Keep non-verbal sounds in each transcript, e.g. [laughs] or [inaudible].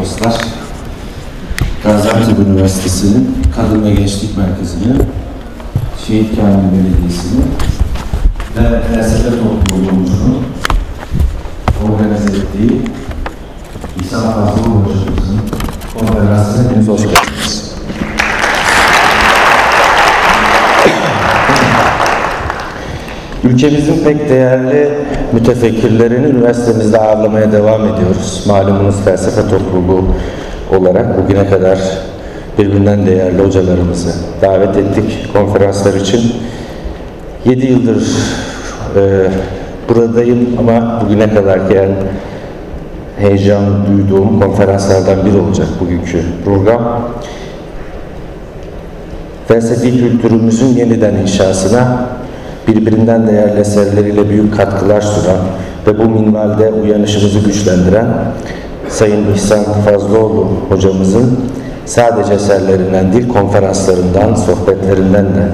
dostlar. Gaziantep Üniversitesi'nin Kadın ve Gençlik Merkezi'ni, Şehit Kamil Belediyesi'ni ve felsefe topluluğumuzun organize ettiği İsa Fazıl Hocamızın konferansına hepiniz hoş geldiniz. Ülkemizin pek değerli mütefekkirlerini üniversitemizde ağırlamaya devam ediyoruz. Malumunuz felsefe topluluğu olarak bugüne kadar birbirinden değerli hocalarımızı davet ettik konferanslar için. 7 yıldır e, buradayım ama bugüne kadar en heyecan duyduğum konferanslardan biri olacak bugünkü program. Felsefi kültürümüzün yeniden inşasına birbirinden değerli eserleriyle büyük katkılar sunan ve bu minvalde uyanışımızı güçlendiren Sayın İhsan Fazlıoğlu hocamızın sadece eserlerinden değil konferanslarından, sohbetlerinden de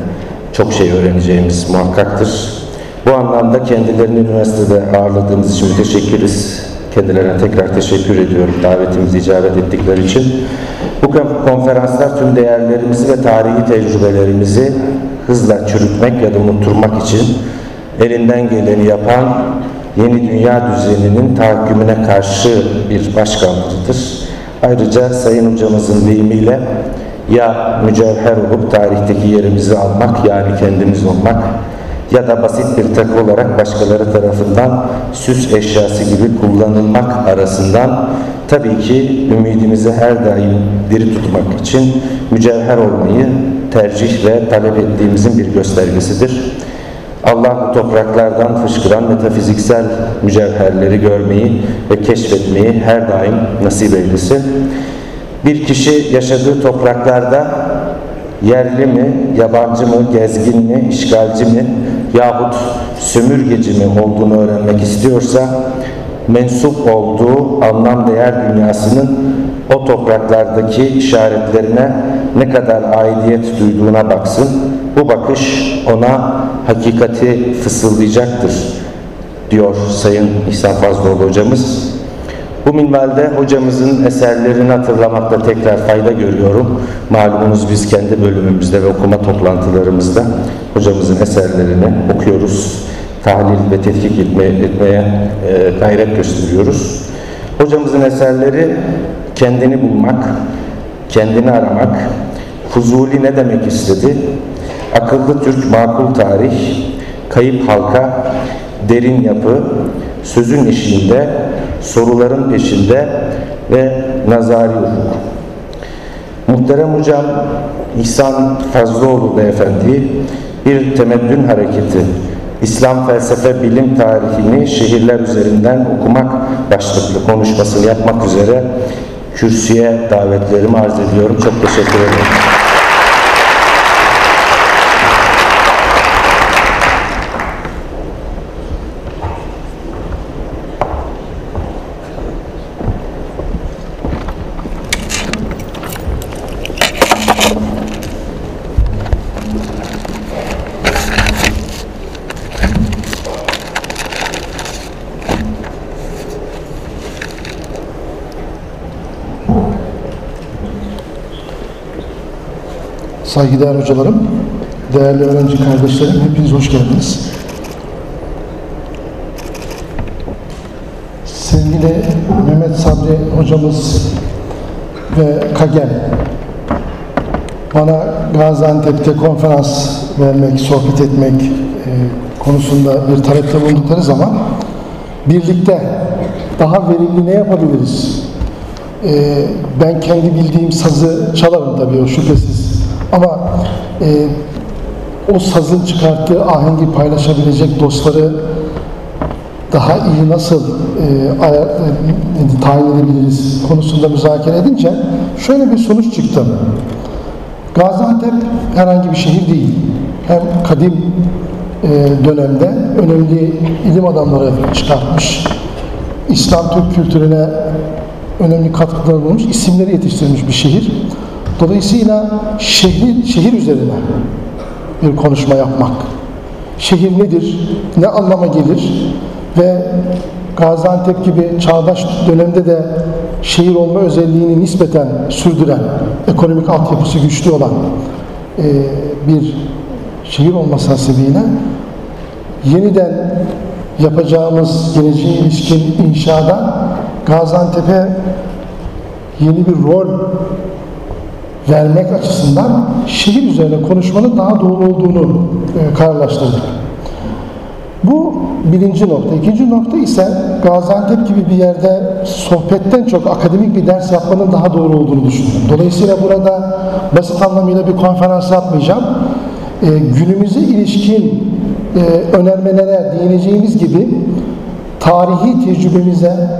çok şey öğreneceğimiz muhakkaktır. Bu anlamda kendilerini üniversitede ağırladığımız için teşekkürüz. Kendilerine tekrar teşekkür ediyorum davetimizi icabet ettikleri için. Bu konferanslar tüm değerlerimizi ve tarihi tecrübelerimizi hızla çürütmek ya da unutturmak için elinden geleni yapan yeni dünya düzeninin tahakkümüne karşı bir başkaldırıdır. Ayrıca Sayın Hocamızın deyimiyle ya mücevher olup tarihteki yerimizi almak yani kendimiz olmak ya da basit bir takı olarak başkaları tarafından süs eşyası gibi kullanılmak arasından tabii ki ümidimizi her daim diri tutmak için mücevher olmayı tercih ve talep ettiğimizin bir göstergesidir. Allah bu topraklardan fışkıran metafiziksel mücevherleri görmeyi ve keşfetmeyi her daim nasip eylesin. Bir kişi yaşadığı topraklarda yerli mi, yabancı mı, gezgin mi, işgalci mi yahut sömürgeci mi olduğunu öğrenmek istiyorsa mensup olduğu anlam değer dünyasının o topraklardaki işaretlerine ne kadar aidiyet duyduğuna baksın. Bu bakış ona hakikati fısıldayacaktır diyor Sayın İhsan Fazlıoğlu hocamız. Bu minvalde hocamızın eserlerini hatırlamakta tekrar fayda görüyorum. Malumunuz biz kendi bölümümüzde ve okuma toplantılarımızda hocamızın eserlerini okuyoruz. Tahlil ve tetkik etmeye, etmeye e, gayret gösteriyoruz. Hocamızın eserleri kendini bulmak, kendini aramak, Fuzuli ne demek istedi? Akıllı Türk makul tarih, kayıp halka, derin yapı, sözün eşiğinde, soruların peşinde ve nazari ufuk. Muhterem Hocam İhsan Fazlıoğlu Beyefendi bir temeddün hareketi, İslam felsefe bilim tarihini şehirler üzerinden okumak başlıklı konuşmasını yapmak üzere kürsüye davetlerimi arz ediyorum. Çok teşekkür ederim. Saygıdeğer hocalarım, değerli öğrenci kardeşlerim, hepiniz hoş geldiniz. Sevgili Mehmet Sabri hocamız ve Kagem bana Gaziantep'te konferans vermek, sohbet etmek e, konusunda bir talepte bulundukları zaman birlikte daha verimli ne yapabiliriz? E, ben kendi bildiğim sazı çalarım tabii o şüphesiz ama e, o sazın çıkarttığı ahengi paylaşabilecek dostları daha iyi nasıl e, e, tayin edebiliriz konusunda müzakere edince şöyle bir sonuç çıktı. Gaziantep herhangi bir şehir değil. Hem kadim e, dönemde önemli ilim adamları çıkartmış, İslam Türk kültürüne önemli katkılar bulmuş, isimleri yetiştirmiş bir şehir. Dolayısıyla şehir, şehir üzerine bir konuşma yapmak. Şehir nedir? Ne anlama gelir? Ve Gaziantep gibi çağdaş dönemde de şehir olma özelliğini nispeten sürdüren, ekonomik altyapısı güçlü olan e, bir şehir olması hasebiyle yeniden yapacağımız geleceğe ilişkin inşada Gaziantep'e yeni bir rol vermek açısından şehir üzerine konuşmanın daha doğru olduğunu e, kararlaştırdık. Bu birinci nokta. İkinci nokta ise Gaziantep gibi bir yerde sohbetten çok akademik bir ders yapmanın daha doğru olduğunu düşünüyorum. Dolayısıyla burada basit anlamıyla bir konferans yapmayacağım. E, günümüze ilişkin e, önermelere değineceğimiz gibi tarihi tecrübemize,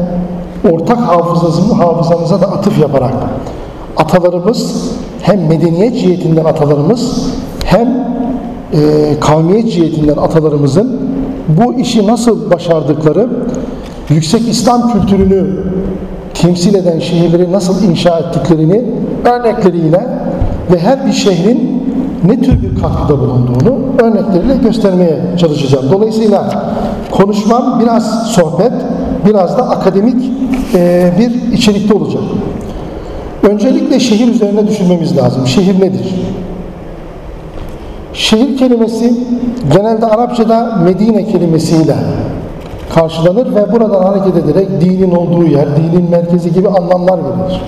ortak hafızamıza da atıf yaparak atalarımız hem medeniyet cihetinden atalarımız hem e, kavmiyet cihetinden atalarımızın bu işi nasıl başardıkları, yüksek İslam kültürünü temsil eden şehirleri nasıl inşa ettiklerini örnekleriyle ve her bir şehrin ne tür bir katkıda bulunduğunu örnekleriyle göstermeye çalışacağım. Dolayısıyla konuşmam biraz sohbet, biraz da akademik e, bir içerikte olacak. Öncelikle şehir üzerine düşünmemiz lazım. Şehir nedir? Şehir kelimesi genelde Arapçada Medine kelimesiyle karşılanır ve buradan hareket ederek dinin olduğu yer, dinin merkezi gibi anlamlar verilir.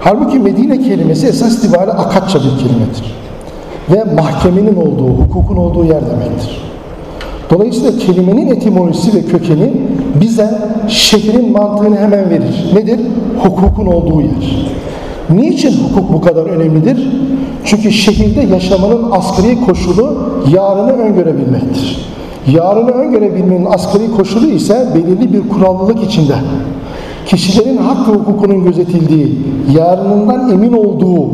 Halbuki Medine kelimesi esas itibariyle Akatça bir kelimedir. Ve mahkemenin olduğu, hukukun olduğu yer demektir. Dolayısıyla kelimenin etimolojisi ve kökeni bize şehrin mantığını hemen verir. Nedir? Hukukun olduğu yer. Niçin hukuk bu kadar önemlidir? Çünkü şehirde yaşamanın asgari koşulu yarını öngörebilmektir. Yarını öngörebilmenin asgari koşulu ise belirli bir kurallılık içinde kişilerin hak ve hukukunun gözetildiği, yarınından emin olduğu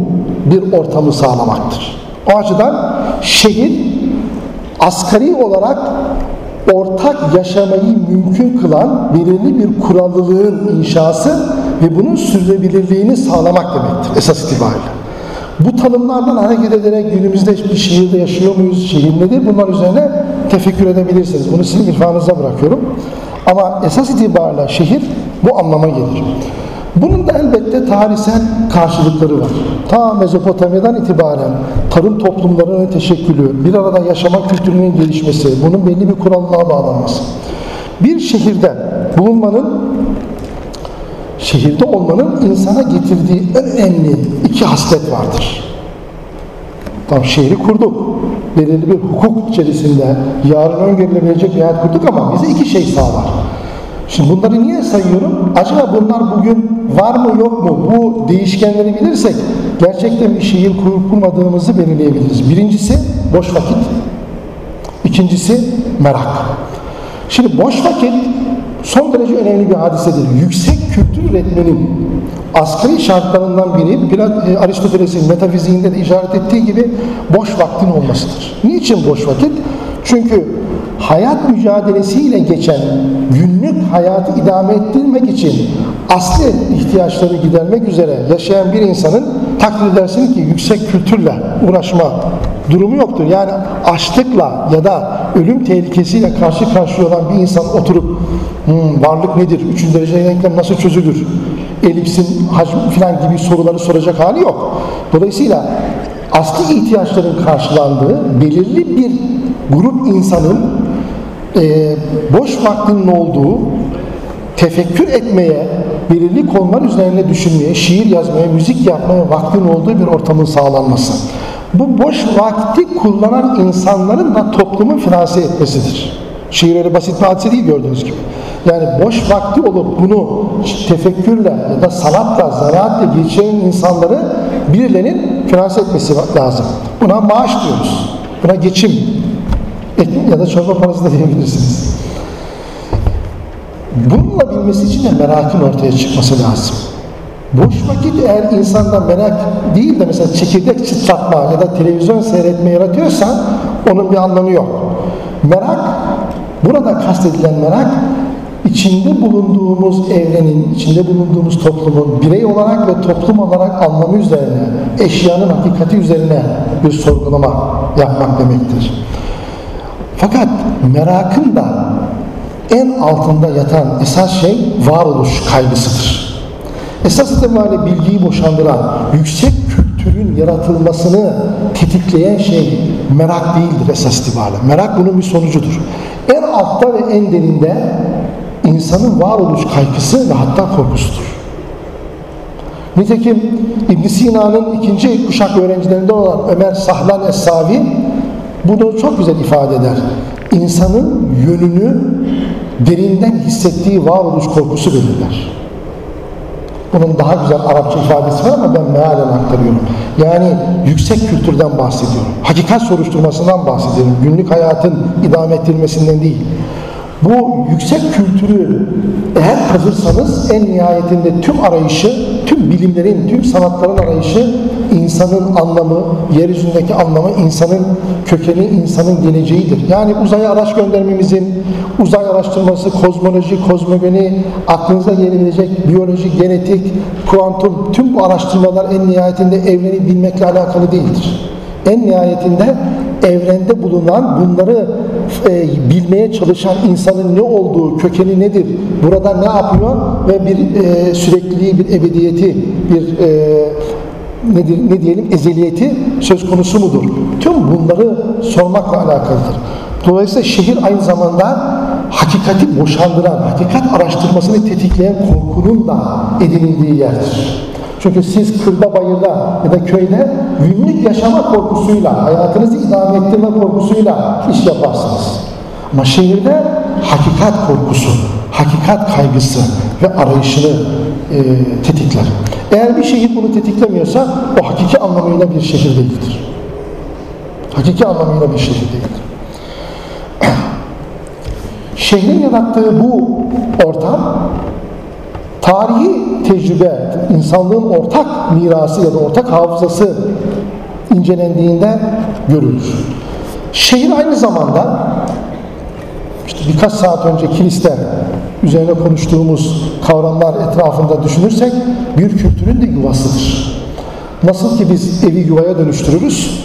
bir ortamı sağlamaktır. O açıdan şehir asgari olarak ortak yaşamayı mümkün kılan belirli bir kurallılığın inşası ve bunun sürdürülebilirliğini sağlamak demektir esas itibariyle. Bu tanımlardan hareket ederek günümüzde bir şehirde yaşıyor muyuz, şehir nedir bunlar üzerine tefekkür edebilirsiniz. Bunu sizin irfanınıza bırakıyorum. Ama esas itibariyle şehir bu anlama gelir. Bunun da elbette tarihsel karşılıkları var. Ta Mezopotamya'dan itibaren tarım toplumlarının teşekkülü, bir arada yaşama kültürünün gelişmesi, bunun belli bir kurallığa bağlanması. Bir şehirde bulunmanın, şehirde olmanın insana getirdiği en önemli iki haslet vardır. Tam şehri kurduk. Belirli bir hukuk içerisinde yarın öngörülebilecek bir hayat kurduk ama bize iki şey sağlar. Şimdi bunları niye sayıyorum? Acaba bunlar bugün var mı yok mu? Bu değişkenleri bilirsek gerçekten bir şehir kurup kurmadığımızı belirleyebiliriz. Birincisi boş vakit. İkincisi merak. Şimdi boş vakit son derece önemli bir hadisedir. Yüksek kültür üretmenin asgari şartlarından biri e, Aristoteles'in metafiziğinde de işaret ettiği gibi boş vaktin olmasıdır. Niçin boş vakit? Çünkü hayat mücadelesiyle geçen günlük hayatı idame ettirmek için asli ihtiyaçları gidermek üzere yaşayan bir insanın takdir edersin ki yüksek kültürle uğraşma durumu yoktur. Yani açlıkla ya da ölüm tehlikesiyle karşı karşıya olan bir insan oturup hmm, varlık nedir, üçüncü derece denklem nasıl çözülür, elipsin, hacm filan gibi soruları soracak hali yok. Dolayısıyla asli ihtiyaçların karşılandığı belirli bir grup insanın e, boş vaktinin olduğu, tefekkür etmeye, belirli konular üzerine düşünmeye, şiir yazmaya, müzik yapmaya vaktin olduğu bir ortamın sağlanması. Bu boş vakti kullanan insanların da toplumu finanse etmesidir. Şiir öyle basit bir hadise değil gördüğünüz gibi. Yani boş vakti olup bunu tefekkürle ya da sanatla, zanaatle geçiren insanları birilerinin finanse etmesi lazım. Buna maaş diyoruz. Buna geçim ekmek ya da çorba parası da diyebilirsiniz. Bununla bilmesi için de merakın ortaya çıkması lazım. Boş vakit eğer insanda merak değil de mesela çekirdek çıtlatma ya da televizyon seyretme yaratıyorsa onun bir anlamı yok. Merak, burada kastedilen merak içinde bulunduğumuz evrenin, içinde bulunduğumuz toplumun birey olarak ve toplum olarak anlamı üzerine, eşyanın hakikati üzerine bir sorgulama yapmak demektir. Fakat merakın da en altında yatan esas şey varoluş kaygısıdır. Esas itibariyle bilgiyi boşandıran, yüksek kültürün yaratılmasını tetikleyen şey merak değildir esas itibariyle. Merak bunun bir sonucudur. En altta ve en derinde insanın varoluş kaygısı ve hatta korkusudur. Nitekim ibn Sina'nın ikinci kuşak öğrencilerinden olan Ömer Sahlan Es-Savi bunu çok güzel ifade eder. İnsanın yönünü derinden hissettiği varoluş korkusu belirler. Bunun daha güzel Arapça ifadesi var ama ben mealen aktarıyorum. Yani yüksek kültürden bahsediyorum. Hakikat soruşturmasından bahsediyorum. Günlük hayatın idame ettirilmesinden değil. Bu yüksek kültürü eğer kazırsanız en nihayetinde tüm arayışı, tüm bilimlerin, tüm sanatların arayışı insanın anlamı, yeryüzündeki anlamı, insanın kökeni, insanın geleceğidir. Yani uzaya araç göndermemizin, uzay araştırması, kozmoloji, kozmogoni, aklınıza gelebilecek biyoloji, genetik, kuantum, tüm bu araştırmalar en nihayetinde evreni bilmekle alakalı değildir. En nihayetinde evrende bulunan bunları e, bilmeye çalışan insanın ne olduğu, kökeni nedir, burada ne yapıyor ve bir e, sürekliliği, bir ebediyeti, bir e, nedir, ne diyelim ezeliyeti söz konusu mudur? Tüm bunları sormakla alakalıdır. Dolayısıyla şehir aynı zamanda hakikati boşandıran, hakikat araştırmasını tetikleyen korkunun da edinildiği yerdir. Çünkü siz kırda bayırda ya da köyde günlük yaşama korkusuyla, hayatınızı idame ettirme korkusuyla iş yaparsınız. Ama şehirde hakikat korkusu, hakikat kaygısı ve arayışını e, tetikler. Eğer bir şehir bunu tetiklemiyorsa o hakiki anlamıyla bir şehir değildir. Hakiki anlamıyla bir şehir değildir. [clears throat] Şehrin yarattığı bu ortam tarihi tecrübe, insanlığın ortak mirası ya da ortak hafızası incelendiğinde görülür. Şehir aynı zamanda işte birkaç saat önce kiliste üzerine konuştuğumuz kavramlar etrafında düşünürsek bir kültürün de yuvasıdır. Nasıl ki biz evi yuvaya dönüştürürüz,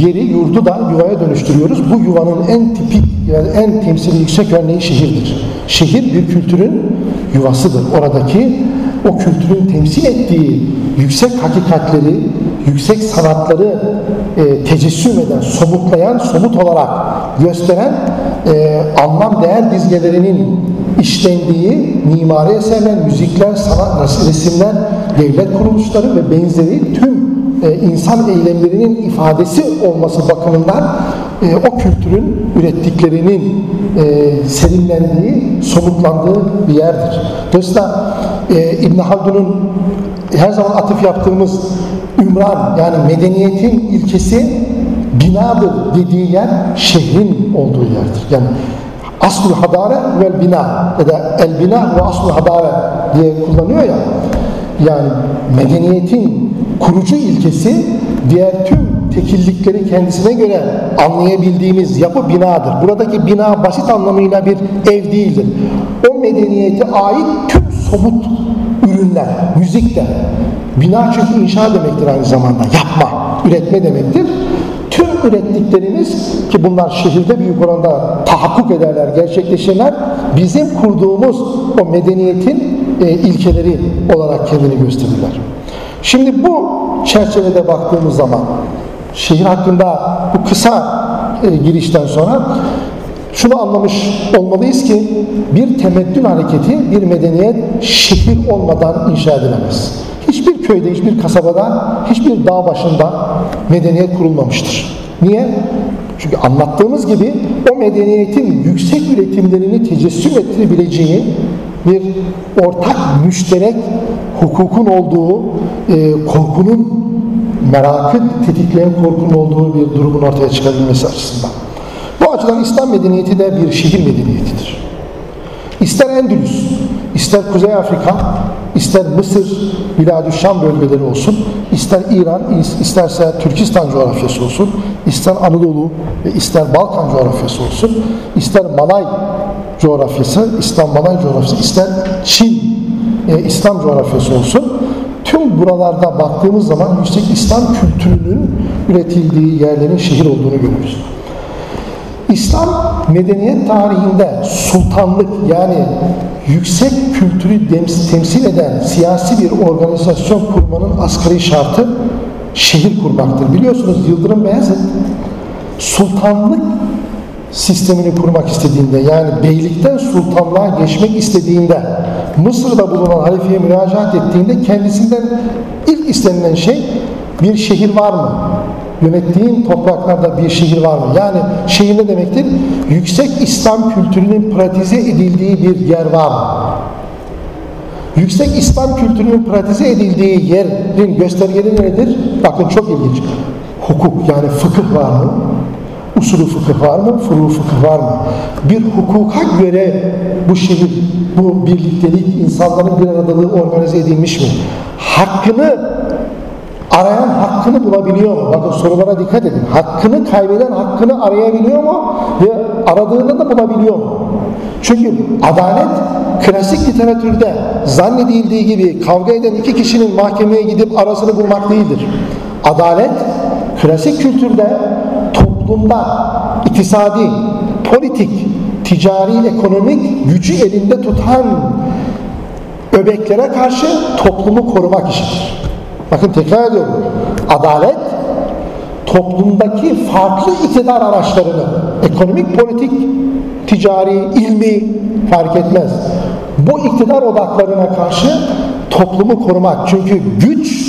yeri yurdu da yuvaya dönüştürüyoruz. Bu yuvanın en tipik yani en temsili yüksek örneği şehirdir. Şehir bir kültürün yuvasıdır. Oradaki o kültürün temsil ettiği yüksek hakikatleri, yüksek sanatları e, tecessüm eden, somutlayan, somut olarak gösteren e, anlam değer dizgelerinin işlendiği mimari eserler, müzikler, sanat, resimler, devlet kuruluşları ve benzeri tüm e, insan eylemlerinin ifadesi olması bakımından e, o kültürün ürettiklerinin e, serinlendiği, somutlandığı bir yerdir. Dolayısıyla e, İbn Haldun'un her zaman atıf yaptığımız ümran yani medeniyetin ilkesi binadır dediği yer şehrin olduğu yerdir. Yani asl hadare ve bina ya da el bina ve asl hadare diye kullanıyor ya yani medeniyetin kurucu ilkesi diğer tüm tekillikleri kendisine göre anlayabildiğimiz yapı binadır. Buradaki bina basit anlamıyla bir ev değildir. O medeniyete ait tüm somut ürünler, müzik de. Bina çünkü inşa demektir aynı zamanda. Yapma, üretme demektir. Ürettiklerimiz ki bunlar şehirde büyük oranda tahakkuk ederler, gerçekleşirler. Bizim kurduğumuz o medeniyetin e, ilkeleri olarak kendini gösterirler. Şimdi bu çerçevede baktığımız zaman şehir hakkında bu kısa e, girişten sonra şunu anlamış olmalıyız ki bir temeddün hareketi, bir medeniyet şehir olmadan inşa edilemez. Hiçbir köyde, hiçbir kasabada, hiçbir dağ başında medeniyet kurulmamıştır. Niye? Çünkü anlattığımız gibi o medeniyetin yüksek üretimlerini tecessüm ettirebileceği bir ortak müşterek hukukun olduğu, e, korkunun merakı tetikleyen korkunun olduğu bir durumun ortaya çıkabilmesi açısından. Bu açıdan İslam medeniyeti de bir şehir medeniyetidir. İster Endülüs, ister Kuzey Afrika, ister Mısır, Biladü Şam bölgeleri olsun, ister İran, isterse Türkistan coğrafyası olsun, ister Anadolu ve ister Balkan coğrafyası olsun, ister Malay coğrafyası, İslam Malay coğrafyası, ister Çin e, İslam coğrafyası olsun, tüm buralarda baktığımız zaman yüksek İslam kültürünün üretildiği yerlerin şehir olduğunu görürüz. İslam medeniyet tarihinde sultanlık yani yüksek kültürü temsil eden siyasi bir organizasyon kurmanın asgari şartı şehir kurmaktır. Biliyorsunuz Yıldırım Beyazıt sultanlık sistemini kurmak istediğinde yani beylikten sultanlığa geçmek istediğinde Mısır'da bulunan halifeye müracaat ettiğinde kendisinden ilk istenilen şey bir şehir var mı? Yönettiğin topraklarda bir şehir var mı? Yani şehir ne demektir? Yüksek İslam kültürünün pratize edildiği bir yer var mı? Yüksek İslam kültürünün pratize edildiği yerin göstergeleri nedir? Bakın çok ilginç. Hukuk yani fıkıh var mı? Usulü fıkıh var mı? Furu fıkıh var mı? Bir hukuka göre bu şehir, bu birliktelik, insanların bir aradalığı organize edilmiş mi? Hakkını arayan hakkını bulabiliyor mu? Bakın sorulara dikkat edin. Hakkını kaybeden hakkını arayabiliyor mu? Ve aradığında da bulabiliyor mu? Çünkü adalet klasik literatürde zannedildiği gibi kavga eden iki kişinin mahkemeye gidip arasını bulmak değildir. Adalet klasik kültürde toplumda iktisadi, politik, ticari, ekonomik gücü elinde tutan öbeklere karşı toplumu korumak işidir. Bakın tekrar ediyorum. Adalet toplumdaki farklı iktidar araçlarını ekonomik, politik, ticari, ilmi fark etmez. Bu iktidar odaklarına karşı toplumu korumak. Çünkü güç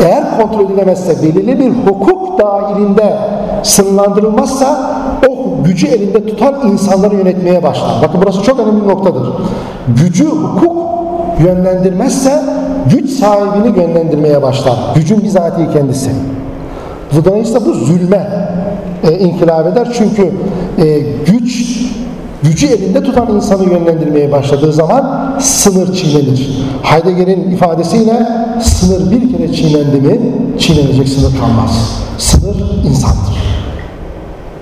eğer kontrol edilemezse, belirli bir hukuk dahilinde sınırlandırılmazsa o gücü elinde tutan insanları yönetmeye başlar. Bakın burası çok önemli bir noktadır. Gücü hukuk yönlendirmezse güç sahibini yönlendirmeye başlar. Gücün bizatihi kendisi. Dolayısıyla bu zulme e, inkılap eder. Çünkü e, güç gücü elinde tutan insanı yönlendirmeye başladığı zaman sınır çiğnenir. Heidegger'in ifadesiyle sınır bir kere çiğnendi mi çiğnenecek sınır kalmaz. Sınır insandır.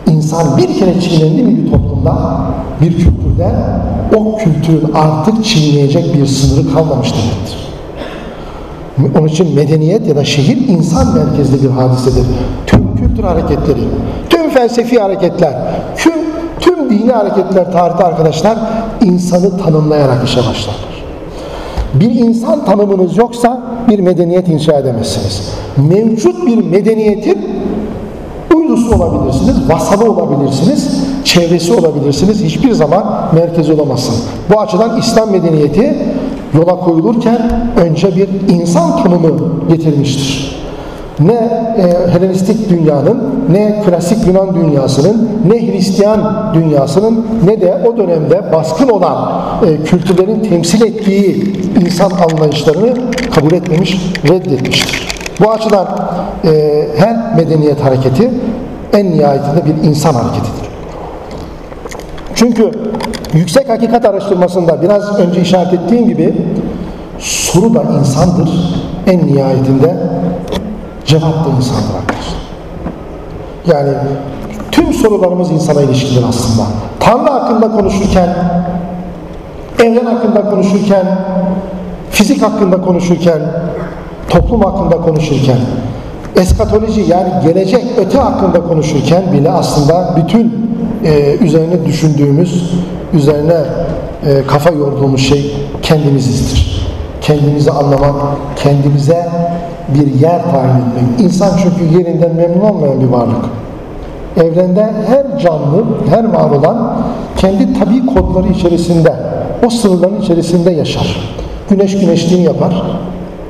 İnsan bir kere çiğnendi mi bir toplumda, bir kültürde o kültürün artık çiğneyecek bir sınırı kalmamış demektir. Onun için medeniyet ya da şehir insan merkezli bir hadisedir. Tüm kültür hareketleri, tüm felsefi hareketler, tüm, tüm dini hareketler tarihte arkadaşlar insanı tanımlayarak işe başlarlar. Bir insan tanımınız yoksa bir medeniyet inşa edemezsiniz. Mevcut bir medeniyetin uydusu olabilirsiniz, vasalı olabilirsiniz, çevresi olabilirsiniz. Hiçbir zaman merkezi olamazsınız. Bu açıdan İslam medeniyeti yola koyulurken önce bir insan tanımı getirmiştir. Ne e, Helenistik dünyanın, ne klasik Yunan dünyasının, ne Hristiyan dünyasının, ne de o dönemde baskın olan e, kültürlerin temsil ettiği insan anlayışlarını kabul etmemiş, reddetmiştir. Bu açıdan e, her medeniyet hareketi en nihayetinde bir insan hareketidir. Çünkü yüksek hakikat araştırmasında biraz önce işaret ettiğim gibi soru da insandır. En nihayetinde cevap da insandır arkadaşlar. Yani tüm sorularımız insana ilişkidir aslında. Tanrı hakkında konuşurken, evren hakkında konuşurken, fizik hakkında konuşurken, toplum hakkında konuşurken, eskatoloji yani gelecek öte hakkında konuşurken bile aslında bütün e, üzerine düşündüğümüz, üzerine e, kafa yorduğumuz şey kendimizizdir. Kendimizi anlamak, kendimize bir yer tayin etmek. İnsan çünkü yerinden memnun olmayan bir varlık. Evrende her canlı, her var olan kendi tabi kodları içerisinde, o sınırların içerisinde yaşar. Güneş güneşliğini yapar.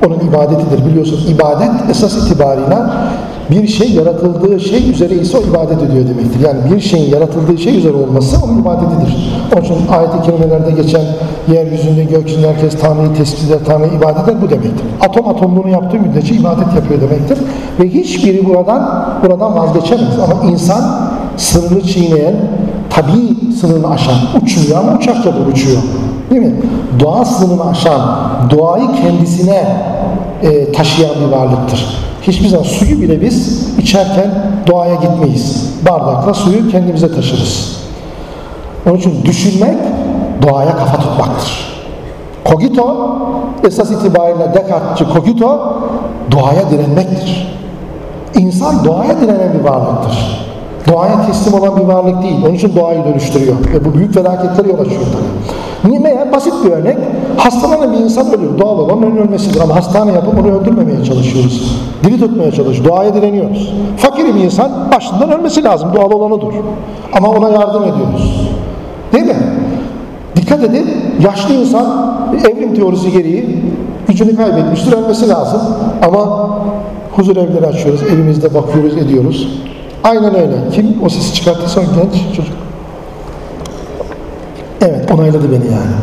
Onun ibadetidir biliyorsunuz. İbadet esas itibarıyla bir şey yaratıldığı şey üzere ise o ibadet ediyor demektir. Yani bir şeyin yaratıldığı şey üzere olması onun ibadetidir. Onun için ayet-i kerimelerde geçen yeryüzünde, gökyüzünde herkes Tanrı'yı tespit eder, Tanrı'yı ibadet eder bu demektir. Atom atomluğunu yaptığı müddetçe ibadet yapıyor demektir. Ve hiçbiri buradan buradan vazgeçemez. Ama insan sınırını çiğneyen, tabii sınırını aşan, uçmuyor ama uçakça da uçuyor. Değil mi? Doğa sınırını aşan, doğayı kendisine e, taşıyan bir varlıktır. Hiçbir zaman suyu bile biz içerken doğaya gitmeyiz. Bardakla suyu kendimize taşırız. Onun için düşünmek doğaya kafa tutmaktır. Cogito, esas itibariyle Descartes'ci cogito, doğaya direnmektir. İnsan doğaya direnen bir varlıktır. Doğaya teslim olan bir varlık değil. Onun için doğayı dönüştürüyor. Ve bu büyük felaketlere yol açıyor tabii. Niye? Basit bir örnek. Hastalanan bir insan ölür. Doğal olan onun ölmesidir. Ama hastane yapıp onu öldürmemeye çalışıyoruz. Diri tutmaya çalışıyoruz. Doğaya direniyoruz. Fakir bir insan başından ölmesi lazım. Doğal olan odur. Ama ona yardım ediyoruz. Değil mi? Dikkat edin, yaşlı insan evrim teorisi gereği gücünü kaybetmiştir, ölmesi lazım. Ama huzur evleri açıyoruz, evimizde bakıyoruz, ediyoruz. Aynen öyle. Kim o sesi çıkarttıysa genç çocuk. Evet, onayladı beni yani.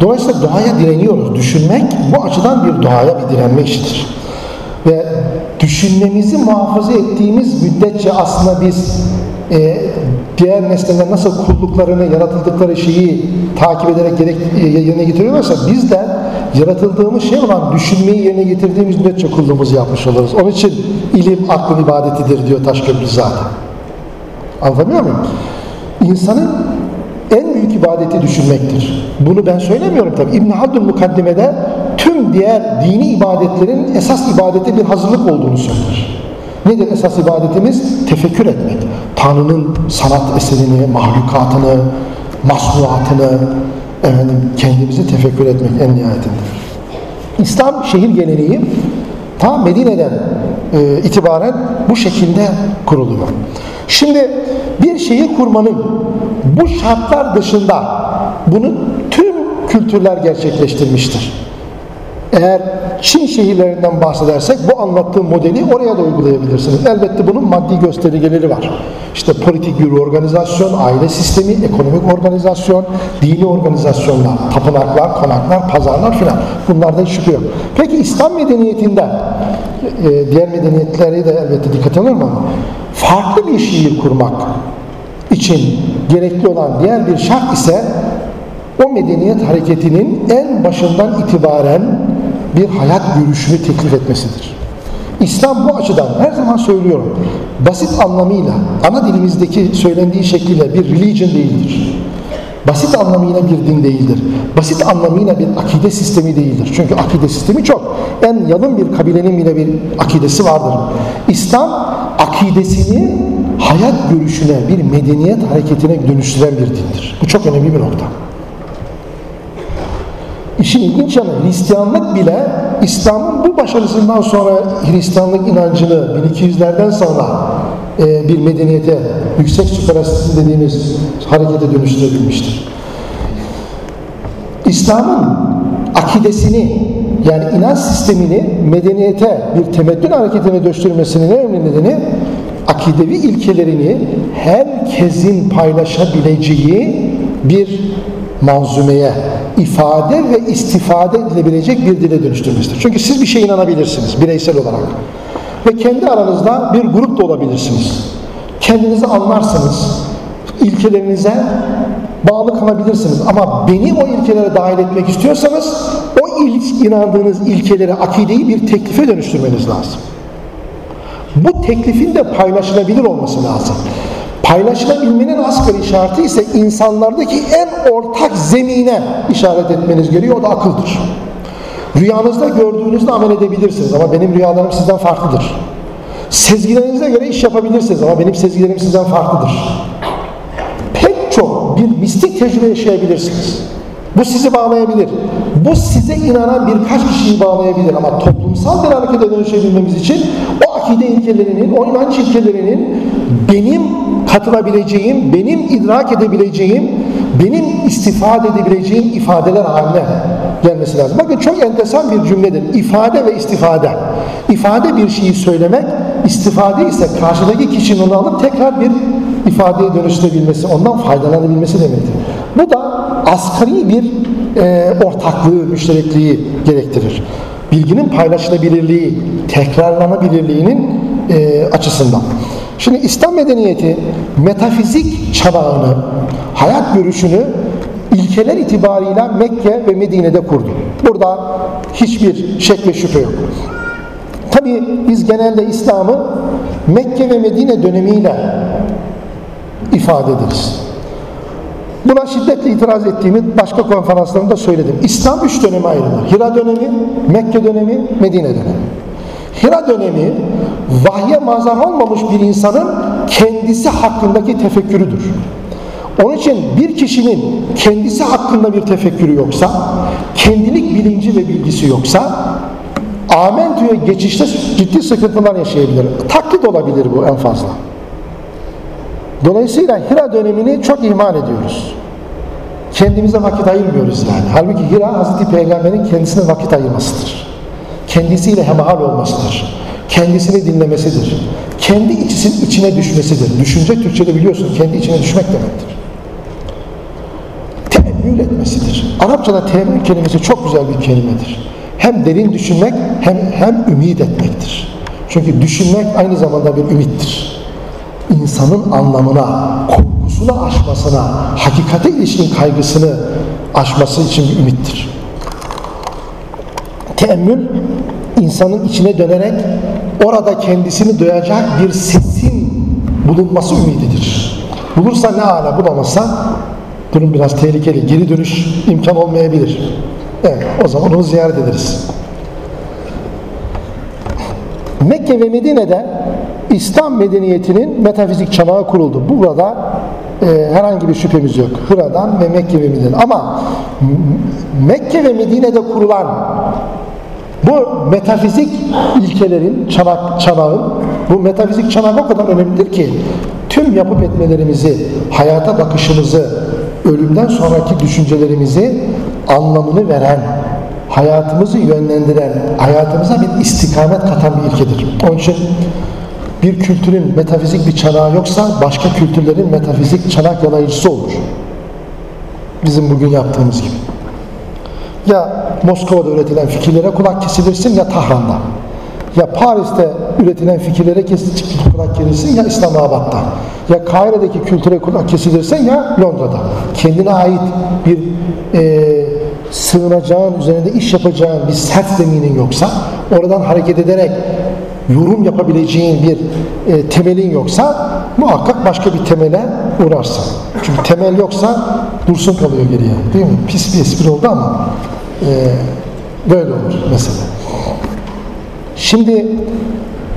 Dolayısıyla doğaya direniyoruz. Düşünmek bu açıdan bir doğaya bir direnme işidir. Ve düşünmemizi muhafaza ettiğimiz müddetçe aslında biz e, diğer nesneler nasıl kulluklarını, yaratıldıkları şeyi takip ederek gerek, e, yerine getiriyorlarsa biz de yaratıldığımız şey olan düşünmeyi yerine getirdiğimiz müddetçe kulluğumuzu yapmış oluruz. Onun için ilim aklın ibadetidir diyor Taşköprü zaten. Anlatabiliyor muyum? İnsanın büyük ibadeti düşünmektir. Bunu ben söylemiyorum tabi. İbn Haldun mukaddimede tüm diğer dini ibadetlerin esas ibadete bir hazırlık olduğunu söyler. Nedir esas ibadetimiz? Tefekkür etmek. Tanrı'nın sanat eserini, mahlukatını, masnuatını, efendim, kendimizi tefekkür etmek en nihayetinde. İslam şehir geleneği ta Medine'den e, itibaren bu şekilde kuruluyor. Şimdi bir şehir kurmanın bu şartlar dışında bunu tüm kültürler gerçekleştirmiştir. Eğer Çin şehirlerinden bahsedersek bu anlattığım modeli oraya da uygulayabilirsiniz. Elbette bunun maddi göstergeleri var. İşte politik bir organizasyon, aile sistemi, ekonomik organizasyon, dini organizasyonlar, tapınaklar, konaklar, pazarlar filan. Bunlardan şüphe yok. Peki İslam medeniyetinde e, diğer medeniyetleri de elbette dikkat alır mı? Farklı bir şehir kurmak için gerekli olan diğer bir şart ise o medeniyet hareketinin en başından itibaren bir hayat görüşünü teklif etmesidir. İslam bu açıdan her zaman söylüyorum basit anlamıyla ana dilimizdeki söylendiği şekliyle bir religion değildir. Basit anlamıyla bir din değildir. Basit anlamıyla bir akide sistemi değildir. Çünkü akide sistemi çok. En yalın bir kabilenin bile bir akidesi vardır. İslam akidesini hayat görüşüne, bir medeniyet hareketine dönüştüren bir dindir. Bu çok önemli bir nokta. İşin ilginç yanı Hristiyanlık bile İslam'ın bu başarısından sonra Hristiyanlık inancını 1200'lerden sonra e, bir medeniyete, yüksek süperastisizm dediğimiz harekete dönüştürebilmiştir. İslam'ın akidesini yani inanç sistemini medeniyete bir temeddün hareketine dönüştürmesinin en önemli nedeni akidevi ilkelerini herkesin paylaşabileceği bir manzumeye, ifade ve istifade edilebilecek bir dile dönüştürmesidir. Çünkü siz bir şeye inanabilirsiniz bireysel olarak. Ve kendi aranızda bir grup da olabilirsiniz. Kendinizi anlarsınız. ilkelerinize bağlı kalabilirsiniz. Ama beni o ilkelere dahil etmek istiyorsanız o ilk inandığınız ilkeleri, akideyi bir teklife dönüştürmeniz lazım. Bu teklifin de paylaşılabilir olması lazım. Paylaşılabilmenin asgari şartı ise insanlardaki en ortak zemine işaret etmeniz gerekiyor. O da akıldır. Rüyanızda gördüğünüzde amel edebilirsiniz ama benim rüyalarım sizden farklıdır. Sezgilerinize göre iş yapabilirsiniz ama benim sezgilerim sizden farklıdır. Pek çok bir mistik tecrübe yaşayabilirsiniz. Bu sizi bağlayabilir. Bu size inanan birkaç kişiyi bağlayabilir ama toplumsal bir harekete dönüşebilmemiz için o akide ilkelerinin, o inanç ilkelerinin benim katılabileceğim, benim idrak edebileceğim, benim istifade edebileceğim ifadeler haline gelmesi lazım. Bakın çok enteresan bir cümledir. İfade ve istifade. İfade bir şeyi söylemek, istifade ise karşıdaki kişinin onu alıp tekrar bir ifadeye dönüştürebilmesi, ondan faydalanabilmesi demektir. Bu da asgari bir e, ortaklığı, müşterekliği gerektirir. Bilginin paylaşılabilirliği, tekrarlanabilirliğinin e, açısından. Şimdi İslam medeniyeti metafizik çanağını, hayat görüşünü ilkeler itibarıyla Mekke ve Medine'de kurdu. Burada hiçbir şek ve şüphe yok. Tabi biz genelde İslam'ı Mekke ve Medine dönemiyle ifade ederiz. Buna şiddetle itiraz ettiğimi başka konferanslarımda söyledim. İslam üç döneme ayrılır. Hira dönemi, Mekke dönemi, Medine dönemi. Hira dönemi vahye mazhar olmamış bir insanın kendisi hakkındaki tefekkürüdür. Onun için bir kişinin kendisi hakkında bir tefekkürü yoksa, kendilik bilinci ve bilgisi yoksa, Amentü'ye geçişte ciddi sıkıntılar yaşayabilir. Taklit olabilir bu en fazla. Dolayısıyla Hira dönemini çok ihmal ediyoruz. Kendimize vakit ayırmıyoruz yani. Halbuki Hira Hazreti Peygamber'in kendisine vakit ayırmasıdır. Kendisiyle hemhal olmasıdır. Kendisini dinlemesidir. Kendi içisinin içine düşmesidir. Düşünce Türkçe'de biliyorsun kendi içine düşmek demektir. Teemmül etmesidir. Arapçada teemmül kelimesi çok güzel bir kelimedir. Hem derin düşünmek hem, hem ümit etmektir. Çünkü düşünmek aynı zamanda bir ümittir. İnsanın anlamına, korkusunu aşmasına, hakikate ilişkin kaygısını aşması için bir ümittir. Teemmül insanın içine dönerek orada kendisini duyacak bir sesin bulunması ümididir. Bulursa ne ala bulamazsa durum biraz tehlikeli. Geri dönüş imkan olmayabilir. Evet, o zaman onu ziyaret ederiz. Mekke ve Medine'de İslam medeniyetinin metafizik çanağı kuruldu. Burada e, herhangi bir şüphemiz yok. Hıra'dan ve Mekke ve Medine. Ama Mekke ve Medine'de kurulan bu metafizik ilkelerin, çanak, çanağın, bu metafizik çanağı o kadar önemlidir ki tüm yapıp etmelerimizi, hayata bakışımızı, ölümden sonraki düşüncelerimizi anlamını veren, hayatımızı yönlendiren, hayatımıza bir istikamet katan bir ilkedir. Onun için bir kültürün metafizik bir çanağı yoksa başka kültürlerin metafizik çanak yalayıcısı olur. Bizim bugün yaptığımız gibi. Ya Moskova'da üretilen fikirlere kulak kesilirsin ya Tahran'da. Ya Paris'te üretilen fikirlere kulak kesilirsin ya İslamabad'da. Ya Kahire'deki kültüre kulak kesilirsin ya Londra'da. Kendine ait bir e, sığınacağın, üzerinde iş yapacağın bir sert zeminin yoksa, oradan hareket ederek yorum yapabileceğin bir e, temelin yoksa muhakkak başka bir temele uğrarsın. Çünkü temel yoksa dursun kalıyor geriye. Değil mi? Pis bir espri oldu ama e, böyle olur mesela. Şimdi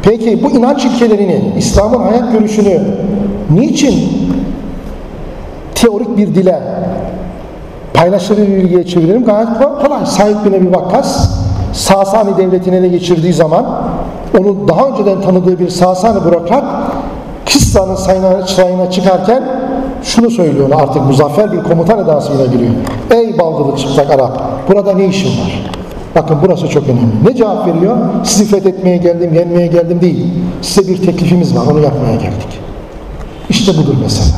peki bu inanç ilkelerini, İslam'ın hayat görüşünü niçin teorik bir dile paylaşılır bir bilgiye çevirelim? Gayet kolay. Said bin Ebi Vakkas Sasani devletini ele geçirdiği zaman onu daha önceden tanıdığı bir Sasani bürokrat Kıssa'nın sayına çıkarken şunu söylüyor artık muzaffer bir komutan edasıyla giriyor. Ey baldılı çıplak Arap burada ne işin var? Bakın burası çok önemli. Ne cevap veriyor? Sizi fethetmeye geldim, yenmeye geldim değil. Size bir teklifimiz var, onu yapmaya geldik. İşte budur mesela.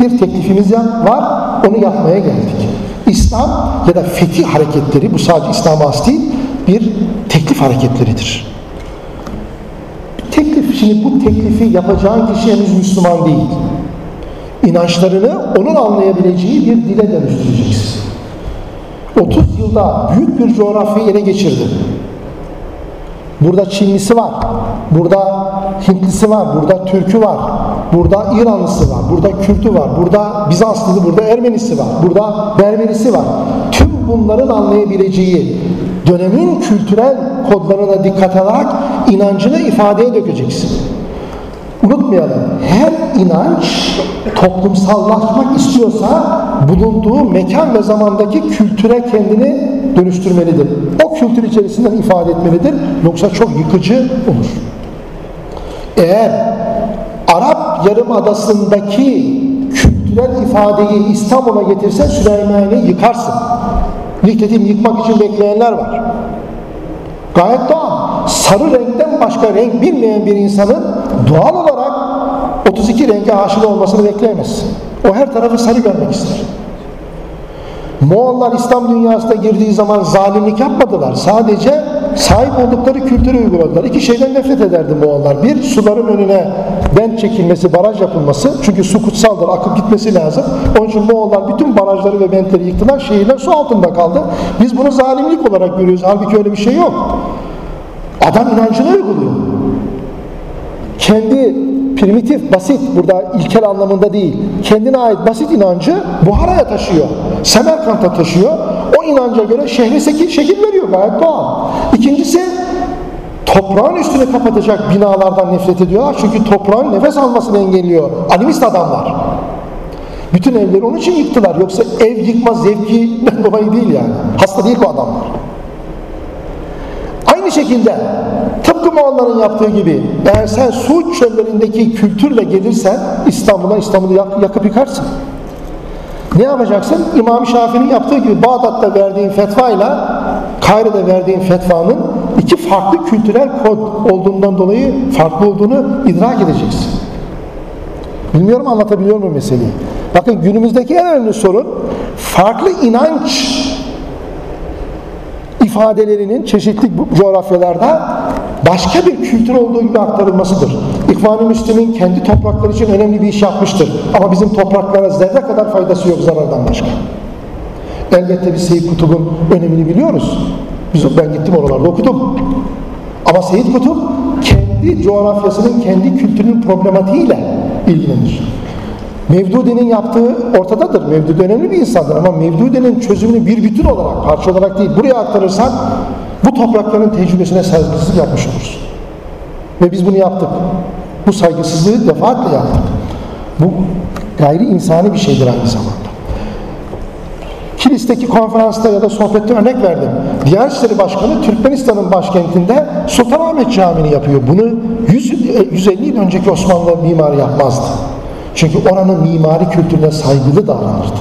Bir teklifimiz var, onu yapmaya geldik. İslam ya da fetih hareketleri, bu sadece İslam'a has değil, bir teklif hareketleridir. Şimdi bu teklifi yapacağın kişi henüz Müslüman değil. İnançlarını onun anlayabileceği bir dile dönüştüreceksin. 30 yılda büyük bir coğrafyayı ele geçirdi. Burada Çinlisi var, burada Hintlisi var, burada Türkü var, burada İranlısı var, burada Kürtü var, burada Bizanslısı, burada Ermenisi var, burada Berberisi var. Tüm bunların anlayabileceği dönemin kültürel kodlarına dikkat alarak inancını ifadeye dökeceksin. Unutmayalım, her inanç toplumsallaşmak istiyorsa bulunduğu mekan ve zamandaki kültüre kendini dönüştürmelidir. O kültür içerisinden ifade etmelidir. Yoksa çok yıkıcı olur. Eğer Arap Yarımadası'ndaki kültürel ifadeyi İstanbul'a getirsen Süleymaniye'yi yıkarsın. Nitekim yıkmak için bekleyenler var. Gayet doğal. Sarı renkten başka renk bilmeyen bir insanın doğal olarak 32 renge aşık olmasını bekleyemezsin. O her tarafı sarı görmek ister. Moğollar İslam dünyasına girdiği zaman zalimlik yapmadılar. Sadece sahip oldukları kültürü uyguladılar. İki şeyden nefret ederdi Moğollar. Bir, suların önüne bent çekilmesi, baraj yapılması. Çünkü su kutsaldır, akıp gitmesi lazım. Onun için Moğollar bütün barajları ve bentleri yıktılar. Şehirler su altında kaldı. Biz bunu zalimlik olarak görüyoruz. Halbuki öyle bir şey yok. Adam inancını uyguluyor. Kendi primitif, basit, burada ilkel anlamında değil, kendine ait basit inancı Buhara'ya taşıyor. Semerkant'a taşıyor. O inanca göre şehre şekil, şekil veriyor gayet doğal. İkincisi toprağın üstünü kapatacak binalardan nefret ediyorlar. Çünkü toprağın nefes almasını engelliyor. Animist adamlar. Bütün evleri onun için yıktılar. Yoksa ev yıkma zevkinden [laughs] dolayı değil yani. Hasta değil bu adamlar. Aynı şekilde tıpkı Moğolların yaptığı gibi eğer sen Suud çöllerindeki kültürle gelirsen İstanbul'a İstanbul'u yak- yakıp yıkarsın. Ne yapacaksın? İmam Şafii'nin yaptığı gibi Bağdat'ta verdiğin fetvayla Kahire'de verdiğin fetvanın iki farklı kültürel kod olduğundan dolayı farklı olduğunu idrak edeceksin. Bilmiyorum anlatabiliyor muyum meseleyi? Bakın günümüzdeki en önemli sorun farklı inanç ifadelerinin çeşitli coğrafyalarda başka bir kültür olduğu gibi aktarılmasıdır. İhvan-ı Müslim'in kendi toprakları için önemli bir iş yapmıştır. Ama bizim topraklara zerre kadar faydası yok zarardan başka. Elbette biz Seyyid Kutup'un önemini biliyoruz. Biz, ben gittim oralarda okudum. Ama Seyyid Kutup kendi coğrafyasının, kendi kültürünün problematiğiyle ilgilenir. Mevdudi'nin yaptığı ortadadır. Mevdudi önemli bir insandır ama Mevdudi'nin çözümünü bir bütün olarak, parça olarak değil, buraya aktarırsan bu toprakların tecrübesine saygısızlık yapmış olursun. Ve biz bunu yaptık. Bu saygısızlığı defaatle yaptık. Bu gayri insani bir şeydir aynı zamanda. Kilis'teki konferansta ya da sohbette örnek verdim. Diyanet İşleri Başkanı Türkmenistan'ın başkentinde Sultanahmet Camii'ni yapıyor. Bunu 100, 150 yıl önceki Osmanlı mimarı yapmazdı. Çünkü oranın mimari kültürüne saygılı davranırdı.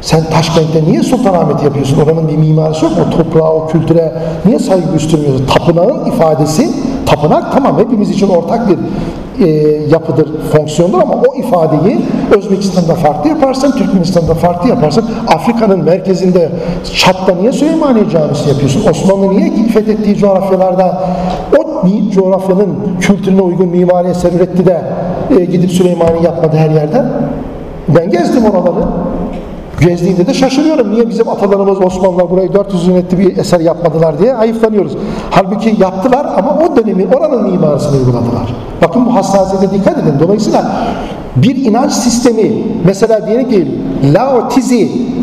Sen Taşkent'te niye Sultanahmet yapıyorsun? Oranın bir mimarisi yok mu? Toprağa, o kültüre niye saygı göstermiyorsun? Tapınağın ifadesi, tapınak tamam hepimiz için ortak bir e, yapıdır, fonksiyondur ama o ifadeyi Özbekistan'da farklı yaparsın, Türkmenistan'da farklı yaparsın. Afrika'nın merkezinde Çat'ta niye Süleymaniye Camisi yapıyorsun? Osmanlı niye fethettiği coğrafyalarda o coğrafyanın kültürüne uygun mimari eser üretti de e, gidip Süleymaniye yapmadı her yerden? Ben gezdim oraları. Gezdiğimde de şaşırıyorum. Niye bizim atalarımız Osmanlılar burayı 400 yönetli bir eser yapmadılar diye hayıflanıyoruz. Halbuki yaptılar ama o dönemi oranın mimarisini uyguladılar. Bakın bu hassasiyete dikkat edin. Dolayısıyla bir inanç sistemi mesela diyelim ki Lao Tzu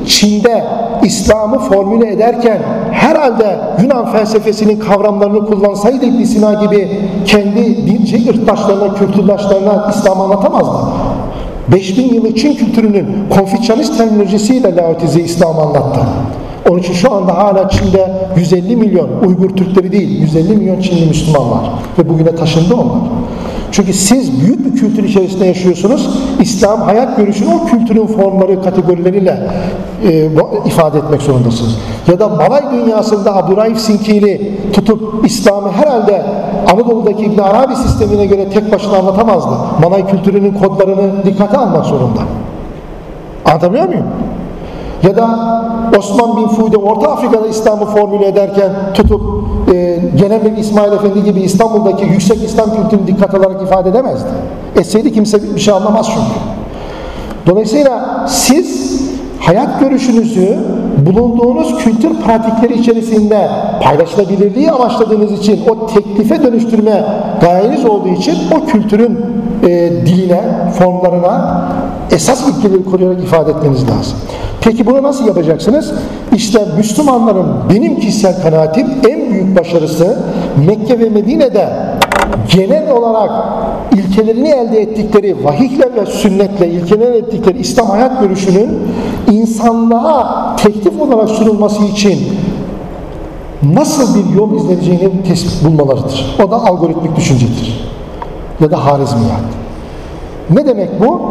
Çin'de İslam'ı formüle ederken herhalde Yunan felsefesinin kavramlarını kullansaydı ibn Sina gibi kendi dince ırktaşlarına, kültürdaşlarına İslam'ı anlatamazdı. 5000 yıllık Çin kültürünün konfüçyanist terminolojisiyle Lao Tzu İslam'ı anlattı. Onun için şu anda hala Çin'de 150 milyon Uygur Türkleri değil, 150 milyon Çinli Müslüman var. Ve bugüne taşındı onlar. Çünkü siz büyük bir kültür içerisinde yaşıyorsunuz. İslam hayat görüşünü o kültürün formları, kategorileriyle e, ifade etmek zorundasınız. Ya da Malay dünyasında Abdurraif Sinkili tutup İslam'ı herhalde Anadolu'daki İbn Arabi sistemine göre tek başına anlatamazdı. Malay kültürünün kodlarını dikkate almak zorunda. Anlatabiliyor muyum? Ya da Osman bin Fude Orta Afrika'da İslam'ı formüle ederken tutup e, Cenab-ı İsmail Efendi gibi İstanbul'daki yüksek İslam kültürünü dikkat alarak ifade edemezdi. Etseydi kimse bir şey anlamaz çünkü. Dolayısıyla siz hayat görüşünüzü bulunduğunuz kültür pratikleri içerisinde paylaşılabilirliği amaçladığınız için o teklife dönüştürme gayeniz olduğu için o kültürün e, diline, formlarına esas ilkeleri koruyarak ifade etmeniz lazım. Peki bunu nasıl yapacaksınız? İşte Müslümanların benim kişisel kanaatim en büyük başarısı Mekke ve Medine'de genel olarak ilkelerini elde ettikleri vahiyle ve sünnetle ilkelerini ettikleri İslam hayat görüşünün insanlığa teklif olarak sunulması için nasıl bir yol izleneceğini tespit bulmalarıdır. O da algoritmik düşüncedir. Ya da harizmiyat. Ne demek bu?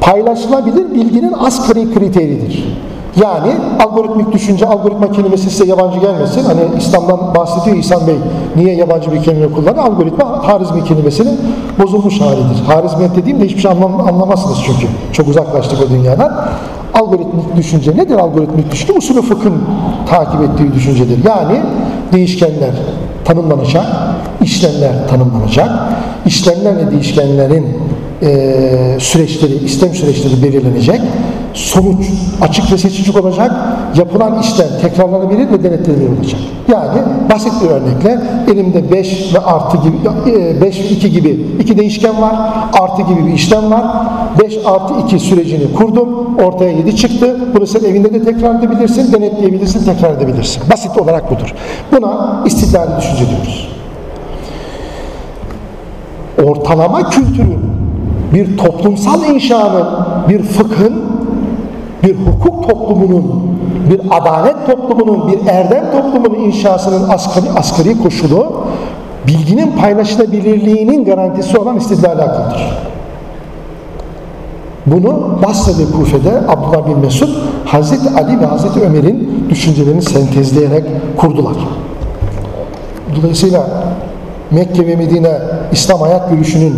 Paylaşılabilir bilginin asgari kriteridir. Yani algoritmik düşünce, algoritma kelimesi size yabancı gelmesin. Hani İslam'dan bahsediyor İhsan Bey. Niye yabancı bir kelime kullanır? Algoritma Harizmi kelimesinin bozulmuş halidir. Harizmiyet dediğimde hiçbir şey anlam anlamazsınız çünkü. Çok uzaklaştık o dünyadan. Algoritmik düşünce nedir algoritmik düşünce? Usulü fıkhın takip ettiği düşüncedir. Yani değişkenler tanımlanacak, işlemler tanımlanacak. İşlemler ve değişkenlerin e, süreçleri, işlem süreçleri belirlenecek. Sonuç açık ve seçici olacak. Yapılan işlem tekrarlanabilir ve denetlenebilir olacak. Yani basit bir örnekle elimde 5 ve artı gibi 5 ve 2 gibi iki değişken var. Artı gibi bir işlem var. 5 artı 2 sürecini kurdum. Ortaya 7 çıktı. Bunu sen evinde de tekrar edebilirsin, denetleyebilirsin, tekrar edebilirsin. Basit olarak budur. Buna istidlali düşünce diyoruz. ortalama kültürün, bir toplumsal inşanın, bir fıkhın, bir hukuk toplumunun, bir adalet toplumunun, bir erdem toplumunun inşasının asgari, asgari koşulu bilginin paylaşılabilirliğinin garantisi olan istidlal akıldır. Bunu Basra ve Kufe'de Abdullah bin Mesud Hazreti Ali ve Hazreti Ömer'in düşüncelerini sentezleyerek kurdular. Dolayısıyla Mekke ve Medine İslam hayat görüşünün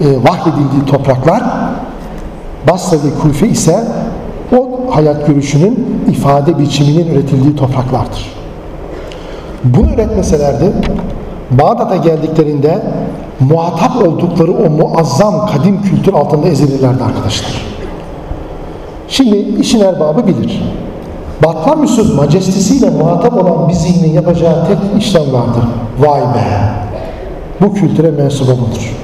e, vahyedildiği topraklar Basra ve Kufe ise o hayat görüşünün ifade biçiminin üretildiği topraklardır. Bunu üretmeselerdi Bağdat'a geldiklerinde muhatap oldukları o muazzam kadim kültür altında ezilirlerdi arkadaşlar. Şimdi işin erbabı bilir. Batlamyus'un majestesiyle muhatap olan bir zihnin yapacağı tek işlem vardır. Vay be! Bu kültüre mensup olunur.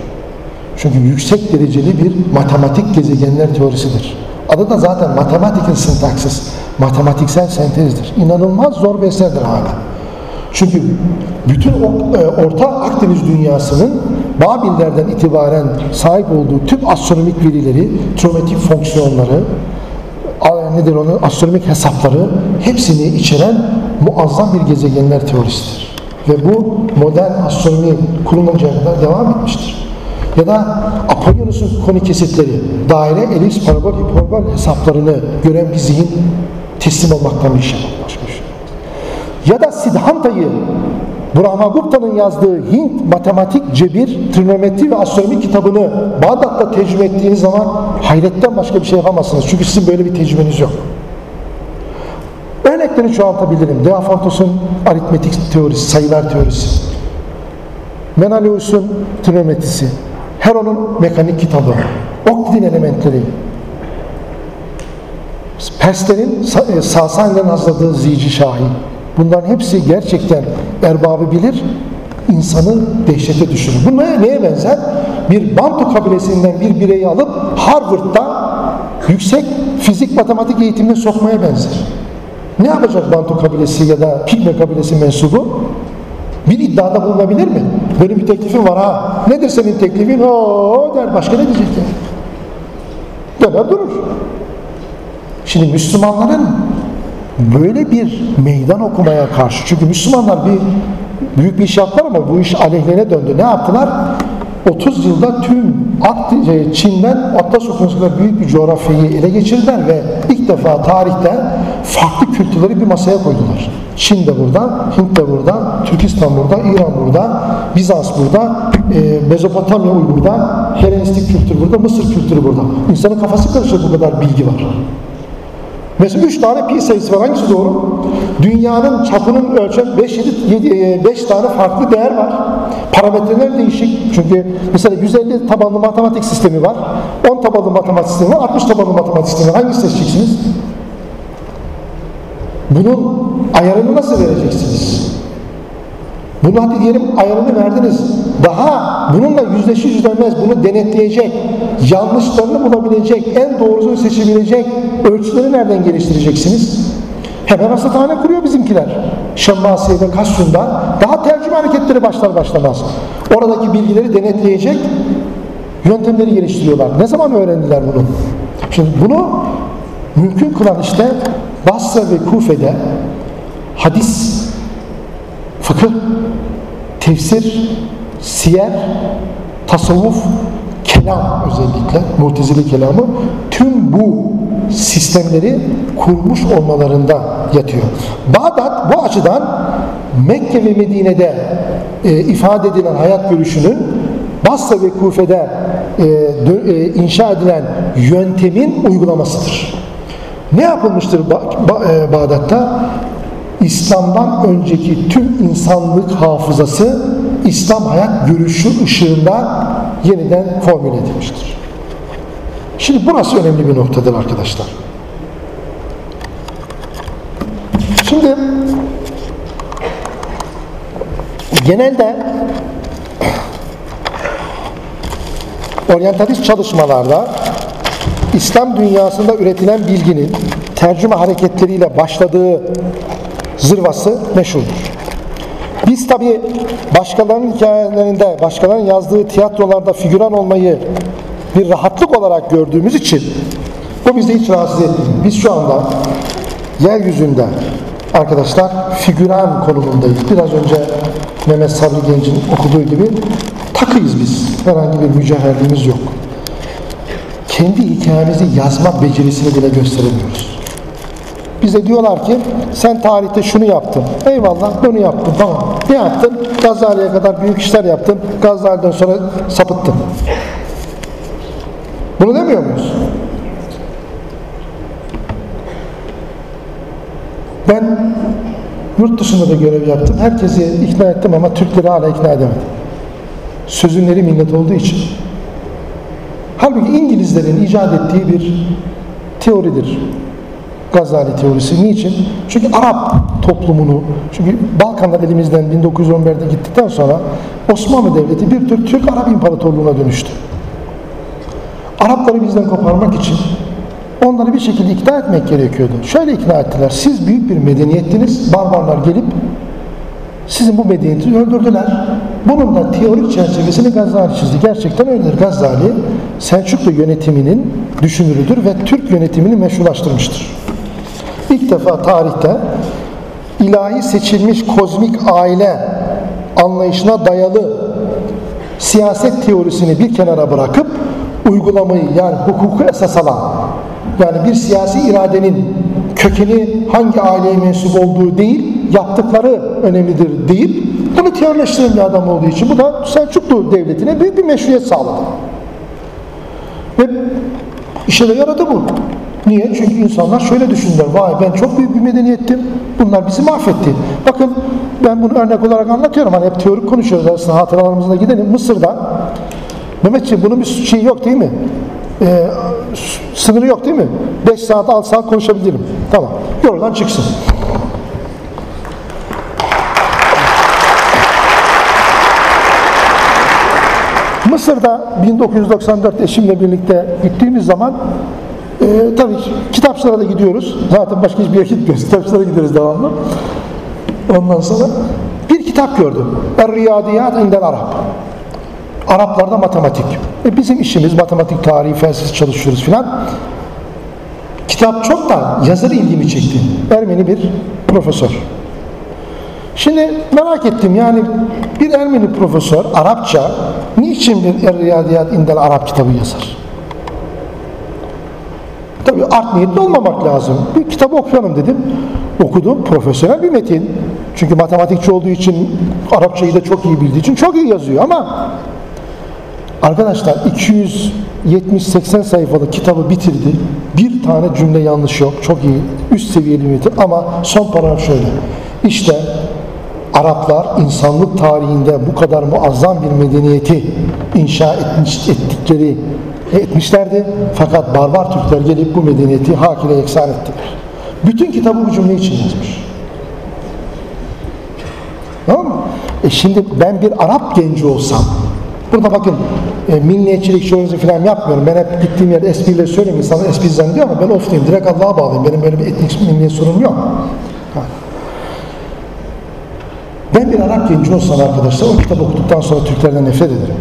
Çünkü yüksek dereceli bir matematik gezegenler teorisidir. Adı da zaten mathematical syntaxis, matematiksel sentezdir. İnanılmaz zor bir eserdir hala. Çünkü bütün e, Orta Akdeniz dünyasının Babillerden itibaren sahip olduğu tüm astronomik verileri, trometik fonksiyonları, nedir onun astronomik hesapları hepsini içeren muazzam bir gezegenler teorisidir. Ve bu modern astronomi kuruluncaya kadar devam etmiştir. Ya da Apollonus'un koni kesitleri, daire, elips, parabol, hiperbol hesaplarını gören bir zihin teslim olmaktan bir şey yok. Ya da Siddhanta'yı Brahmagupta'nın yazdığı Hint matematik, cebir, trigonometri ve astronomi kitabını Bağdat'ta tecrübe ettiğiniz zaman hayretten başka bir şey yapamazsınız. Çünkü sizin böyle bir tecrübeniz yok. Örneklerini çoğaltabilirim. Diophantus'un aritmetik teorisi, sayılar teorisi. Menelaus'un trigonometrisi. Heron'un mekanik kitabı. Oktid'in elementleri. Perslerin, e, Sasanilerin hazırladığı Zici Şahi. Bunların hepsi gerçekten erbabı bilir, insanı dehşete düşürür. Bu neye, neye benzer? Bir Bantu kabilesinden bir bireyi alıp Harvard'da yüksek fizik matematik eğitimine sokmaya benzer. Ne yapacak Bantu kabilesi ya da Pigme kabilesi mensubu? Bir iddiada bulunabilir mi? Benim bir teklifim var ha. Nedir senin teklifin? O der. Başka ne diyecek ya? Döner durur. Şimdi Müslümanların böyle bir meydan okumaya karşı çünkü Müslümanlar bir büyük bir iş yaptılar ama bu iş aleyhlerine döndü. Ne yaptılar? 30 yılda tüm şey, Çin'den Atlas Okyanusu'na büyük bir coğrafyayı ele geçirdiler ve ilk defa tarihte farklı kültürleri bir masaya koydular. Çin de burada, Hint de burada, Türkistan burada, İran burada, Bizans burada, e, Mezopotamya burada, Helenistik kültür burada, Mısır kültürü burada. İnsanın kafası karışır bu kadar bilgi var. Mesela 3 tane pi sayısı var. Hangisi doğru? Dünyanın çapının ölçen 5 7 5 tane farklı değer var. Parametreler değişik. Çünkü mesela 150 tabanlı matematik sistemi var. 10 tabanlı matematik sistemi var. 60 tabanlı matematik sistemi var. Hangisini seçeceksiniz? Bunun ayarını nasıl vereceksiniz? Bunu hadi diyelim ayarını verdiniz. Daha bununla yüzleşir yüzlenmez bunu denetleyecek, yanlışlarını bulabilecek, en doğrusunu seçebilecek ölçüleri nereden geliştireceksiniz? Hemen hastathane kuruyor bizimkiler. Şemmasiye'de, Kassun'da daha tercüme hareketleri başlar başlamaz. Oradaki bilgileri denetleyecek yöntemleri geliştiriyorlar. Ne zaman öğrendiler bunu? Şimdi bunu mümkün kılan işte Basra ve Kufe'de hadis, fıkıh, tefsir, siyer, tasavvuf, kelam özellikle, mutezili kelamı tüm bu sistemleri kurmuş olmalarında yatıyor. Bağdat bu açıdan Mekke ve Medine'de e, ifade edilen hayat görüşünün Basra ve Kufe'de e, dö- e, inşa edilen yöntemin uygulamasıdır. Ne yapılmıştır Ba- Ba- e, Bağdat'ta? İslam'dan önceki tüm insanlık hafızası İslam hayat görüşü ışığında yeniden formüle edilmiştir. Şimdi burası önemli bir noktadır arkadaşlar. Şimdi genelde oryantalist çalışmalarda İslam dünyasında üretilen bilginin tercüme hareketleriyle başladığı zırvası meşhurdur. Biz tabii başkalarının hikayelerinde, başkalarının yazdığı tiyatrolarda figüran olmayı bir rahatlık olarak gördüğümüz için bu bizi hiç rahatsız etmiyor. Biz şu anda yeryüzünde arkadaşlar figüran konumundayız. Biraz önce Mehmet Sabri Genç'in okuduğu gibi takıyız biz. Herhangi bir mücevherliğimiz yok. Kendi hikayemizi yazma becerisini bile gösteremiyoruz. Bize diyorlar ki sen tarihte şunu yaptın. Eyvallah bunu yaptım tamam. Ne yaptın? Gazali'ye kadar büyük işler yaptın. Gazali'den sonra sapıttın. Bunu demiyor muyuz? Ben yurt dışında da görev yaptım. Herkesi ikna ettim ama Türkleri hala ikna edemedim. Sözünleri minnet olduğu için. Halbuki İngilizlerin icat ettiği bir teoridir. Gazali teorisi. Niçin? Çünkü Arap toplumunu, çünkü Balkanlar elimizden 1911'de gittikten sonra Osmanlı Devleti bir tür Türk-Arap İmparatorluğu'na dönüştü. Arapları bizden koparmak için onları bir şekilde ikna etmek gerekiyordu. Şöyle ikna ettiler. Siz büyük bir medeniyettiniz. Barbarlar gelip sizin bu medeniyeti öldürdüler. Bunun da teorik çerçevesini Gazali çizdi. Gerçekten öyledir. Gazali Selçuklu yönetiminin düşünürüdür ve Türk yönetimini meşrulaştırmıştır. İlk defa tarihte ilahi seçilmiş kozmik aile anlayışına dayalı siyaset teorisini bir kenara bırakıp uygulamayı yani hukuku esas alan yani bir siyasi iradenin kökeni hangi aileye mensup olduğu değil yaptıkları önemlidir deyip bunu teorileştiren bir adam olduğu için bu da Selçuklu Devleti'ne büyük bir meşruiyet sağladı. Ve işe de yaradı bu. Niye? Çünkü insanlar şöyle düşündüler. Vay ben çok büyük bir medeniyettim. Bunlar bizi mahvetti. Bakın ben bunu örnek olarak anlatıyorum. Hani hep teorik konuşuyoruz aslında hatıralarımızda gidelim. Mısır'da Mehmetciğim bunun bir şey yok değil mi? Ee, sınırı yok değil mi? 5 saat 6 saat konuşabilirim. Tamam. Yoldan çıksın. Mısır'da 1994 eşimle birlikte gittiğimiz zaman e, tabii kitapçılara da gidiyoruz. Zaten başka hiçbir yere gitmiyoruz. Kitapçılara gidiyoruz devamlı. Ondan sonra bir kitap gördüm. Er-Riyadiyat indel Arap. Araplarda matematik. E bizim işimiz matematik, tarihi, felsefe çalışıyoruz filan. Kitap çok da yazarı ilgimi çekti. Ermeni bir profesör. Şimdi merak ettim yani bir Ermeni profesör Arapça niçin bir Er-Riyadiyat indel Arap kitabı yazar? Tabii art niyetli olmamak lazım. Bir kitabı okuyalım dedim. Okudum. Profesyonel bir metin. Çünkü matematikçi olduğu için Arapçayı da çok iyi bildiği için çok iyi yazıyor ama Arkadaşlar 270-80 sayfalık kitabı bitirdi. Bir tane cümle yanlış yok. Çok iyi. Üst seviyeli metin ama son paragraf şöyle. İşte Araplar insanlık tarihinde bu kadar muazzam bir medeniyeti inşa etmiş, ettikleri etmişlerdi. Fakat barbar Türkler gelip bu medeniyeti hakile yeksan ettiler. Bütün kitabı bu cümle için yazmış. Tamam mı? E şimdi ben bir Arap genci olsam Burada bakın e, milliyetçilik şöyle falan yapmıyorum. Ben hep gittiğim yerde espriyle söyleyeyim. İnsanlar espri zannediyor ama ben ofluyum. Direkt Allah'a bağlıyım. Benim böyle bir etnik milliyet sorunum yok. Ben bir Arap genci olsam arkadaşlar o kitabı okuduktan sonra Türklerden nefret ederim.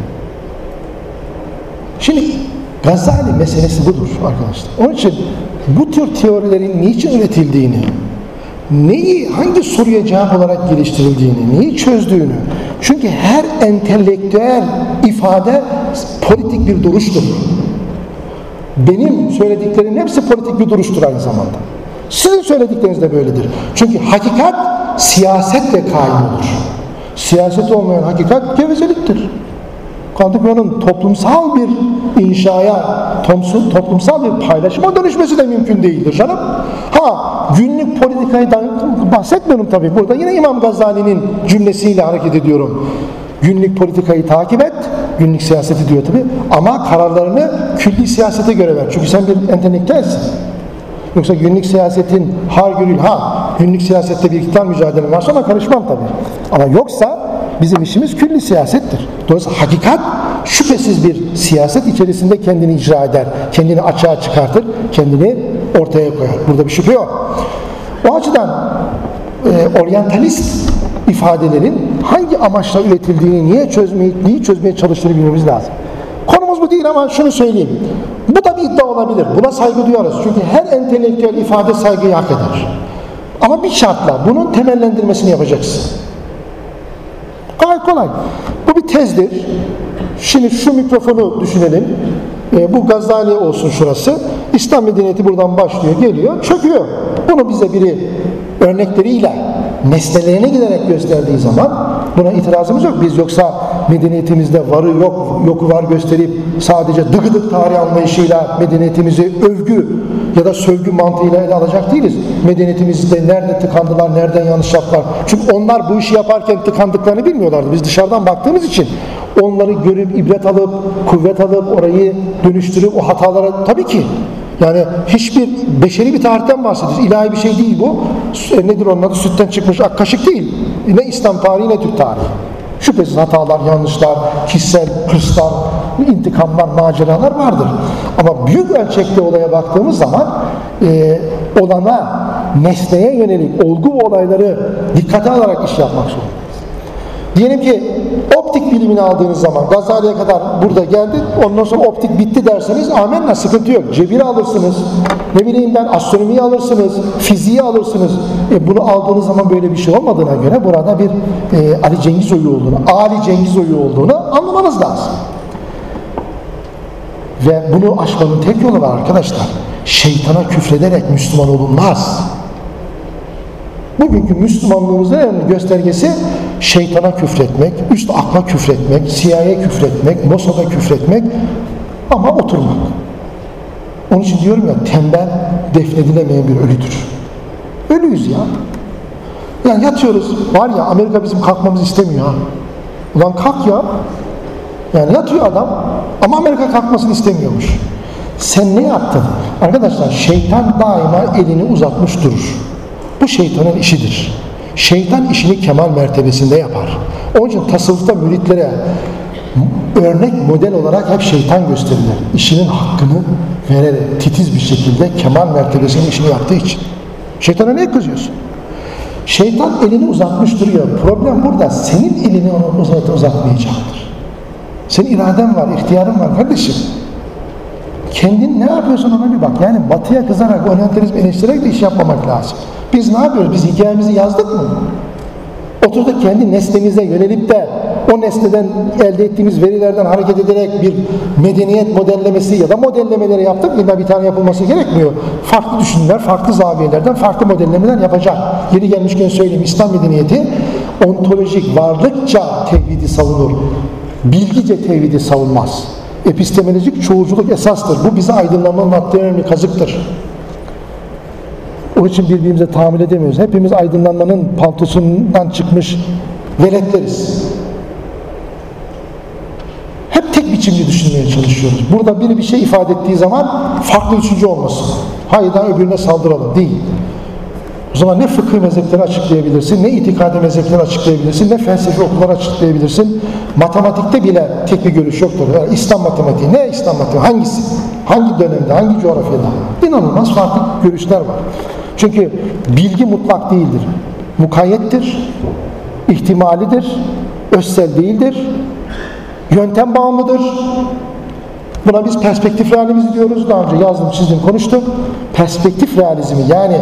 Gazali meselesi budur arkadaşlar. Onun için bu tür teorilerin niçin üretildiğini, neyi hangi soruya cevap olarak geliştirildiğini, neyi çözdüğünü. Çünkü her entelektüel ifade politik bir duruştur. Benim söylediklerimin hepsi politik bir duruştur aynı zamanda. Sizin söyledikleriniz de böyledir. Çünkü hakikat siyasetle kaim olur. Siyaset olmayan hakikat gevezeliktir. Onun toplumsal bir inşaya, toplumsal bir paylaşıma dönüşmesi de mümkün değildir canım. Ha günlük politikayı bahsetmiyorum tabii. Burada yine İmam Gazali'nin cümlesiyle hareket ediyorum. Günlük politikayı takip et, günlük siyaseti diyor tabii. Ama kararlarını külli siyasete göre ver. Çünkü sen bir entelektüelsin. Yoksa günlük siyasetin har gürül ha günlük siyasette bir iktidar mücadele varsa ona karışmam tabii. Ama yoksa bizim işimiz külli siyasettir. Dolayısıyla hakikat şüphesiz bir siyaset içerisinde kendini icra eder. Kendini açığa çıkartır. Kendini ortaya koyar. Burada bir şüphe yok. O açıdan e, oryantalist ifadelerin hangi amaçla üretildiğini, niye çözmeye, neyi çözmeye çalıştığını bilmemiz lazım. Konumuz bu değil ama şunu söyleyeyim. Bu da bir iddia olabilir. Buna saygı duyarız. Çünkü her entelektüel ifade saygıyı hak eder. Ama bir şartla bunun temellendirmesini yapacaksın. Kolay. Bu bir tezdir. Şimdi şu mikrofonu düşünelim. E, bu Gazali olsun şurası. İslam medeniyeti buradan başlıyor, geliyor, çöküyor. Bunu bize biri örnekleriyle nesnelerine giderek gösterdiği zaman buna itirazımız yok. Biz yoksa medeniyetimizde varı yok, yoku var gösterip sadece dıgıdık tarih anlayışıyla medeniyetimizi övgü ya da sövgü mantığıyla ele alacak değiliz. Medeniyetimizde nerede tıkandılar, nereden yanlış yaptılar. Çünkü onlar bu işi yaparken tıkandıklarını bilmiyorlardı. Biz dışarıdan baktığımız için onları görüp, ibret alıp, kuvvet alıp, orayı dönüştürüp o hatalara tabii ki yani hiçbir beşeri bir tarihten bahsediyoruz. İlahi bir şey değil bu. Nedir onun adı? Sütten çıkmış ak kaşık değil. Ne İslam tarihi ne Türk tarihi. Şüphesiz hatalar, yanlışlar, kişisel hırslar, intikamlar, maceralar vardır. Ama büyük ölçekte olaya baktığımız zaman e, olana, nesneye yönelik olgu ve olayları dikkate alarak iş yapmak zorundayız. Diyelim ki optik bilimini aldığınız zaman Gazali'ye kadar burada geldi ondan sonra optik bitti derseniz amenna sıkıntı yok. Cebiri alırsınız. Ne bileyim ben astronomiyi alırsınız. Fiziği alırsınız. E bunu aldığınız zaman böyle bir şey olmadığına göre burada bir e, Ali Cengiz oyu olduğunu, Ali Cengiz oyu olduğunu anlamanız lazım. Ve bunu aşmanın tek yolu var arkadaşlar. Şeytana küfrederek Müslüman olunmaz. Bugünkü Müslümanlığımızın en göstergesi şeytana küfretmek, üst akla küfretmek, CIA'ya küfretmek, Mossad'a küfretmek ama oturmak. Onun için diyorum ya tembel defnedilemeyen bir ölüdür. Ölüyüz ya. Yani yatıyoruz. Var ya Amerika bizim kalkmamızı istemiyor ha. Ulan kalk ya. Yani yatıyor adam ama Amerika kalkmasını istemiyormuş. Sen ne yaptın? Arkadaşlar şeytan daima elini uzatmış durur. Bu şeytanın işidir. Şeytan işini kemal mertebesinde yapar. Onun için tasavvufta müritlere örnek model olarak hep şeytan gösterilir. İşinin hakkını vererek titiz bir şekilde kemal mertebesinin işini yaptığı için. Şeytana ne kızıyorsun? Şeytan elini uzatmış duruyor. Problem burada senin elini ona uzat uzatmayacaktır. Senin iraden var, ihtiyarın var kardeşim. Kendin ne yapıyorsun ona bir bak. Yani batıya kızarak, oryantalizmi eleştirerek de iş yapmamak lazım. Biz ne yapıyoruz? Biz hikayemizi yazdık mı? Oturduk kendi nesnemize yönelip de o nesneden elde ettiğimiz verilerden hareket ederek bir medeniyet modellemesi ya da modellemeleri yaptık. İlla bir tane yapılması gerekmiyor. Farklı düşünürler, farklı zaviyelerden farklı modellemeler yapacak. Yeri gelmişken söyleyeyim İslam medeniyeti ontolojik varlıkça tevhidi savunur. Bilgice tevhidi savunmaz. Epistemolojik çoğulculuk esastır. Bu bize aydınlanmanın attığı önemli kazıktır. Onun için birbirimize tahammül edemiyoruz. Hepimiz aydınlanmanın paltosundan çıkmış veletleriz. Hep tek biçimli düşünmeye çalışıyoruz. Burada biri bir şey ifade ettiği zaman farklı üçüncü olmasın. Hayırdan öbürüne saldıralım. Değil. O zaman ne fıkıh mezhepleri açıklayabilirsin, ne itikadi mezhepleri açıklayabilirsin, ne felsefi okulları açıklayabilirsin. Matematikte bile tek bir görüş yoktur. Yani İslam matematiği, ne İslam matematiği, hangisi? Hangi dönemde, hangi coğrafyada? İnanılmaz farklı görüşler var. Çünkü bilgi mutlak değildir. Mukayyettir, ihtimalidir, özsel değildir, yöntem bağımlıdır. Buna biz perspektif realizmi diyoruz. Daha önce yazdım, çizdim, konuştum. Perspektif realizmi yani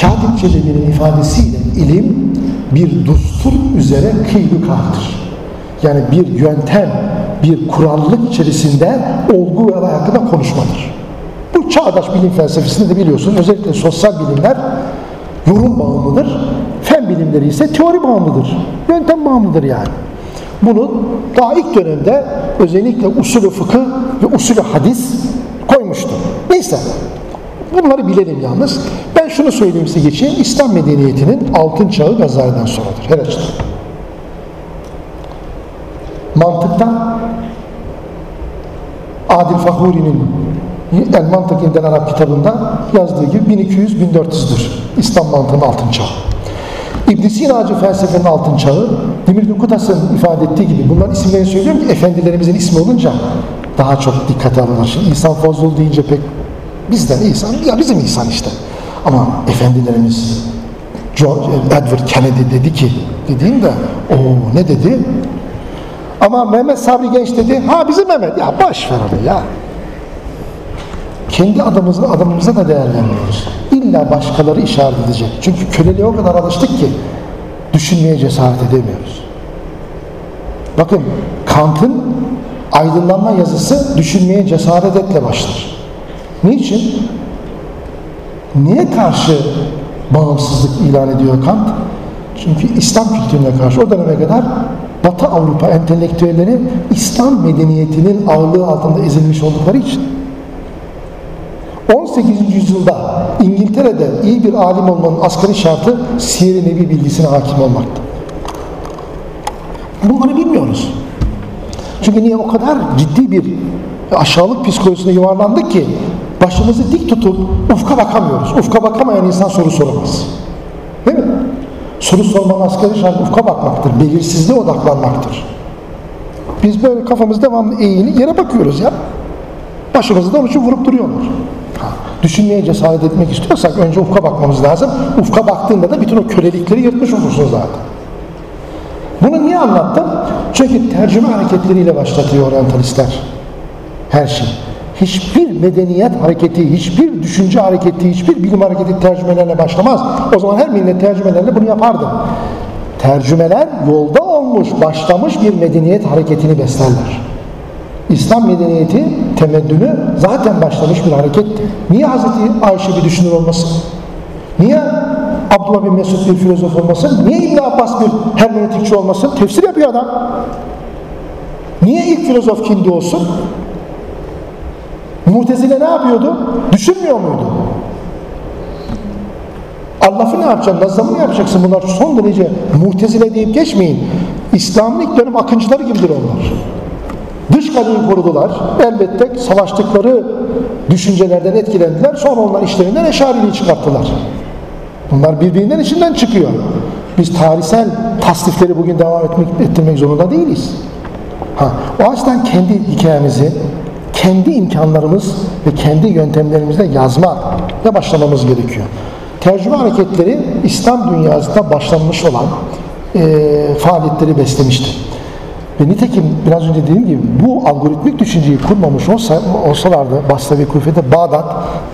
Katip Çelebi'nin ifadesiyle ilim bir dustur üzere kıyı kaldır. Yani bir yöntem, bir kurallık içerisinde olgu ve hakkında konuşmadır. Bu çağdaş bilim felsefesinde de biliyorsun özellikle sosyal bilimler yorum bağımlıdır. Fen bilimleri ise teori bağımlıdır. Yöntem bağımlıdır yani. Bunu daha ilk dönemde özellikle usulü fıkıh ve usulü hadis koymuştu. Neyse bunları bilelim yalnız. Ben şunu söyleyeyim size geçeyim. İslam medeniyetinin altın çağı Gazali'den sonradır. Her açıdan. Mantıkta Adil Fahuri'nin El Mantık İnden Arap kitabında yazdığı gibi 1200-1400'dür. İslam mantığının altın çağı. İbn Sina'cı felsefenin altın çağı, Demir Kutas'ın ifade ettiği gibi bunların isimlerini söylüyorum ki efendilerimizin ismi olunca daha çok dikkate alınır. Şimdi İhsan Fazıl deyince pek bizden İhsan, ya bizim İhsan işte. Ama efendilerimiz George Edward Kennedy dedi ki dediğimde o ne dedi? Ama Mehmet Sabri Genç dedi ha bizim Mehmet ya boş ver ya. Kendi adımızı adımımıza da değerlenmiyoruz. İlla başkaları işaret edecek. Çünkü köleliğe o kadar alıştık ki düşünmeye cesaret edemiyoruz. Bakın Kant'ın aydınlanma yazısı düşünmeye cesaret etle başlar. Niçin? Niye karşı bağımsızlık ilan ediyor Kant? Çünkü İslam kültürüne karşı o döneme kadar Batı Avrupa entelektüelleri İslam medeniyetinin ağırlığı altında ezilmiş oldukları için 18. yüzyılda İngiltere'de iyi bir alim olmanın asgari şartı siyer nebi bilgisine hakim olmaktı. Bunları bilmiyoruz. Çünkü niye o kadar ciddi bir aşağılık psikolojisine yuvarlandık ki başımızı dik tutup ufka bakamıyoruz. Ufka bakamayan insan soru soramaz. Değil mi? Soru sormanın asgari şartı ufka bakmaktır. Belirsizliğe odaklanmaktır. Biz böyle kafamız devamlı eğili yere bakıyoruz ya. Başımızı da onun için vurup duruyorlar. Düşünmeye cesaret etmek istiyorsak önce ufka bakmamız lazım. Ufka baktığında da bütün o kölelikleri yırtmış olursun zaten. Bunu niye anlattım? Çünkü tercüme hareketleriyle başlatıyor oryantalistler. Her şey. Hiçbir medeniyet hareketi, hiçbir düşünce hareketi, hiçbir bilim hareketi tercümelerle başlamaz. O zaman her millet tercümelerle bunu yapardı. Tercümeler yolda olmuş, başlamış bir medeniyet hareketini beslerler. İslam medeniyeti temeddünü zaten başlamış bir hareketti. Niye Hazreti Ayşe bir düşünür olmasın? Niye Abdullah bin Mesud bir filozof olmasın? Niye İbn Abbas bir hermeneutikçi olmasın? Tefsir yapıyor adam. Niye ilk filozof kimdi olsun? Mutezile ne yapıyordu? Düşünmüyor muydu? Allah'ı ne yapacaksın? Nazamı ne yapacaksın? Bunlar son derece mutezile deyip geçmeyin. İslam'ın ilk dönem akıncıları gibidir onlar. Dış kaleyi korudular. Elbette savaştıkları düşüncelerden etkilendiler. Sonra onlar işlerinden eşariliği çıkarttılar. Bunlar birbirinden içinden çıkıyor. Biz tarihsel tasnifleri bugün devam etmek, ettirmek zorunda değiliz. Ha, o açıdan kendi hikayemizi, kendi imkanlarımız ve kendi yöntemlerimizle yazma ve başlamamız gerekiyor. Tercüme hareketleri İslam dünyasında başlanmış olan e, faaliyetleri beslemiştir. Ve nitekim biraz önce dediğim gibi bu algoritmik düşünceyi kurmamış olsa, olsalardı Basra ve Kufe'de Bağdat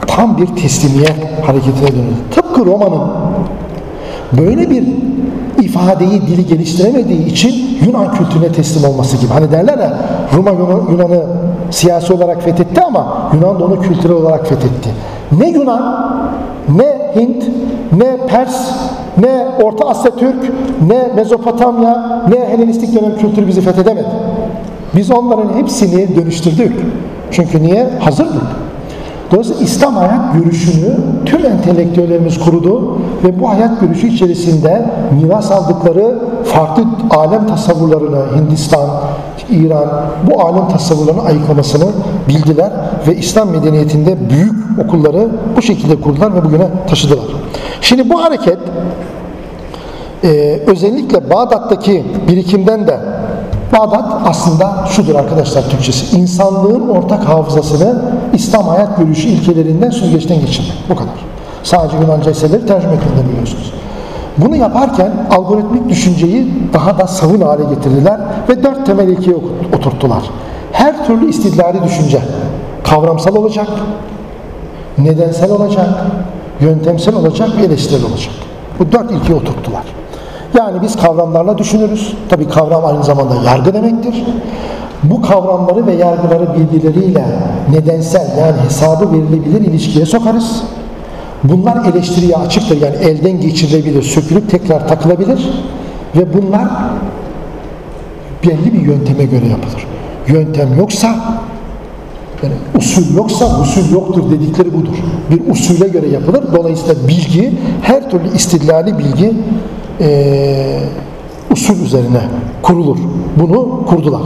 tam bir teslimiyet hareketine dönüldü. Tıpkı Roma'nın böyle bir ifadeyi, dili geliştiremediği için Yunan kültürüne teslim olması gibi. Hani derler ya Roma Yunan'ı siyasi olarak fethetti ama Yunan da onu kültürel olarak fethetti. Ne Yunan, ne Hint, ne Pers, ne Orta Asya Türk, ne Mezopotamya, ne Helenistik dönem kültürü bizi fethedemedi. Biz onların hepsini dönüştürdük. Çünkü niye? Hazırdık. Dolayısıyla İslam hayat görüşünü tüm entelektüellerimiz kurudu ve bu hayat görüşü içerisinde miras aldıkları farklı alem tasavvurlarını Hindistan, İran bu alem tasavvurlarını ayıklamasını bildiler ve İslam medeniyetinde büyük okulları bu şekilde kurdular ve bugüne taşıdılar. Şimdi bu hareket e, özellikle Bağdat'taki birikimden de Bağdat aslında şudur arkadaşlar Türkçesi. insanlığın ortak hafızasını İslam hayat görüşü ilkelerinden süzgeçten geçirmek. Bu kadar. Sadece Yunanca eserleri tercüme etmeden biliyorsunuz. Bunu yaparken algoritmik düşünceyi daha da savun hale getirdiler ve dört temel ilkeye oturttular. Her türlü istidlali düşünce kavramsal olacak, nedensel olacak, yöntemsel olacak ve eleştirel olacak. Bu dört ilkeye oturttular. Yani biz kavramlarla düşünürüz. Tabi kavram aynı zamanda yargı demektir. Bu kavramları ve yargıları birbirleriyle nedensel yani hesabı verilebilir ilişkiye sokarız. Bunlar eleştiriye açıktır yani elden geçirilebilir, sökülüp tekrar takılabilir ve bunlar belli bir yönteme göre yapılır. Yöntem yoksa yani usul yoksa usul yoktur dedikleri budur. Bir usule göre yapılır. Dolayısıyla bilgi, her türlü istidlali bilgi e, usul üzerine kurulur. Bunu kurdular.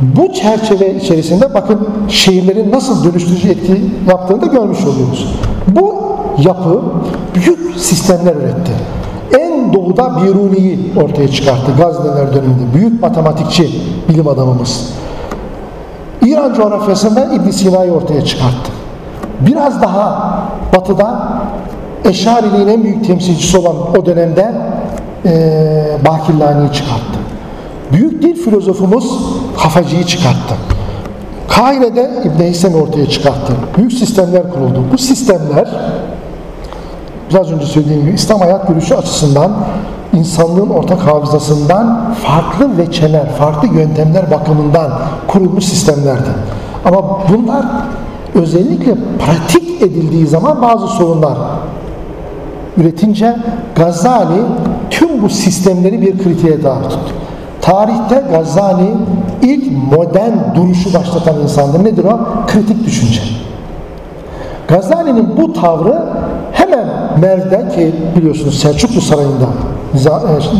Bu çerçeve içerisinde bakın şehirlerin nasıl dönüştürücü etki yaptığını da görmüş oluyoruz. Bu yapı büyük sistemler üretti. En doğuda Biruni'yi ortaya çıkarttı Gazneler döneminde. Büyük matematikçi bilim adamımız. İran coğrafyasında İbn Sina'yı ortaya çıkarttı. Biraz daha batıda Eşariliğin en büyük temsilcisi olan o dönemde e, Bakillani'yi çıkarttı. Büyük dil filozofumuz Kafacı'yı çıkarttı. Kahire'de İbn Heysem ortaya çıkarttı. Büyük sistemler kuruldu. Bu sistemler biraz önce söylediğim gibi İslam hayat görüşü açısından insanlığın ortak hafızasından farklı veçeler, farklı yöntemler bakımından kurulmuş sistemlerdi. Ama bunlar özellikle pratik edildiği zaman bazı sorunlar üretince Gazali tüm bu sistemleri bir kritiğe tuttu. Tarihte Gazali ilk modern duruşu başlatan insandır. Nedir o? Kritik düşünce. Gazali'nin bu tavrı hemen Merv'de ki biliyorsunuz Selçuklu Sarayı'nda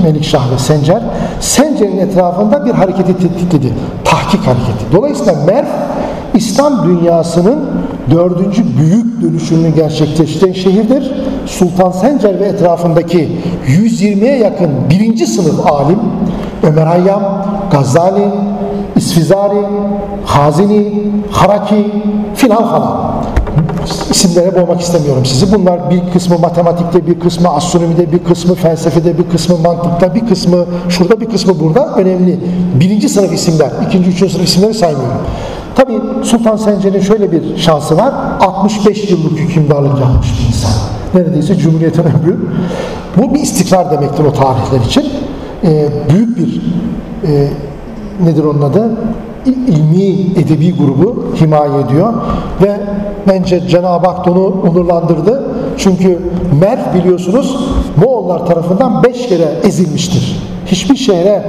Melikşah ve Sencer Sencer'in etrafında bir hareketi tetikledi. Tahkik hareketi. Dolayısıyla Merv İslam dünyasının dördüncü büyük dönüşümünü gerçekleştiren şehirdir. Sultan Sencer ve etrafındaki 120'ye yakın birinci sınıf alim Ömer Hayyam, Gazali, İsfizari, Hazini, Haraki filan falan isimlere boğmak istemiyorum sizi. Bunlar bir kısmı matematikte, bir kısmı astronomide, bir kısmı felsefede, bir kısmı mantıkta, bir kısmı şurada, bir kısmı burada önemli. Birinci sınıf isimler, ikinci, üçüncü sınıf isimleri saymıyorum. Tabi Sultan Sencer'in şöyle bir şansı var. 65 yıllık hükümdarlık yapmış bir insan. Neredeyse Cumhuriyet'in ömrü. Bu bir istikrar demektir o tarihler için. Ee, büyük bir e, nedir onun adı? İlmi edebi grubu himaye ediyor ve bence Cenab-ı Hak onu onurlandırdı. Çünkü Mer biliyorsunuz Moğollar tarafından beş kere ezilmiştir. Hiçbir şehre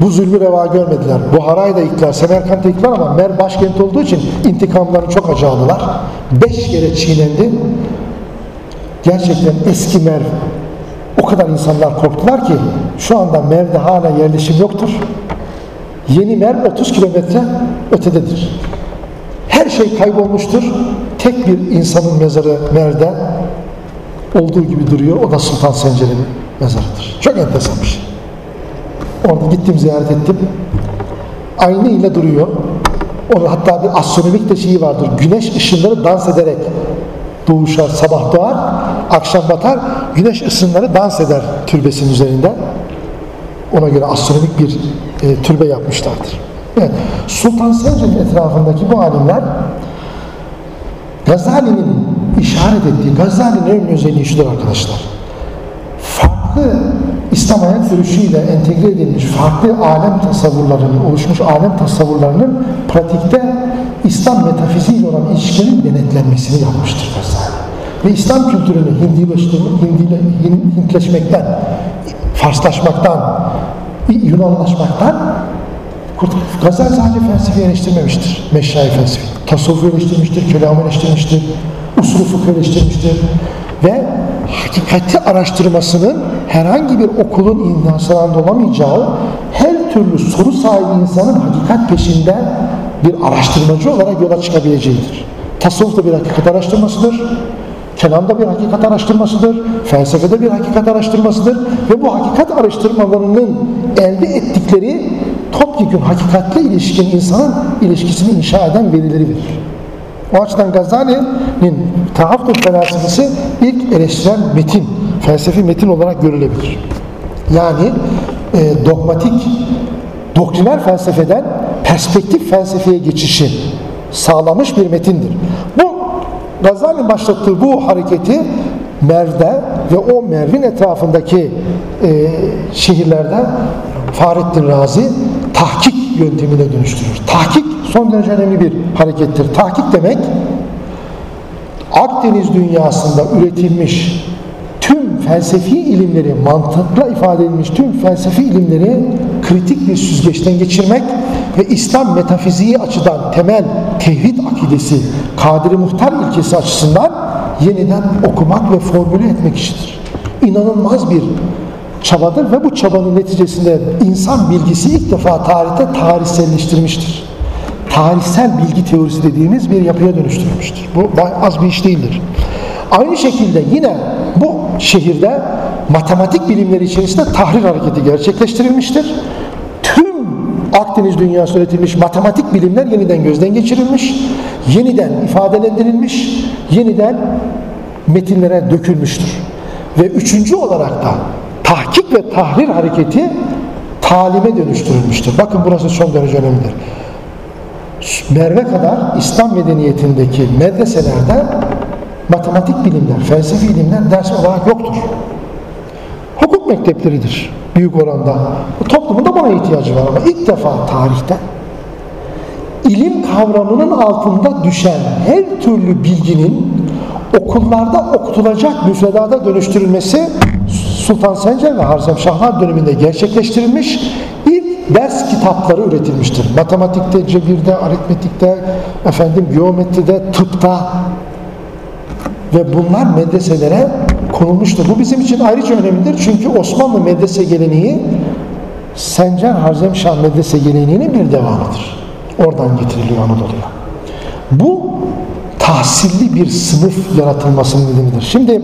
bu zulmü reva görmediler. Buhara'yı da yıktılar, Semerkant'ı yıktılar ama Mer başkent olduğu için intikamlarını çok acı aldılar. Beş kere çiğnendi. Gerçekten eski Mer o kadar insanlar korktular ki şu anda Mer'de hala yerleşim yoktur. Yeni Mer 30 kilometre ötededir. Her şey kaybolmuştur. Tek bir insanın mezarı Mer'de olduğu gibi duruyor. O da Sultan Sencer'in mezarıdır. Çok enteresan bir şey. Orada gittim ziyaret ettim. Aynı ile duruyor. Onun hatta bir astronomik de şeyi vardır. Güneş ışınları dans ederek doğuşar, sabah doğar, akşam batar. Güneş ışınları dans eder türbesinin üzerinde. Ona göre astronomik bir e, türbe yapmışlardır. Evet, Sultan Selçuk'un etrafındaki bu alimler Gazali'nin işaret ettiği, Gazali'nin önemli özelliği şudur arkadaşlar. Farklı İslam hayat görüşüyle entegre edilmiş farklı alem tasavvurlarının, oluşmuş alem tasavvurlarının pratikte İslam metafiziğiyle olan ilişkinin denetlenmesini yapmıştır Gazali. Ve İslam kültürünü Hindile, Hintleşmekten, Farslaşmaktan, Yunanlaşmaktan Gazali sadece felsefi eleştirmemiştir. Meşrai felsefi. Tasavvuf eleştirmiştir, kelamı eleştirmiştir, usulü fıkıh eleştirmiştir. Ve hakikati araştırmasının herhangi bir okulun imkanı olamayacağı her türlü soru sahibi insanın hakikat peşinde bir araştırmacı olarak yola çıkabileceğidir. Tasavvuf da bir hakikat araştırmasıdır. Kelamda bir hakikat araştırmasıdır. Felsefede bir hakikat araştırmasıdır. Ve bu hakikat araştırmalarının elde ettikleri topyekun hakikatle ilişkin insanın ilişkisini inşa eden verileridir. O açıdan Gazali'nin tahaffül felsefesi ilk eleştiren metin, felsefi metin olarak görülebilir. Yani e, dogmatik, doktriner felsefeden perspektif felsefeye geçişi sağlamış bir metindir. Bu Gazali başlattığı bu hareketi Merv'de ve o Merv'in etrafındaki e, şehirlerde Fahrettin Razi tahkik yöntemine dönüştürür. Tahkik son derece önemli bir harekettir. Tahkik demek Akdeniz dünyasında üretilmiş tüm felsefi ilimleri, mantıkla ifade edilmiş tüm felsefi ilimleri kritik bir süzgeçten geçirmek ve İslam metafiziği açıdan temel tevhid akidesi, kadiri muhtar ilkesi açısından yeniden okumak ve formüle etmek işidir. İnanılmaz bir çabadır ve bu çabanın neticesinde insan bilgisi ilk defa tarihte tarihselleştirmiştir. Tarihsel bilgi teorisi dediğimiz bir yapıya dönüştürmüştür. Bu az bir iş değildir. Aynı şekilde yine bu şehirde matematik bilimleri içerisinde tahrir hareketi gerçekleştirilmiştir. Akdeniz dünyası üretilmiş matematik bilimler yeniden gözden geçirilmiş, yeniden ifadelendirilmiş, yeniden metinlere dökülmüştür. Ve üçüncü olarak da tahkik ve tahrir hareketi talime dönüştürülmüştür. Bakın burası çok derece önemlidir. Merve kadar İslam medeniyetindeki medreselerde matematik bilimler, felsefi ilimler ders olarak yoktur. Hukuk mektepleridir büyük oranda. Bu toplumun da buna ihtiyacı var ama ilk defa tarihte ilim kavramının altında düşen her türlü bilginin okullarda okutulacak müfredata dönüştürülmesi Sultan Sencer ve Harzemşahlar döneminde gerçekleştirilmiş ilk ders kitapları üretilmiştir. Matematikte, cebirde, aritmetikte, efendim geometride, tıpta ve bunlar medreselere konulmuştur. Bu bizim için ayrıca önemlidir çünkü Osmanlı medrese geleneği Sencer Harzemşah medrese geleneğinin bir devamıdır. Oradan getiriliyor Anadolu'ya. Bu tahsilli bir sınıf yaratılmasının nedenidir. Şimdi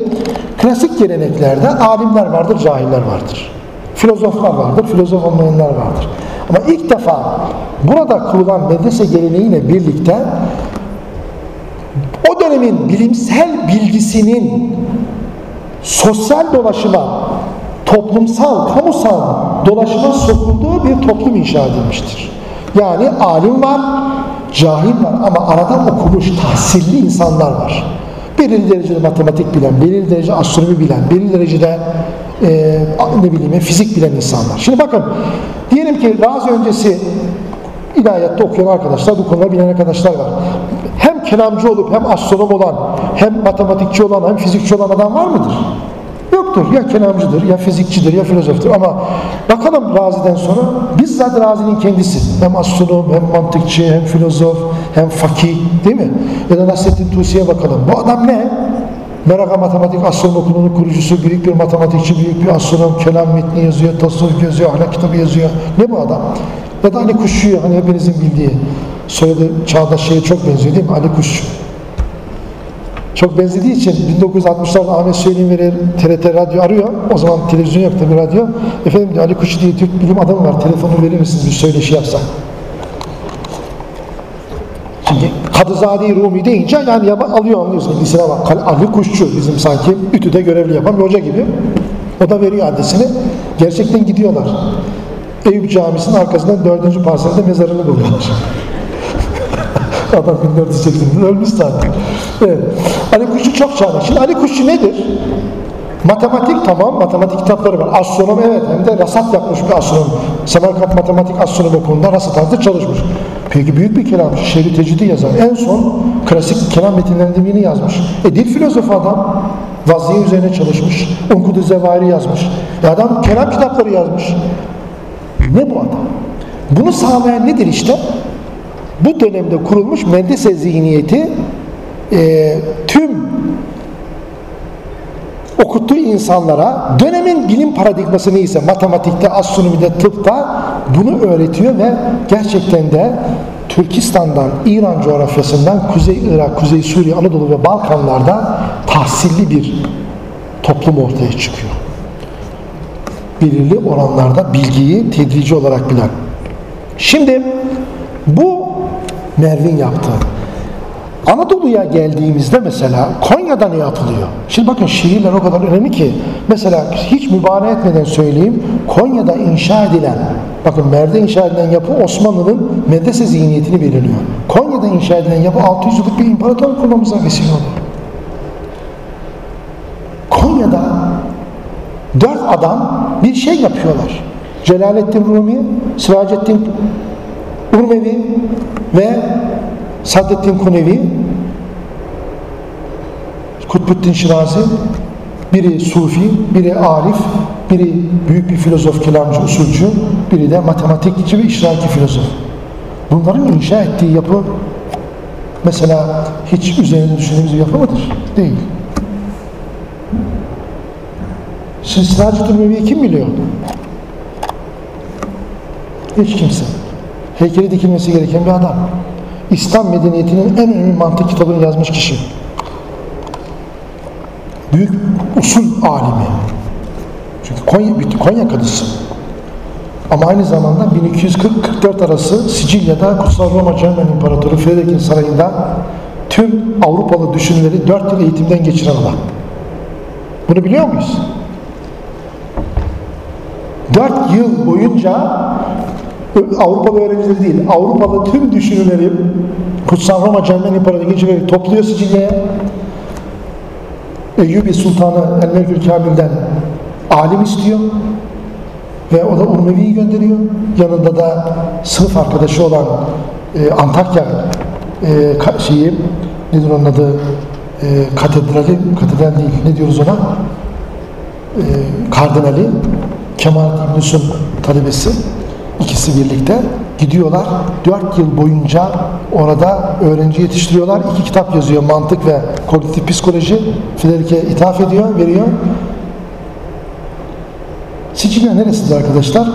klasik geleneklerde alimler vardır, cahiller vardır. Filozoflar vardır, filozof olmayanlar vardır. Ama ilk defa burada kurulan medrese geleneğiyle birlikte o dönemin bilimsel bilgisinin sosyal dolaşıma, toplumsal, kamusal dolaşıma sokulduğu bir toplum inşa edilmiştir. Yani alim var, cahil var ama arada okumuş, tahsilli insanlar var. Belirli derecede matematik bilen, belirli derecede astronomi bilen, belirli derecede e, ne bileyim fizik bilen insanlar. Şimdi bakın, diyelim ki Razi öncesi ilahiyatта okuyan arkadaşlar, bu konuda bilen arkadaşlar var. Hem kelamcı olup hem astronom olan, hem matematikçi olan, hem fizikçi olan adam var mıdır? Yoktur. Ya kelamcıdır, ya fizikçidir, ya filozoftur. Ama bakalım Razi'den sonra bizzat Razi'nin kendisi. Hem astronom, hem mantıkçı, hem filozof, hem fakih değil mi? Ya da Nasrettin Tusi'ye bakalım. Bu adam ne? Meraka Matematik Astronom Okulu'nun kurucusu, büyük bir matematikçi, büyük bir astronom, kelam metni yazıyor, tasavvuf yazıyor, ahlak kitabı yazıyor. Ne bu adam? Ya da Ali Kuşçu'yu hani hepinizin bildiği, soyadı Çağdaş şeye çok benziyor değil mi? Ali Kuşçu. Çok benzediği için 1960'larda Ahmet Söyleyin verir TRT radyo arıyor. O zaman televizyon yok tabii radyo. Efendim diyor, Ali Kuşçu diye Türk bilim adamı var. Telefonu verir misiniz bir söyleşi yapsak? Şimdi Kadızade Rumi deyince yani yaba, alıyor anlıyorsun. Lisine bak. Ali Kuşçu bizim sanki ütüde görevli yapan bir hoca gibi. O da veriyor adresini. Gerçekten gidiyorlar. Eyüp Camisi'nin arkasından dördüncü parselde mezarını buluyorlar. Adam 1480'de ölmüş zaten. Evet. Ali Kuşçu çok. Şimdi Ali Kuşçu nedir? Matematik tamam, matematik kitapları var. Astronom evet, hem de rasat yapmış bir astronom. Semerkant Matematik Astronom Okulu'nda rasathanede çalışmış. Peki büyük bir kelamcı, şehri tecidi yazar. En son klasik kelam metinlerinden birini yazmış. E dil filozofu adam. Vaziye üzerine çalışmış. Unkudu Zevahiri yazmış. E adam kelam kitapları yazmış. Ne bu adam? Bunu sağlayan nedir işte? Bu dönemde kurulmuş medrese zihniyeti e, tüm okuttuğu insanlara dönemin bilim paradigması neyse matematikte, astronomide, tıpta bunu öğretiyor ve gerçekten de Türkistan'dan, İran coğrafyasından Kuzey Irak, Kuzey Suriye, Anadolu ve Balkanlarda tahsilli bir toplum ortaya çıkıyor. Belirli oranlarda bilgiyi tedrici olarak bilen. Şimdi bu Mervin yaptığı. Anadolu'ya geldiğimizde mesela Konya'da ne yapılıyor? Şimdi bakın şiirler o kadar önemli ki mesela hiç mübalağa etmeden söyleyeyim Konya'da inşa edilen bakın Mer'de inşa edilen yapı Osmanlı'nın medrese zihniyetini belirliyor. Konya'da inşa edilen yapı 600 yıllık bir imparator kurmamıza vesile oluyor. Konya'da dört adam bir şey yapıyorlar. Celaleddin Rumi, Sıracettin Urmevi ve Saddettin Kunevi, Kutbuddin Şirazi, biri Sufi, biri Arif, biri büyük bir filozof, kelamcı, usulcü, biri de matematikçi ve işraki filozof. Bunların inşa ettiği yapı mesela hiç üzerine düşündüğümüz bir yapı mıdır? Değil. Şimdi Urmevi'yi kim biliyor? Hiç kimse. Heykeli dikilmesi gereken bir adam. İslam medeniyetinin en önemli mantık kitabını yazmış kişi. Büyük usul alimi. Çünkü Konya, Konya kadısı. Ama aynı zamanda 1240-44 arası Sicilya'da Kutsal Roma Cermen İmparatoru Frederick'in sarayında tüm Avrupalı düşünürleri 4 yıl eğitimden geçiren adam. Bunu biliyor muyuz? 4 yıl boyunca [laughs] Avrupalı öğrencileri değil, Avrupalı tüm düşünürleri Kutsal Roma Cermen İmparatorluğu topluyor Sicilya'ya. Eyyubi Sultanı Elmerkül Kamil'den alim istiyor ve o da Urmevi'yi gönderiyor. Yanında da sınıf arkadaşı olan e, Antakya e, ka- şeyi nedir onun adı e, katedrali katedral değil ne diyoruz ona e, kardinali Kemalettin İbn-i talebesi ikisi birlikte gidiyorlar. Dört yıl boyunca orada öğrenci yetiştiriyorlar. İki kitap yazıyor. Mantık ve kognitif psikoloji. Friderik'e ithaf ediyor, veriyor. Sicilya neresidir arkadaşlar?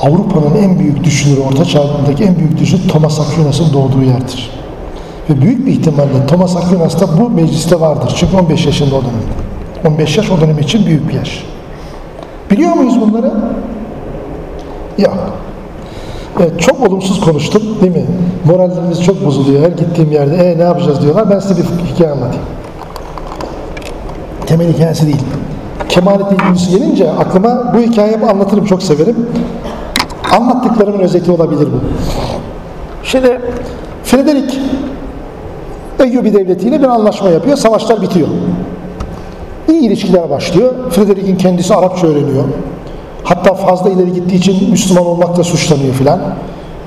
Avrupa'nın en büyük düşünürü, Orta Çağ'daki en büyük düşünür Thomas Aquinas'ın doğduğu yerdir. Ve büyük bir ihtimalle Thomas Aquinas da bu mecliste vardır. Çünkü 15 yaşında o dönemde. 15 yaş o dönem için büyük bir yaş. Biliyor muyuz bunları? Yok. Evet, çok olumsuz konuştum değil mi? Morallerimiz çok bozuluyor. Her gittiğim yerde e, ne yapacağız diyorlar. Ben size bir hikaye anlatayım. Temel hikayesi değil. Kemalettin İlgisi gelince aklıma bu hikayeyi anlatırım. Çok severim. Anlattıklarımın özeti olabilir bu. Şimdi Frederick Eyyubi devletiyle bir anlaşma yapıyor. Savaşlar bitiyor. İyi ilişkiler başlıyor. Frederick'in kendisi Arapça öğreniyor. Hatta fazla ileri gittiği için Müslüman olmakla suçlanıyor filan.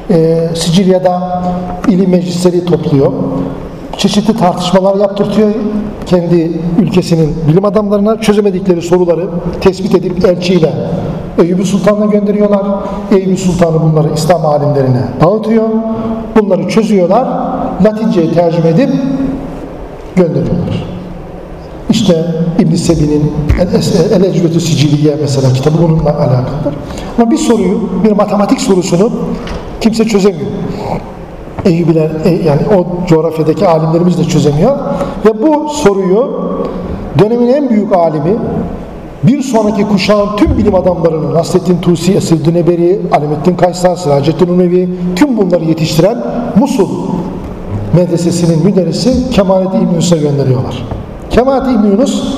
Ee, Sicilya'da ilim meclisleri topluyor. Çeşitli tartışmalar yaptırtıyor kendi ülkesinin bilim adamlarına çözemedikleri soruları tespit edip elçiyle Eyüp Sultan'a gönderiyorlar. Eyüp Sultan'ı bunları İslam alimlerine dağıtıyor. Bunları çözüyorlar. Latince'ye tercüme edip gönderiyorlar. İşte İbn Sebi'nin El Ecvetü Siciliye mesela kitabı bununla alakalıdır. Ama bir soruyu, bir matematik sorusunu kimse çözemiyor. Eyyubiler, e, yani o coğrafyadaki alimlerimiz de çözemiyor. Ve bu soruyu dönemin en büyük alimi, bir sonraki kuşağın tüm bilim adamlarının Nasrettin Tusi, Esir Düneberi, Alemettin Kaysar, Sıracettin Umevi, tüm bunları yetiştiren Musul medresesinin müderrisi Kemalettin İbn Yunus'a gönderiyorlar. Kemalettin İbn Yunus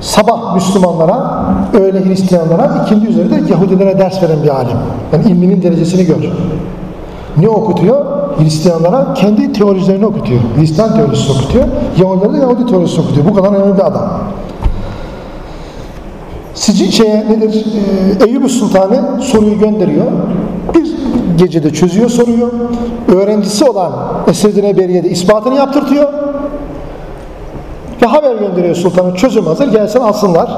sabah Müslümanlara, öğle Hristiyanlara, ikindi üzeri de Yahudilere ders veren bir alim. Yani ilminin derecesini gör. Ne okutuyor? Hristiyanlara kendi teolojilerini okutuyor. Hristiyan teolojisi okutuyor. Yahudilere Yahudi teolojisi okutuyor. Bu kadar önemli bir adam. Sici şeye nedir? Ee, Eyüp Sultanı soruyu gönderiyor. Bir gecede çözüyor soruyu. Öğrencisi olan Esedine Eberiye'de ispatını yaptırtıyor. Ve haber gönderiyor sultanın çözüm hazır gelsin alsınlar.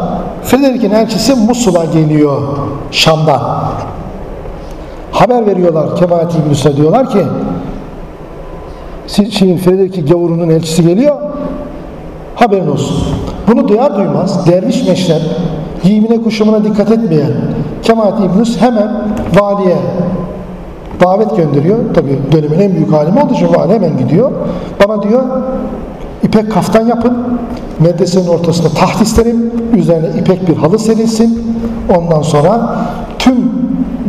Frederick'in elçisi Musul'a geliyor Şam'dan. Haber veriyorlar Kemalettin İbnüs'e diyorlar ki şimdi Frederick gavurunun elçisi geliyor haberin olsun. Bunu duyar duymaz derviş meşrep giyimine kuşamına dikkat etmeyen Kemalettin İbnüs hemen valiye davet gönderiyor. Tabi dönemin en büyük alimi olduğu için vali hemen gidiyor. Bana diyor ipek kaftan yapın. Medresenin ortasında taht isterim. Üzerine ipek bir halı serilsin. Ondan sonra tüm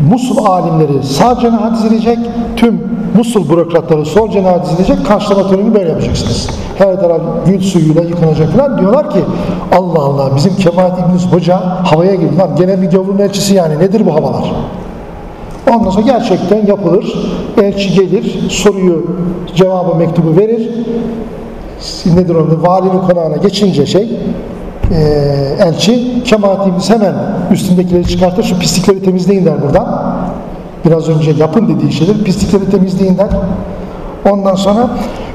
Musul alimleri sağ cenaha dizilecek. Tüm Musul bürokratları sol cenaha dizilecek. Karşılama törenini böyle yapacaksınız. Her taraf gül suyuyla yıkanacak falan. Diyorlar ki Allah Allah bizim Kemalettin İbn Hoca havaya girdi. Lan gene bir gavurun elçisi yani nedir bu havalar? Ondan sonra gerçekten yapılır. Elçi gelir, soruyu, cevabı, mektubu verir. Nedir onun? Valinin konağına geçince şey, e, elçi, Kemalettin hemen üstündekileri çıkartır, şu pislikleri temizleyin der buradan. Biraz önce yapın dediği şeyler, pislikleri temizleyin der. Ondan sonra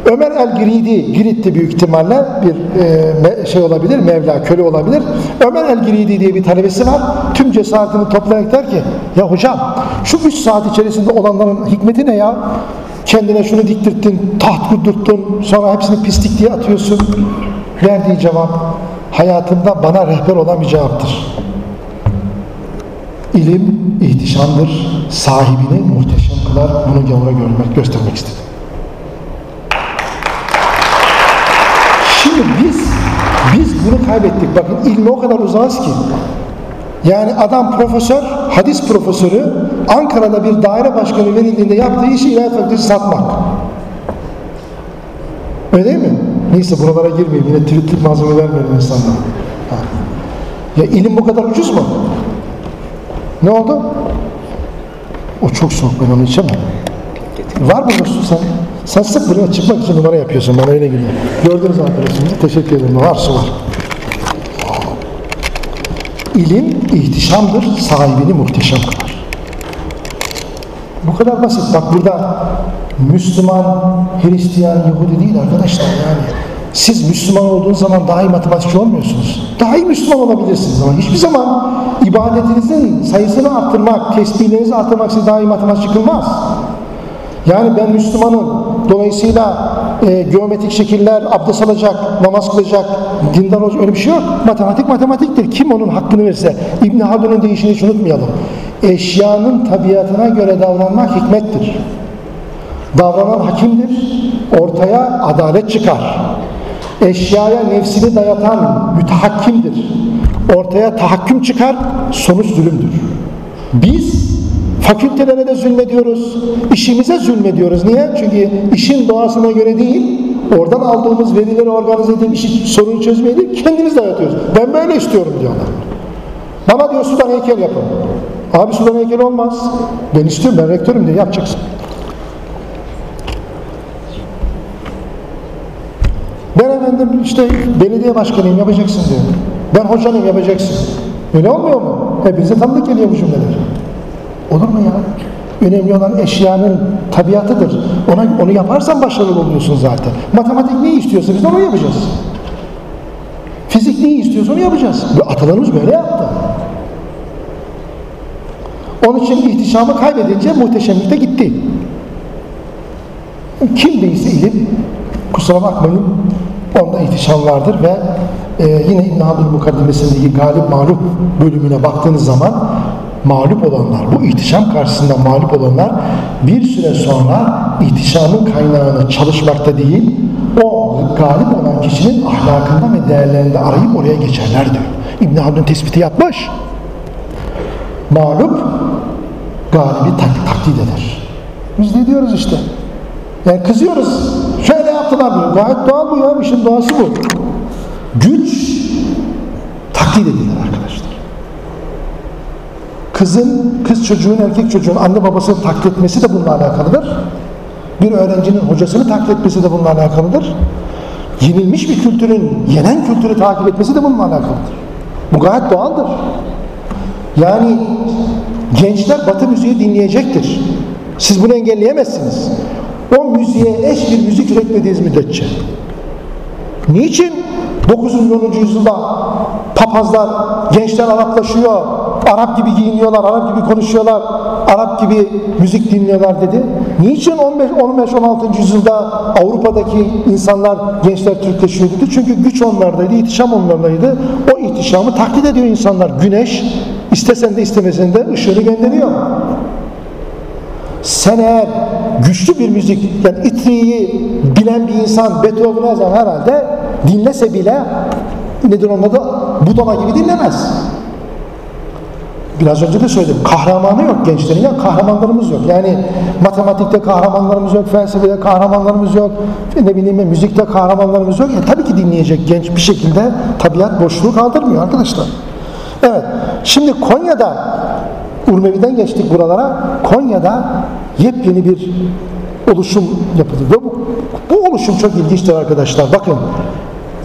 Ömer el-Giridi, Girit'te büyük ihtimalle bir e, şey olabilir, Mevla, köle olabilir. Ömer el-Giridi diye bir talebesi var. Tüm cesaretini toplayarak der ki, ya hocam şu üç saat içerisinde olanların hikmeti ne ya? Kendine şunu diktirttin, taht kurdurttun, sonra hepsini pislik diye atıyorsun. Verdiği cevap, hayatımda bana rehber olan bir cevaptır. İlim ihtişamdır, sahibini muhteşem kılar, bunu gavura görmek, göstermek istedim. Şimdi biz biz bunu kaybettik. Bakın ilmi o kadar uzağız ki. Yani adam profesör, hadis profesörü Ankara'da bir daire başkanı verildiğinde yaptığı işi ilahiyat fakültesi satmak. Öyle değil mi? Neyse buralara girmeyeyim. Yine tweetlik malzeme vermeyelim insanlara. Ha. Ya ilim bu kadar ucuz mu? Ne oldu? O çok soğuk ben onu içemem. Var mı su sen? Sen sık buraya çıkmak için numara yapıyorsun bana öyle geliyor. Gördünüz arkadaşım. Teşekkür ederim. Var su var. İlim ihtişamdır, sahibini muhteşem kılar. Bu kadar basit. Bak burada Müslüman, Hristiyan, Yahudi değil arkadaşlar yani. Siz Müslüman olduğunuz zaman daha iyi matematikçi olmuyorsunuz. Daha iyi Müslüman olabilirsiniz ama hiçbir zaman ibadetinizin sayısını arttırmak, tesbihlerinizi arttırmak sizi daha iyi matematikçi kılmaz. Yani ben Müslümanım. Dolayısıyla e, geometrik şekiller, abdest alacak, namaz kılacak, dindar olacak öyle bir şey yok. Matematik matematiktir. Kim onun hakkını verirse. İbn Haldun'un deyişini hiç unutmayalım. Eşyanın tabiatına göre davranmak hikmettir. Davranan hakimdir. Ortaya adalet çıkar. Eşyaya nefsini dayatan mütehakkimdir. Ortaya tahakküm çıkar, sonuç zulümdür. Biz fakültelere de zulmediyoruz, işimize zulmediyoruz. Niye? Çünkü işin doğasına göre değil, oradan aldığımız verileri organize edip işi, sorunu çözmeye değil, kendimiz dayatıyoruz. Ben böyle istiyorum diyorlar. Bana diyor sudan heykel yapın. Abi sudan heykel olmaz. Ben istiyorum, ben rektörüm diye yapacaksın. Ben efendim işte belediye başkanıyım yapacaksın diyor. Ben hocanım yapacaksın. Öyle olmuyor mu? Hepinize tanıdık geliyor bu cümleler. Olur mu ya? Önemli olan eşyanın tabiatıdır. Ona, onu yaparsan başarılı oluyorsun zaten. Matematik ne istiyorsa biz onu yapacağız. Fizik ne istiyorsa onu yapacağız. Ve atalarımız böyle yaptı. Onun için ihtişamı kaybedince muhteşemlikte gitti. Kim değilse ilim, kusura bakmayın, onda ihtişam vardır ve e, yine İbn Haldun mukaddimesindeki galip mağlup bölümüne baktığınız zaman mağlup olanlar, bu ihtişam karşısında mağlup olanlar bir süre sonra ihtişamın kaynağını çalışmakta değil, o galip olan kişinin ahlakında ve değerlerinde arayıp oraya geçerler diyor. İbn Haldun tespiti yapmış. Mağlup galibi tak taklit eder. Biz ne diyoruz işte? Yani kızıyoruz. Şöyle yaptılar diyor. Gayet doğal bu ya. İşin doğası bu. Güç taklit edilir arkadaşlar. Kızın, kız çocuğun, erkek çocuğun anne babasını taklit etmesi de bununla alakalıdır. Bir öğrencinin hocasını taklit etmesi de bununla alakalıdır. Yenilmiş bir kültürün yenen kültürü takip etmesi de bununla alakalıdır. Bu gayet doğaldır. Yani gençler batı müziği dinleyecektir. Siz bunu engelleyemezsiniz. O müziğe eş bir müzik üretmediğiniz müddetçe. Niçin 9. 10. yüzyılda papazlar, gençler Araplaşıyor, Arap gibi giyiniyorlar, Arap gibi konuşuyorlar, Arap gibi müzik dinliyorlar dedi. Niçin 15-16. yüzyılda Avrupa'daki insanlar, gençler Türkleşiyor dedi? Çünkü güç onlardaydı, ihtişam onlardaydı. O ihtişamı taklit ediyor insanlar. Güneş istesen de istemesen de ışığını gönderiyor. Sen eğer güçlü bir müzik, yani itriyi bilen bir insan Beethoven'ı zaman herhalde dinlese bile nedir onun adı? Budala gibi dinlemez. Biraz önce de söyledim. Kahramanı yok gençlerin ya kahramanlarımız yok. Yani matematikte kahramanlarımız yok, felsefede kahramanlarımız yok, ne bileyim müzikte kahramanlarımız yok. E, tabii ki dinleyecek genç bir şekilde tabiat boşluğu kaldırmıyor arkadaşlar. Evet. Şimdi Konya'da Urmevi'den geçtik buralara. Konya'da yepyeni bir oluşum yapıldı. Ve bu, bu oluşum çok ilginçtir arkadaşlar. Bakın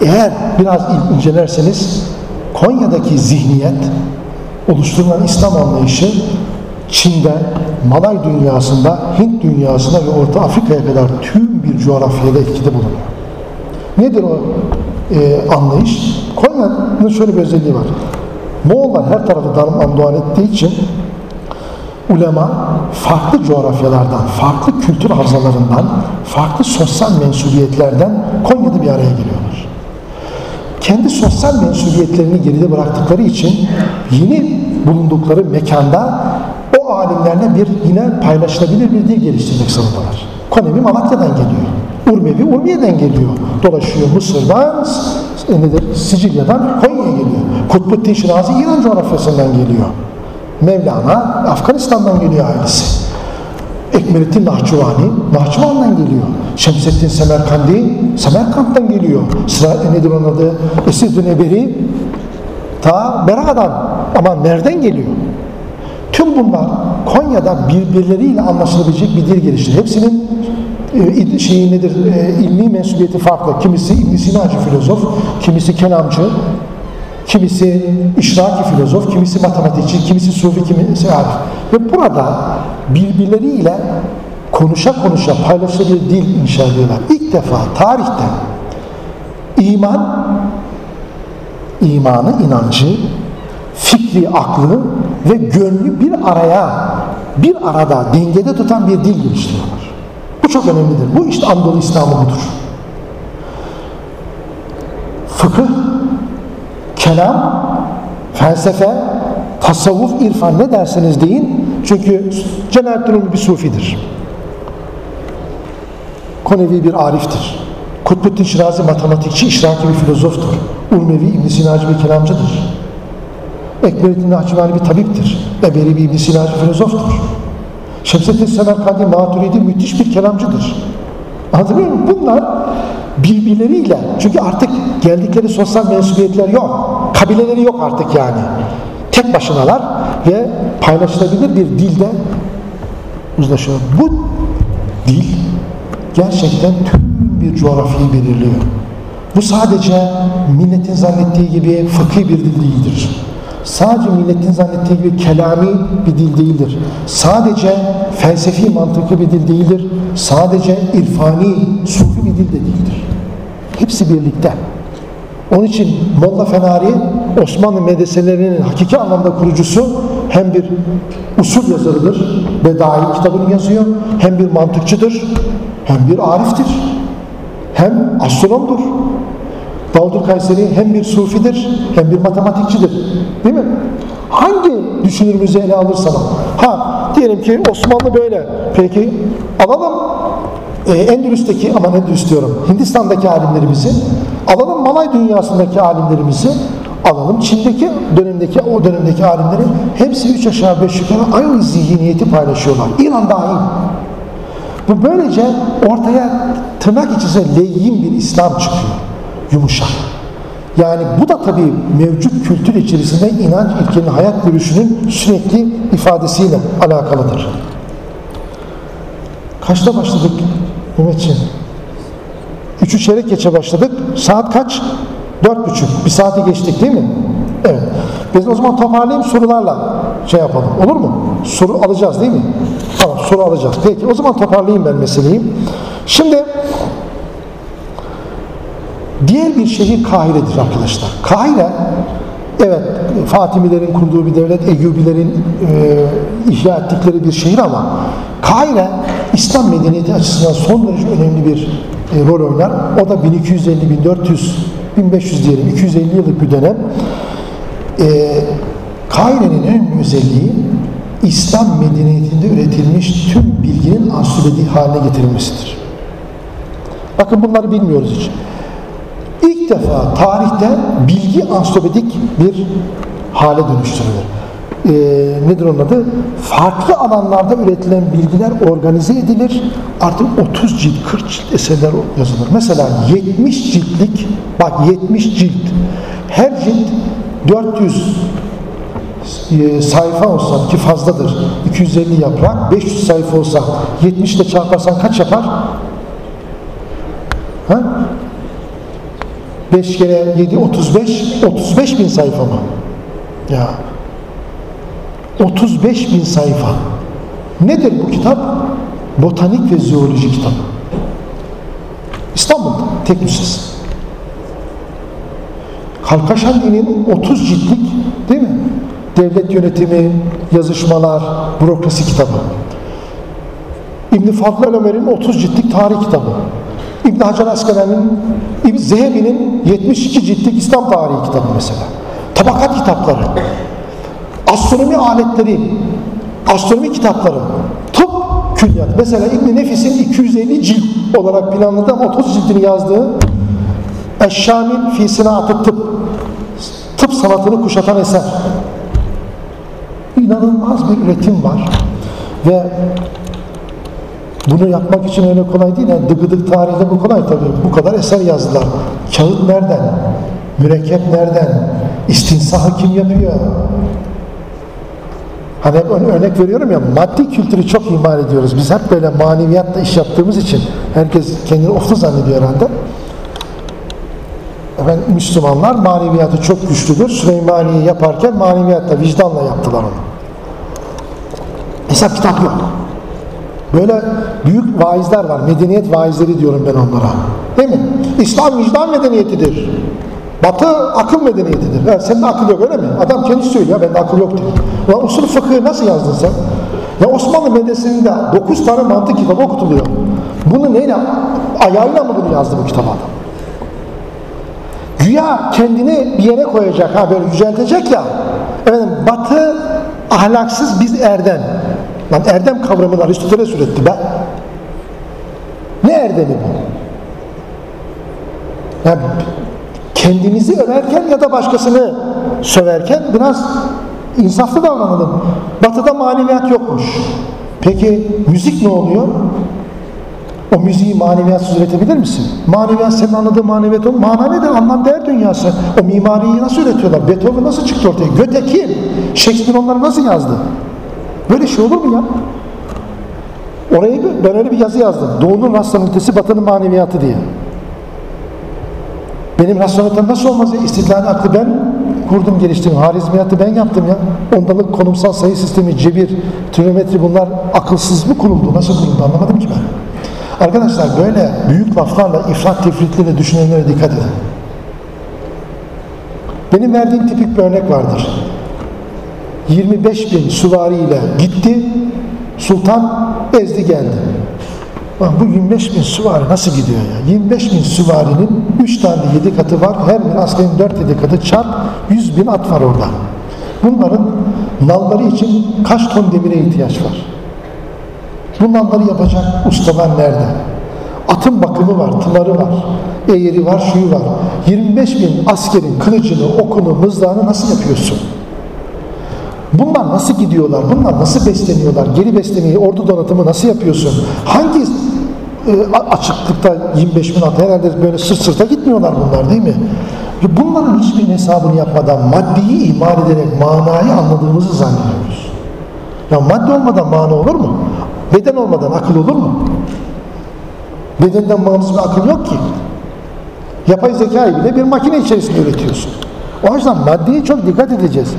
eğer biraz incelerseniz Konya'daki zihniyet oluşturulan İslam anlayışı Çin'de, Malay dünyasında, Hint dünyasında ve Orta Afrika'ya kadar tüm bir coğrafyada etkide bulunuyor. Nedir o e, anlayış? Konya'nın şöyle bir özelliği var. Moğollar her tarafı darmadağın ettiği için ulema farklı coğrafyalardan, farklı kültür havzalarından, farklı sosyal mensubiyetlerden Konya'da bir araya geliyorlar. Kendi sosyal mensubiyetlerini geride bıraktıkları için yeni bulundukları mekanda o alimlerle bir yine paylaşılabilir bir dil geliştirmek zorundalar. Konevi Malatya'dan geliyor. Urmevi Urmiye'den geliyor. Dolaşıyor Mısır'dan, nedir, Sicilya'dan Konya'ya geliyor. Kutbuddin Şirazi İran coğrafyasından geliyor. Mevlana Afganistan'dan geliyor ailesi. Ekmelettin Nahçıvani Nahçıvan'dan geliyor. Şemsettin Semerkandi Semerkant'tan geliyor. Sıra nedir onun adı? Esir Neberi ta Bera'dan ama nereden geliyor? Tüm bunlar Konya'da birbirleriyle anlaşılabilecek bir dil geliştirdi. Hepsinin e, şeyi nedir, e, ilmi mensubiyeti farklı. Kimisi İbn Sinacı filozof, kimisi kelamcı, kimisi işraki filozof, kimisi matematikçi, kimisi sufi, kimisi arif. Ve burada birbirleriyle konuşa konuşa paylaşılan bir dil inşa ediyorlar. İlk defa tarihte iman, imanı, inancı, fikri aklı ve gönlü bir araya, bir arada dengede tutan bir dil geliştiriyorlar. Bu çok önemlidir. Bu işte Anadolu İslamı budur. Fıkıh, kelam, felsefe, tasavvuf, irfan ne derseniz deyin. Çünkü Celaleddin Rumi bir sufidir. Konevi bir ariftir. Kutbuddin Şirazi matematikçi, işraki bir filozoftur. Urmevi İbn Sinacı bir kelamcıdır. Ekberettin Nahçıvani bir tabiptir. Eberi bir İbn Sinacı filozoftur. Şemsettin Semerkandi Maturidi müthiş bir kelamcıdır. Anlatabiliyor muyum? Bunlar birbirleriyle, çünkü artık geldikleri sosyal mensubiyetler yok. Kabileleri yok artık yani. Tek başınalar ve paylaşılabilir bir dilde uzlaşıyor. Bu dil gerçekten tüm bir coğrafyayı belirliyor. Bu sadece milletin zannettiği gibi fıkhi bir dil değildir. Sadece milletin zannettiği gibi kelami bir dil değildir. Sadece felsefi mantıklı bir dil değildir. Sadece irfani, sufi bir dil de değildir. Hepsi birlikte. Onun için Molla Fenari Osmanlı medreselerinin hakiki anlamda kurucusu hem bir usul yazarıdır, Bedai kitabını yazıyor, hem bir mantıkçıdır, hem bir ariftir, hem astronomdur. Baldur Kayseri hem bir sufidir, hem bir matematikçidir. Değil mi? Hangi düşünürümüzü ele alırsan al. Ha, diyelim ki Osmanlı böyle. Peki alalım e, Endülüs'teki ama Endülüs diyorum Hindistan'daki alimlerimizi alalım Malay dünyasındaki alimlerimizi alalım Çin'deki dönemdeki o dönemdeki alimleri hepsi üç aşağı beş yukarı aynı zihniyeti paylaşıyorlar. İran dahil. Bu böylece ortaya tırnak içinde leyyin bir İslam çıkıyor. Yumuşak. Yani bu da tabii mevcut kültür içerisinde inanç ilkenin hayat görüşünün sürekli ifadesiyle alakalıdır. Kaçta başladık Mehmetciğim? Üçü çeyrek geçe başladık. Saat kaç? Dört buçuk. Bir saati geçtik değil mi? Evet. Biz o zaman toparlayayım sorularla şey yapalım. Olur mu? Soru alacağız değil mi? Tamam soru alacağız. Peki o zaman toparlayayım ben meseleyi. Şimdi diğer bir şehir Kahire'dir arkadaşlar. Kahire evet Fatimilerin kurduğu bir devlet, Eyyubilerin e, ihya ettikleri bir şehir ama Kahire İslam medeniyeti açısından son derece önemli bir e, rol oynar. O da 1250, 1400, 1500 diyelim 250 yıllık bir dönem. E, Kahire'nin en önemli özelliği İslam medeniyetinde üretilmiş tüm bilginin ansiklopedi haline getirilmesidir. Bakın bunları bilmiyoruz hiç. İlk defa tarihte bilgi ansiklopedik bir hale dönüştürülür. Ee, nedir onun adı? Farklı alanlarda üretilen bilgiler organize edilir. Artık 30 cilt, 40 cilt eserler yazılır. Mesela 70 ciltlik, bak 70 cilt. Her cilt 400 e, sayfa olsa ki fazladır 250 yaprak 500 sayfa olsa 70 ile çarparsan kaç yapar? Ha? 5 kere 7 35 35 bin sayfa mı? Ya 35 bin sayfa. Nedir bu kitap? Botanik ve zooloji kitabı. İstanbul'da tek müzesi. Halkaşandi'nin 30 ciltlik değil mi? Devlet yönetimi, yazışmalar, bürokrasi kitabı. İbn Fadıl Ömer'in 30 ciltlik tarih kitabı. İbn Hacer Askalani'nin, İbn Zehebi'nin 72 ciltlik İslam tarihi kitabı mesela. Tabakat kitapları, astronomi aletleri, astronomi kitapları, tıp külliyat. Mesela İbn Nefis'in 250 cilt olarak planladığı ama 30 ciltini yazdığı Eşşamil fi sinatı tıp tıp sanatını kuşatan eser. İnanılmaz bir üretim var. Ve bunu yapmak için öyle kolay değil. Yani dıgıdık tarihte bu kolay tabii. Bu kadar eser yazdılar. Kağıt nereden? Mürekkep nereden? İstinsahı kim yapıyor? Hani hep ör- örnek veriyorum ya maddi kültürü çok ihmal ediyoruz. Biz hep böyle maneviyatla iş yaptığımız için herkes kendini oflu zannediyor herhalde. Efendim, Müslümanlar maneviyatı çok güçlüdür. Süleymaniye yaparken maneviyatla, vicdanla yaptılar onu. Hesap kitap yok. Böyle büyük vaizler var. Medeniyet vaizleri diyorum ben onlara. Değil mi? İslam vicdan medeniyetidir. Batı akıl medeniyetidir. Ya sende akıl yok öyle mi? Adam kendisi söylüyor. Bende akıl yok diyor. Ulan usul fıkhı nasıl yazdın sen? Ya Osmanlı medresesinde 9 tane mantık kitabı okutuluyor. Bunu neyle? Ayağıyla mı bunu yazdı bu kitap adam? Güya kendini bir yere koyacak ha böyle yüceltecek ya. Efendim batı ahlaksız biz erdem. Lan erdem kavramını Aristoteles üretti be. Ne erdemi bu? Yani kendimizi överken ya da başkasını söverken biraz insaflı davranalım. Batıda maneviyat yokmuş. Peki müzik ne oluyor? O müziği maneviyatsız üretebilir misin? Maneviyat senin anladığın maneviyat o. Mana nedir? Anlam değer dünyası. O mimariyi nasıl üretiyorlar? Beethoven nasıl çıktı ortaya? Goethe kim? Shakespeare onları nasıl yazdı? Böyle şey olur mu ya? Oraya ben öyle bir yazı yazdım. Doğunun rasyonelitesi, batının maneviyatı diye. Benim rasyonelitem nasıl olmaz ya? İstihlal aklı ben kurdum, geliştirdim. Harizmiyatı ben yaptım ya. Ondalık konumsal sayı sistemi, cebir, trigonometri bunlar akılsız mı kuruldu? Nasıl kuruldu anlamadım ki ben. Arkadaşlar böyle büyük laflarla ifrat tefritle düşünenlere dikkat edin. Benim verdiğim tipik bir örnek vardır. 25 bin süvariyle gitti, sultan ezdi geldi. Lan bu 25 bin süvari nasıl gidiyor ya? 25 bin süvarinin 3 tane 7 katı var. Her bir askerin 4-7 katı çarp 100 bin at var orada. Bunların nalları için kaç ton demire ihtiyaç var? Bu nalları yapacak ustalar nerede? Atın bakımı var, tımarı var, eğeri var, şuyu var. 25 bin askerin kılıcını, okunu, mızrağını nasıl yapıyorsun? Bunlar nasıl gidiyorlar? Bunlar nasıl besleniyorlar? Geri beslemeyi, ordu donatımı nasıl yapıyorsun? Hangi e, açıklıkta 25 bin at herhalde böyle sırt sırta gitmiyorlar bunlar değil mi? Bunların hiçbir hesabını yapmadan maddeyi ihmal ederek manayı anladığımızı zannediyoruz. Ya madde olmadan mana olur mu? Beden olmadan akıl olur mu? Bedenden bağımsız bir akıl yok ki. Yapay zekayı bile bir makine içerisinde üretiyorsun. O yüzden maddeye çok dikkat edeceğiz.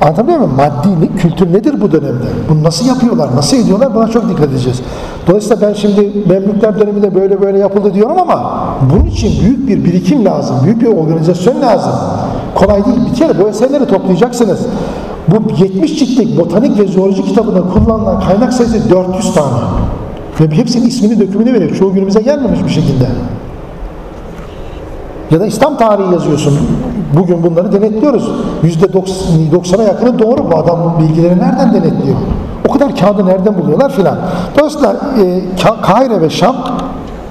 Anlatabiliyor muyum? Maddi ne- kültür nedir bu dönemde? Bunu nasıl yapıyorlar, nasıl ediyorlar buna çok dikkat edeceğiz. Dolayısıyla ben şimdi Memlükler döneminde böyle böyle yapıldı diyorum ama bunun için büyük bir birikim lazım, büyük bir organizasyon lazım. Kolay değil. Bir kere bu eserleri toplayacaksınız. Bu 70 ciltlik botanik ve zooloji kitabında kullanılan kaynak sayısı 400 tane. Ve hepsinin ismini, dökümünü veriyor. Çoğu günümüze gelmemiş bir şekilde. Ya da İslam tarihi yazıyorsun. Bugün bunları denetliyoruz. Yüzde 90'a yakını doğru bu adam bilgileri nereden denetliyor? O kadar kağıdı nereden buluyorlar filan. Dolayısıyla e, Ka- Kahire ve Şam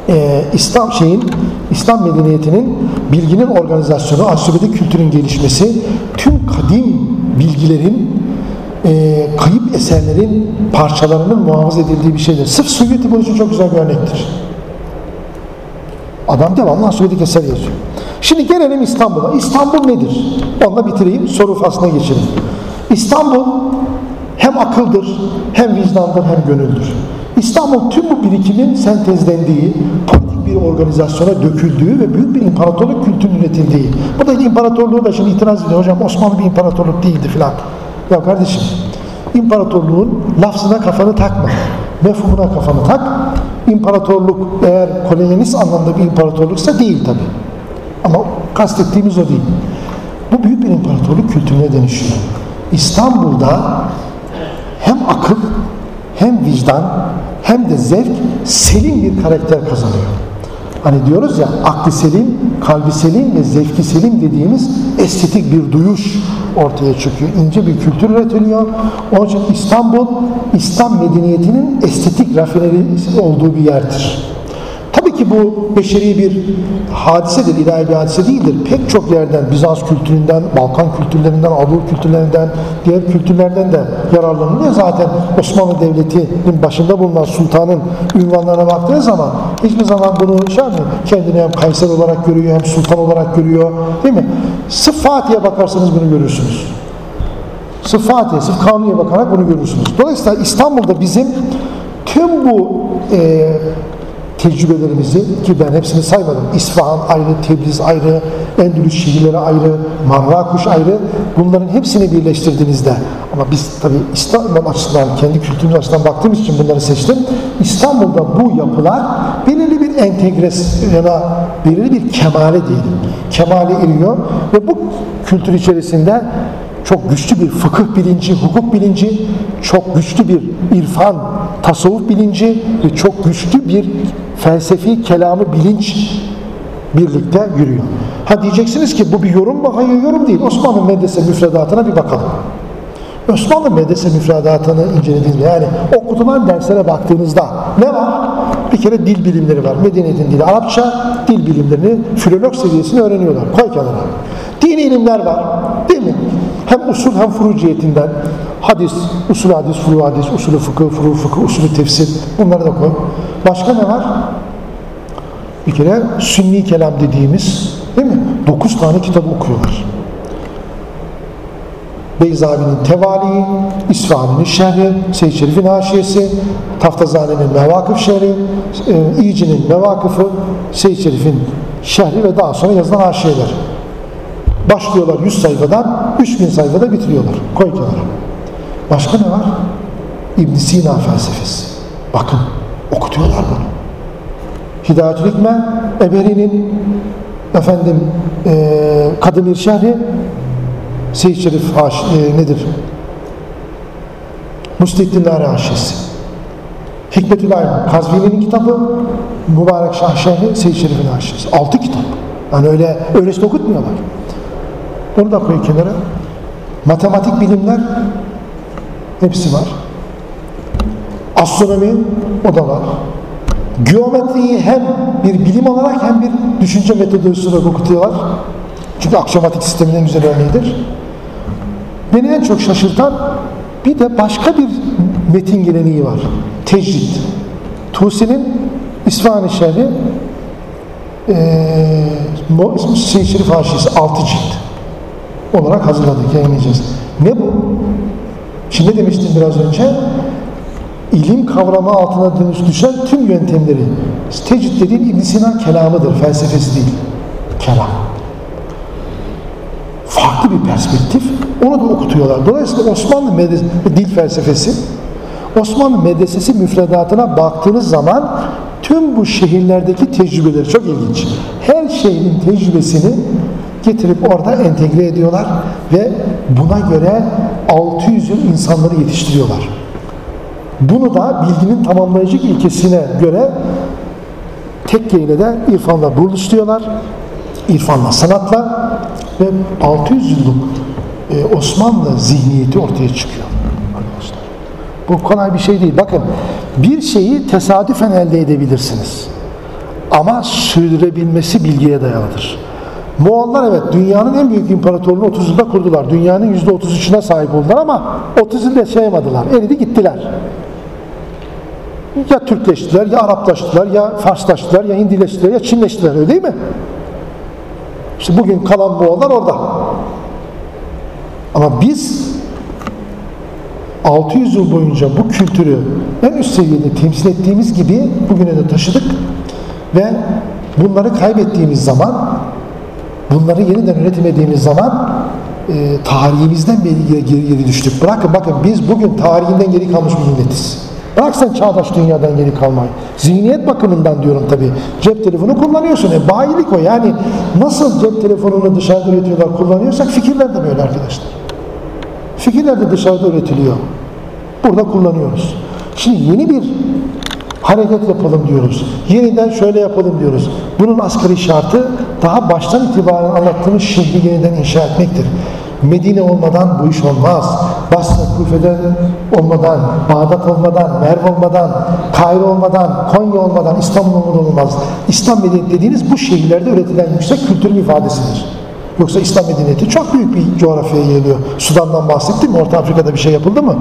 e, İslam şeyin İslam medeniyetinin bilginin organizasyonu, ansiyopedik kültürün gelişmesi, tüm kadim bilgilerin e, kayıp eserlerin parçalarının muhafaza edildiği bir şeydir. Sırf Suyuti bunun için çok güzel bir örnektir. Adam devamlı ansiyopedik eser yazıyor. Şimdi gelelim İstanbul'a. İstanbul nedir? Onunla bitireyim, soru faslına geçelim. İstanbul hem akıldır, hem vicdandır, hem gönüldür. İstanbul tüm bu birikimin sentezlendiği, politik bir organizasyona döküldüğü ve büyük bir imparatorluk kültürünün üretildiği. Bu da imparatorluğu da şimdi itiraz ediyor. Hocam Osmanlı bir imparatorluk değildi filan. Ya kardeşim, imparatorluğun lafzına kafanı takma. Mefhumuna kafanı tak. İmparatorluk eğer kolonyalist anlamda bir imparatorluksa değil tabi. Kastettiğimiz o değil. Bu büyük bir imparatorluk kültürüne dönüşüyor. İstanbul'da hem akıl hem vicdan hem de zevk selim bir karakter kazanıyor. Hani diyoruz ya aklı selim, kalbi selim ve zevki selim dediğimiz estetik bir duyuş ortaya çıkıyor. İnce bir kültür üretiliyor. Onun için İstanbul, İslam medeniyetinin estetik rafinerisi olduğu bir yerdir. Ki bu beşeri bir hadisedir, ilahi bir hadise değildir. Pek çok yerden, Bizans kültüründen, Balkan kültürlerinden, Anadolu kültürlerinden, diğer kültürlerden de yararlanılıyor. Zaten Osmanlı Devleti'nin başında bulunan sultanın ünvanlarına baktığı zaman hiçbir zaman bunu şey yapmıyor. Kendini hem Kayser olarak görüyor, hem sultan olarak görüyor. Değil mi? Sırf Fatih'e bakarsanız bunu görürsünüz. Sırf Fatih'e, sırf Kanuni'ye bakarak bunu görürsünüz. Dolayısıyla İstanbul'da bizim tüm bu e, tecrübelerimizi ki ben hepsini saymadım. İsfahan ayrı, Tebriz ayrı, Endülüs şehirleri ayrı, Marrakuş ayrı. Bunların hepsini birleştirdiğinizde ama biz tabii İstanbul açısından, kendi kültürümüz açısından baktığımız için bunları seçtim. İstanbul'da bu yapılar belirli bir entegrasyona, belirli bir kemale diyelim. Kemale eriyor ve bu kültür içerisinde çok güçlü bir fıkıh bilinci, hukuk bilinci, çok güçlü bir irfan, tasavvuf bilinci ve çok güçlü bir felsefi kelamı bilinç birlikte yürüyor. Ha diyeceksiniz ki bu bir yorum mu? Hayır yorum değil. Osmanlı medrese müfredatına bir bakalım. Osmanlı medrese müfredatını incelediğinizde yani okutulan derslere baktığınızda ne var? Bir kere dil bilimleri var. Medeniyetin dili Arapça, dil bilimlerini filolog seviyesinde öğreniyorlar. Koy kenara. Dini ilimler var. Hem usul hem furu cihetinden hadis, usul hadis, furu hadis, usulü fıkıh, furu fıkıh, usulü tefsir bunları da koy. Başka ne var? Bir kere sünni kelam dediğimiz değil mi? Dokuz tane kitabı okuyorlar. Beyzavi'nin Tevali, İsfahani'nin Şerhi, Seyyid Şerif'in Haşiyesi, Taftazane'nin Mevakıf Şerhi, e, İyici'nin Mevakıfı, Seyyid Şerif'in Şerhi ve daha sonra yazılan haşiyeler. Başlıyorlar 100 sayfadan, 3000 sayfada bitiriyorlar. Koy kenara. Başka ne var? ibn Sina felsefesi. Bakın, okutuyorlar bunu. Hidayetül Hikme, Eberi'nin efendim e, Kadımir Şerhi, Seyyid Şerif Haş, e, nedir? Mustiddin Nari Haşisi. Hikmetül Ayn, Kazvini'nin kitabı, Mübarek Şah Şerhi, Seyyid Şerif'in Haşisi. Altı kitap. Yani öyle öylesine okutmuyorlar. Onu da koy kenara. Matematik bilimler hepsi var. Astronomi o da var. Geometriyi hem bir bilim olarak hem bir düşünce metodolojisi olarak okutuyorlar. Çünkü akşamatik sistemin en güzel örneğidir. Beni en çok şaşırtan bir de başka bir metin geleneği var. Tecrid. Tusi'nin İsfahani Şerhi Seyyid Şerif Haşisi 6 cilt olarak hazırladık, yayınlayacağız. Ne bu? Şimdi ne demiştim biraz önce? İlim kavramı altına düşen tüm yöntemleri. Tecid dediğin İbn Sina kelamıdır, felsefesi değil. Kelam. Farklı bir perspektif. Onu da okutuyorlar. Dolayısıyla Osmanlı medres dil felsefesi, Osmanlı medresesi müfredatına baktığınız zaman tüm bu şehirlerdeki tecrübeleri çok ilginç. Her şehrin tecrübesini getirip orada entegre ediyorlar ve buna göre 600 yıl insanları yetiştiriyorlar. Bunu da bilginin tamamlayıcı ilkesine göre tekke ile de irfanla buluşturuyorlar. İrfanla, sanatla ve 600 yıllık e, Osmanlı zihniyeti ortaya çıkıyor. Arkadaşlar. Bu kolay bir şey değil. Bakın bir şeyi tesadüfen elde edebilirsiniz. Ama sürdürebilmesi bilgiye dayalıdır. Moğollar evet dünyanın en büyük imparatorluğunu 30 yılda kurdular. Dünyanın %33'üne sahip oldular ama 30 yılda yaşayamadılar. Eridi gittiler. Ya Türkleştiler, ya Araplaştılar, ya Farslaştılar, ya Hindileştiler, ya Çinleştiler öyle değil mi? İşte bugün kalan Moğollar orada. Ama biz 600 yıl boyunca bu kültürü en üst seviyede temsil ettiğimiz gibi bugüne de taşıdık ve bunları kaybettiğimiz zaman bunları yeniden üretemediğimiz zaman e, tarihimizden beri geri, geri düştük. Bırakın bakın biz bugün tarihinden geri kalmış bir milletiz. Bırak sen çağdaş dünyadan geri kalmayı. Zihniyet bakımından diyorum tabii. Cep telefonu kullanıyorsun. E bayilik o. Yani nasıl cep telefonunu dışarıda üretiyorlar kullanıyorsak fikirler de böyle arkadaşlar. Fikirler de dışarıda üretiliyor. Burada kullanıyoruz. Şimdi yeni bir hareket yapalım diyoruz. Yeniden şöyle yapalım diyoruz. Bunun asgari şartı daha baştan itibaren anlattığımız şehri yeniden inşa etmektir. Medine olmadan bu iş olmaz. Basra, Kufe'den olmadan, Bağdat olmadan, Merv olmadan, Kahire olmadan, Konya olmadan, İstanbul olmadan olmaz. İslam medeniyeti dediğiniz bu şehirlerde üretilen yüksek kültürün ifadesidir. Yoksa İslam medeniyeti çok büyük bir coğrafyaya yayılıyor. Sudan'dan bahsettim mi? Orta Afrika'da bir şey yapıldı mı?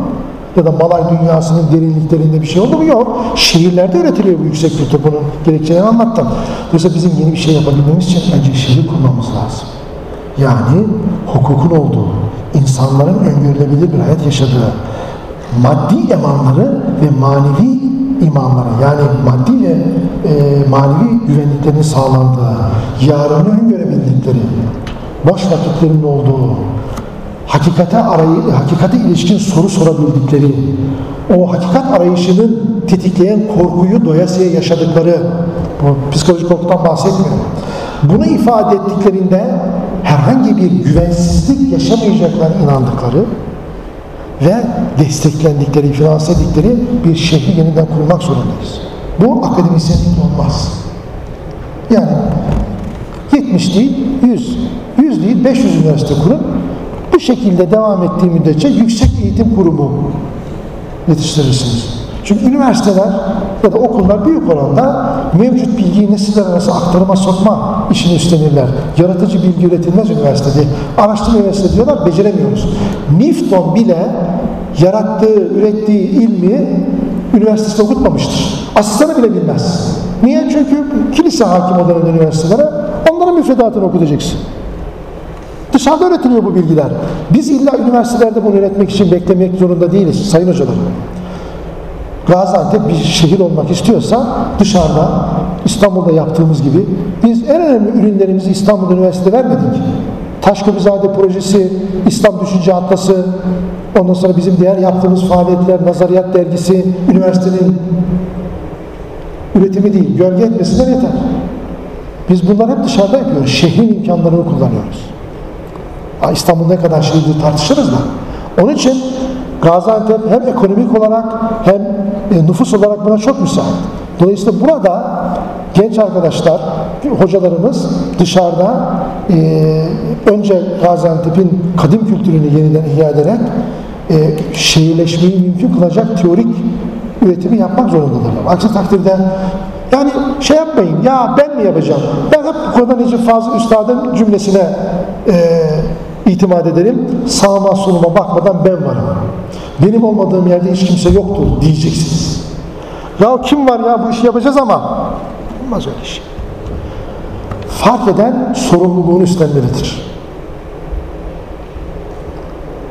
Ya da Malay dünyasının derinliklerinde bir şey oldu mu? Yok. Şehirlerde üretiliyor bu yüksek kültür. Bunun gerekçelerini anlattım. Dolayısıyla bizim yeni bir şey yapabilmemiz için önce şehir kurmamız lazım. Yani hukukun olduğu, insanların öngörülebilir bir hayat yaşadığı, maddi emanları ve manevi imanları yani maddi ve e, manevi güvenliklerin sağlandığı, yarını öngörebildikleri, boş vakitlerinin olduğu, hakikate arayı, hakikate ilişkin soru sorabildikleri, o hakikat arayışının tetikleyen korkuyu doyasıya yaşadıkları, bu psikolojik korkudan bahsetmiyorum. Bunu ifade ettiklerinde herhangi bir güvensizlik yaşamayacaklarına inandıkları ve desteklendikleri, finanse ettikleri bir şehri yeniden kurmak zorundayız. Bu akademisyenlik olmaz. Yani 70 değil, 100, 100 değil 500 üniversite kurun. Bu şekilde devam ettiği müddetçe yüksek eğitim kurumu yetiştirirsiniz. Çünkü üniversiteler ya da okullar büyük oranda mevcut bilgiyi nesiller arası aktarıma sokma işini üstlenirler. Yaratıcı bilgi üretilmez üniversitede. Araştırma üniversitede diyorlar, beceremiyoruz. Newton bile yarattığı, ürettiği ilmi üniversitesinde okutmamıştır. Asistanı bile bilmez. Niye? Çünkü kilise hakim o dönemde üniversitelere. Onların müfredatını okutacaksın. Dışarıda öğretiliyor bu bilgiler. Biz illa üniversitelerde bunu öğretmek için beklemek zorunda değiliz sayın hocalarım. Gaziantep bir şehir olmak istiyorsa dışarıda İstanbul'da yaptığımız gibi biz en önemli ürünlerimizi İstanbul Üniversitesi'de vermedik. Taşköprüzade projesi, İslam Düşünce Atlası, ondan sonra bizim diğer yaptığımız faaliyetler, Nazariyat Dergisi, üniversitenin üretimi değil, gölge etmesinden yeter. Biz bunları hep dışarıda yapıyoruz. Şehrin imkanlarını kullanıyoruz. İstanbul ne kadar şehirdir tartışırız da. Onun için Gaziantep hem ekonomik olarak hem e, nüfus olarak buna çok müsait. Dolayısıyla burada genç arkadaşlar, hocalarımız dışarıda e, önce Gaziantep'in kadim kültürünü yeniden ihya ederek e, şehirleşmeyi mümkün kılacak teorik üretimi yapmak zorundadırlar. Aksi takdirde yani şey yapmayın, ya ben mi yapacağım? Ben hep bu konuda Necip Fazıl Üstad'ın cümlesine e, itimat ederim. Sağıma soluma bakmadan ben varım. Benim olmadığım yerde hiç kimse yoktur diyeceksiniz. Ya kim var ya bu işi yapacağız ama olmaz öyle şey. Fark eden sorumluluğunu üstlenmelidir.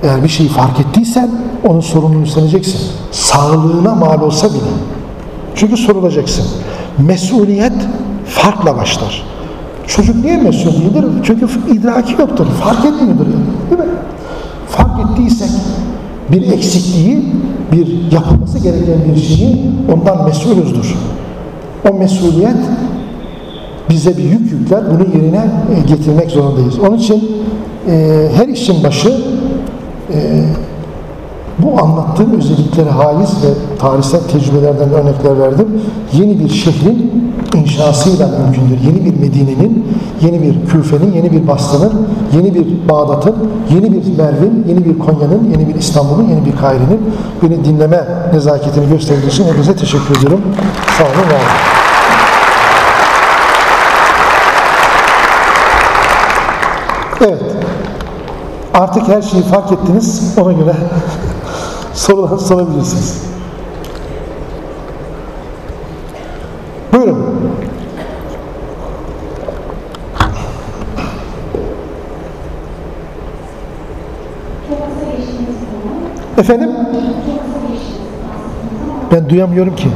Eğer bir şeyi fark ettiysen onun sorumluluğunu üstleneceksin. Sağlığına mal olsa bile. Çünkü sorulacaksın. Mesuliyet farkla başlar. Çocuk niye mesul değildir? Çünkü idraki yoktur. Fark etmiyordur yani. Değil mi? Fark ettiysek bir eksikliği, bir yapılması gereken bir şeyi ondan mesulüzdür. O mesuliyet bize bir yük yükler. Bunu yerine getirmek zorundayız. Onun için e, her işin başı e, bu anlattığım özelliklere haiz ve tarihsel tecrübelerden örnekler verdim. Yeni bir şehrin inşasıyla mümkündür. Yeni bir Medine'nin, yeni bir Küfe'nin, yeni bir Basra'nın, yeni bir Bağdat'ın, yeni bir Merv'in, yeni bir Konya'nın, yeni bir İstanbul'un, yeni bir Kahire'nin beni dinleme nezaketini gösterdiği için hepinize teşekkür ediyorum. Sağ olun, var olun. Evet. Artık her şeyi fark ettiniz. Ona göre [laughs] sorular sorabilirsiniz. Buyurun. Efendim? Ben duyamıyorum ki.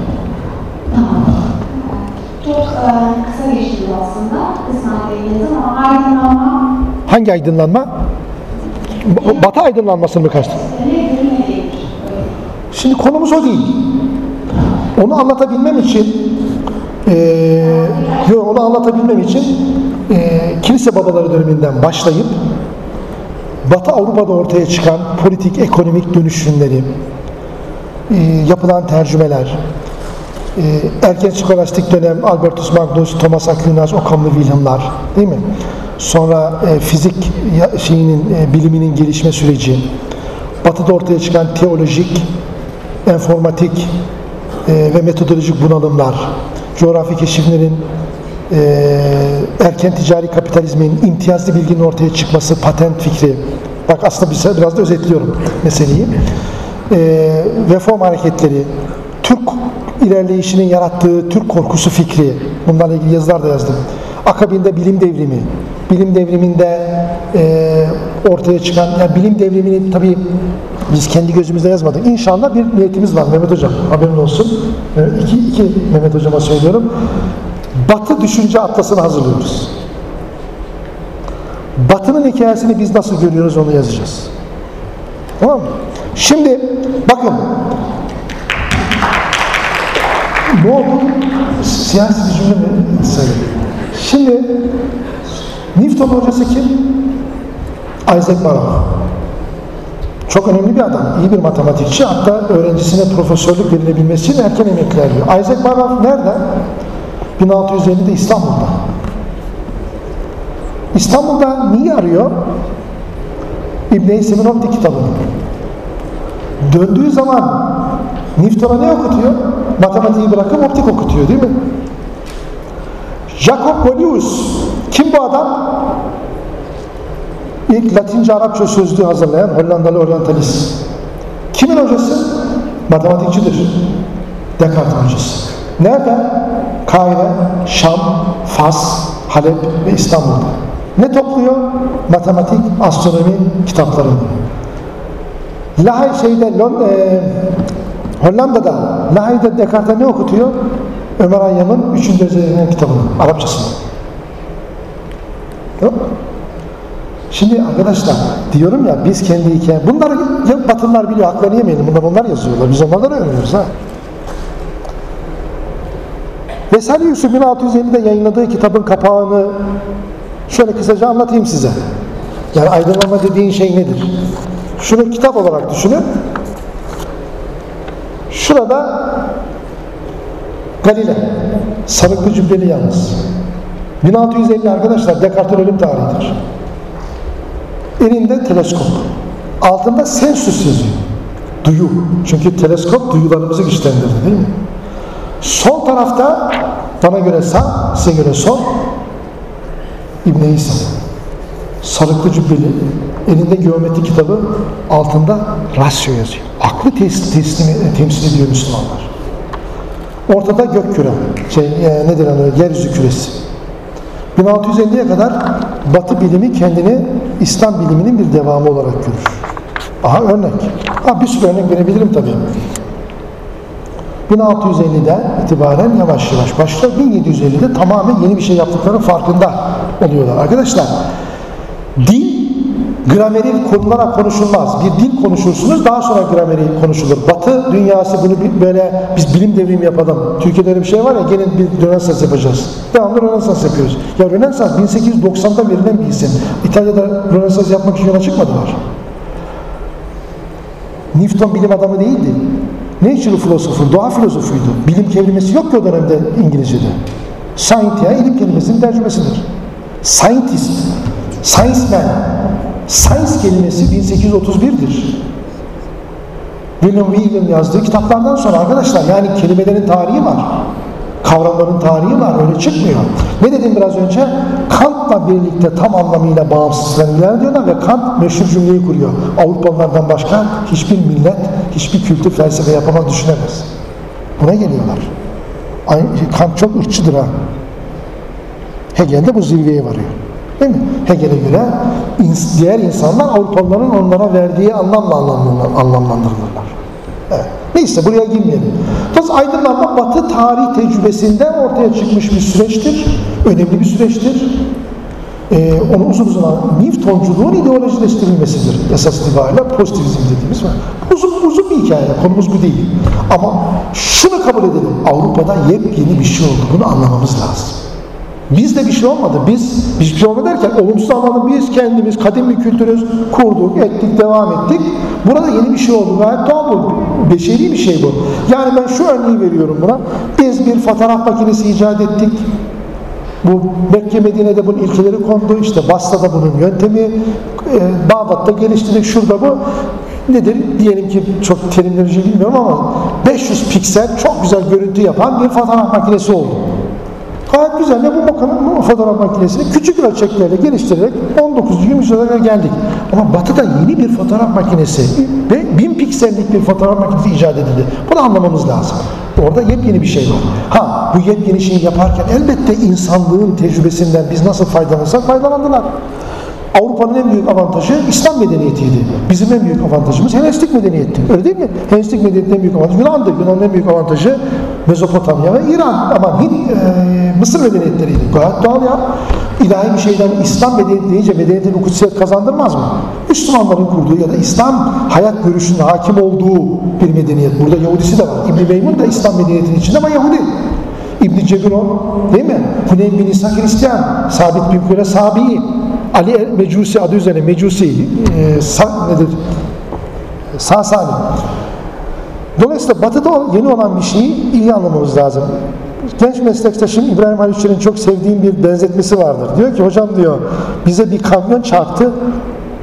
Çok kısa geçti aslında. Kısmen değindiniz ama aydınlanma Hangi aydınlanma? Batı aydınlanmasını mı kastın? Şimdi konumuz o değil. Onu anlatabilmem için yok, onu anlatabilmem için eee, kilise babaları döneminden başlayıp Batı Avrupa'da ortaya çıkan politik, ekonomik dönüşümleri, eee, yapılan tercümeler, eee, erken skolastik dönem Albertus Magnus, Thomas Aquinas, Occam'lı Wilhelm'lar değil mi? Sonra eee, fizik şeyinin eee, biliminin gelişme süreci, Batı'da ortaya çıkan teolojik, enformatik e, ve metodolojik bunalımlar, coğrafi keşiflerin, e, erken ticari kapitalizmin, imtiyazlı bilginin ortaya çıkması, patent fikri, bak aslında bir- biraz da özetliyorum meseleyi, e, reform hareketleri, Türk ilerleyişinin yarattığı Türk korkusu fikri, bunlarla ilgili yazılar da yazdım. Akabinde bilim devrimi, bilim devriminde e, ortaya çıkan yani bilim devrimini tabii biz kendi gözümüzle yazmadık. İnşallah bir niyetimiz var Mehmet Hocam. Haberin olsun. Evet, iki, iki Mehmet Hocama söylüyorum. Batı düşünce atlasını hazırlıyoruz. Batı'nın hikayesini biz nasıl görüyoruz onu yazacağız. Tamam mı? Şimdi bakın ne oldu? Siyasi cümle mi söyledim? Şimdi Newton hocası kim? Isaac Barrow. Çok önemli bir adam, iyi bir matematikçi. Hatta öğrencisine profesörlük verilebilmesi için erken emekli alıyor. Isaac Barrow nerede? 1650'de İstanbul'da. İstanbul'da niye arıyor? İbn-i Seminov'da kitabını. Döndüğü zaman Newton'a ne okutuyor? Matematiği bırakıp optik okutuyor değil mi? Jacob Bolius. Kim bu adam? İlk Latince Arapça sözlüğü hazırlayan Hollandalı oryantalist. Kimin hocası? Matematikçidir. Descartes'in hocası. Nerede? Kahire, Şam, Fas, Halep ve İstanbul'da. Ne topluyor? Matematik, astronomi kitaplarını. Lahay şeyde e, Hollanda'da Lahay'da Descartes'e ne okutuyor? Ömer Hayyam'ın 3. özelliğinin kitabını, Arapçasını. Mı? Şimdi arkadaşlar diyorum ya biz kendi hikaye bunları ya Batılılar biliyor haklarını yemeyelim bunlar onlar yazıyorlar biz onlardan öğreniyoruz ha. Yusuf 1650'de yayınladığı kitabın kapağını şöyle kısaca anlatayım size. Yani aydınlanma dediğin şey nedir? Şunu kitap olarak düşünün. Şurada Galile. Sarıklı cübbeli yalnız. 1650 arkadaşlar Descartes'in ölüm tarihidir. Elinde teleskop. Altında sensus yazıyor. Duyu. Çünkü teleskop duyularımızı güçlendirir değil mi? Sol tarafta bana göre sağ, size göre sol İbn İsa. Sarıklı cübbeli, elinde geometri kitabı, altında rasyo yazıyor. Aklı tes teslim, temsil ediyor Müslümanlar. Ortada gök küre, şey, e, nedir onu, yeryüzü küresi. 1650'ye kadar Batı bilimi kendini İslam biliminin bir devamı olarak görür. Aha örnek. Ha, bir sürü örnek verebilirim tabii. 1650'den itibaren yavaş yavaş başlıyor. 1750'de tamamen yeni bir şey yaptıklarının farkında oluyorlar. Arkadaşlar dil grameri konulara konuşulmaz. Bir dil konuşursunuz daha sonra grameri konuşulur. Batı dünyası bunu böyle biz bilim devrimi yapalım. Türkiye'de öyle bir şey var ya gelin bir Rönesans yapacağız. Devamlı Rönesans yapıyoruz. Ya Rönesans 1890'da verilen bir isim. İtalya'da Rönesans yapmak için yola çıkmadılar. Newton bilim adamı değildi. Nature philosopher, doğa filozofuydu. Bilim kelimesi yok ki o dönemde İngilizce'de. Scientia ilim kelimesinin tercümesidir. Scientist, science man. Science kelimesi 1831'dir. William William yazdığı kitaplardan sonra arkadaşlar yani kelimelerin tarihi var. Kavramların tarihi var. Öyle çıkmıyor. Ne dedim biraz önce? Kant'la birlikte tam anlamıyla bağımsızlıklarını ilerliyorlar ve Kant meşhur cümleyi kuruyor. Avrupalılardan başka hiçbir millet, hiçbir kültür felsefe yapamaz, düşünemez. Buna geliyorlar. Kant çok ırkçıdır ha. Hegel de bu zirveye varıyor. Değil mi? Hegel'e göre diğer insanlar Avrupalıların onlara verdiği anlamla anlamlandırılırlar. Evet. Neyse buraya girmeyelim. Dolayısıyla aydınlanma Batı tarih tecrübesinden ortaya çıkmış bir süreçtir. Önemli bir süreçtir. Ee, onu uzun uzun Newtonculuğun ideolojileştirilmesidir. Esas itibariyle pozitivizm dediğimiz var. Uzun uzun bir hikaye. Konumuz bu değil. Ama şunu kabul edelim. Avrupa'da yepyeni bir şey oldu. Bunu anlamamız lazım. Bizde bir şey olmadı. Biz bir şey olmadı derken olumsuz anlamda biz kendimiz kadim bir kültürüz kurduk, ettik, devam ettik. Burada yeni bir şey oldu. Gayet doğal bu. Beşeri bir şey bu. Yani ben şu örneği veriyorum buna. Biz bir fotoğraf makinesi icat ettik. Bu Mekke Medine'de bunun ilkeleri kondu. İşte Basra'da bunun yöntemi, e, Bağdat'ta geliştirdik. Şurada bu nedir? Diyelim ki çok terimleri bilmiyorum ama 500 piksel çok güzel görüntü yapan bir fotoğraf makinesi oldu. Gayet güzel. Ve bu bakımın bu fotoğraf makinesini küçük ölçeklerle geliştirerek 19-20 yıllara geldik. Ama Batı'da yeni bir fotoğraf makinesi ve 1000 piksellik bir fotoğraf makinesi icat edildi. Bunu anlamamız lazım. Orada yepyeni bir şey var. Ha bu yepyeni şeyi yaparken elbette insanlığın tecrübesinden biz nasıl faydalanırsak faydalandılar. Avrupa'nın en büyük avantajı İslam medeniyetiydi. Bizim en büyük avantajımız Helenistik medeniyetti. Öyle değil mi? Helenistik medeniyetin en büyük avantajı Yunan'dı. Yunan'ın en büyük avantajı Mezopotamya ve İran. Ama Hint, e, Mısır medeniyetleriydi. Gayet doğal ya. İlahi bir şeyden İslam medeniyeti deyince medeniyetin bir kutsiyet kazandırmaz mı? Müslümanların kurduğu ya da İslam hayat görüşünün hakim olduğu bir medeniyet. Burada Yahudisi de var. İbn-i Meymun da İslam medeniyetinin içinde ama Yahudi. İbn-i Cebirun değil mi? Huneyn bin İsa Hristiyan, Sabit bin Kure Sabi, Ali Mecusi adı üzerine Mecusi, e, sa, nedir? Sağ salim. Dolayısıyla batıda yeni olan bir şeyi iyi anlamamız lazım. Genç meslektaşım İbrahim Haliçer'in çok sevdiğim bir benzetmesi vardır. Diyor ki hocam diyor bize bir kamyon çarptı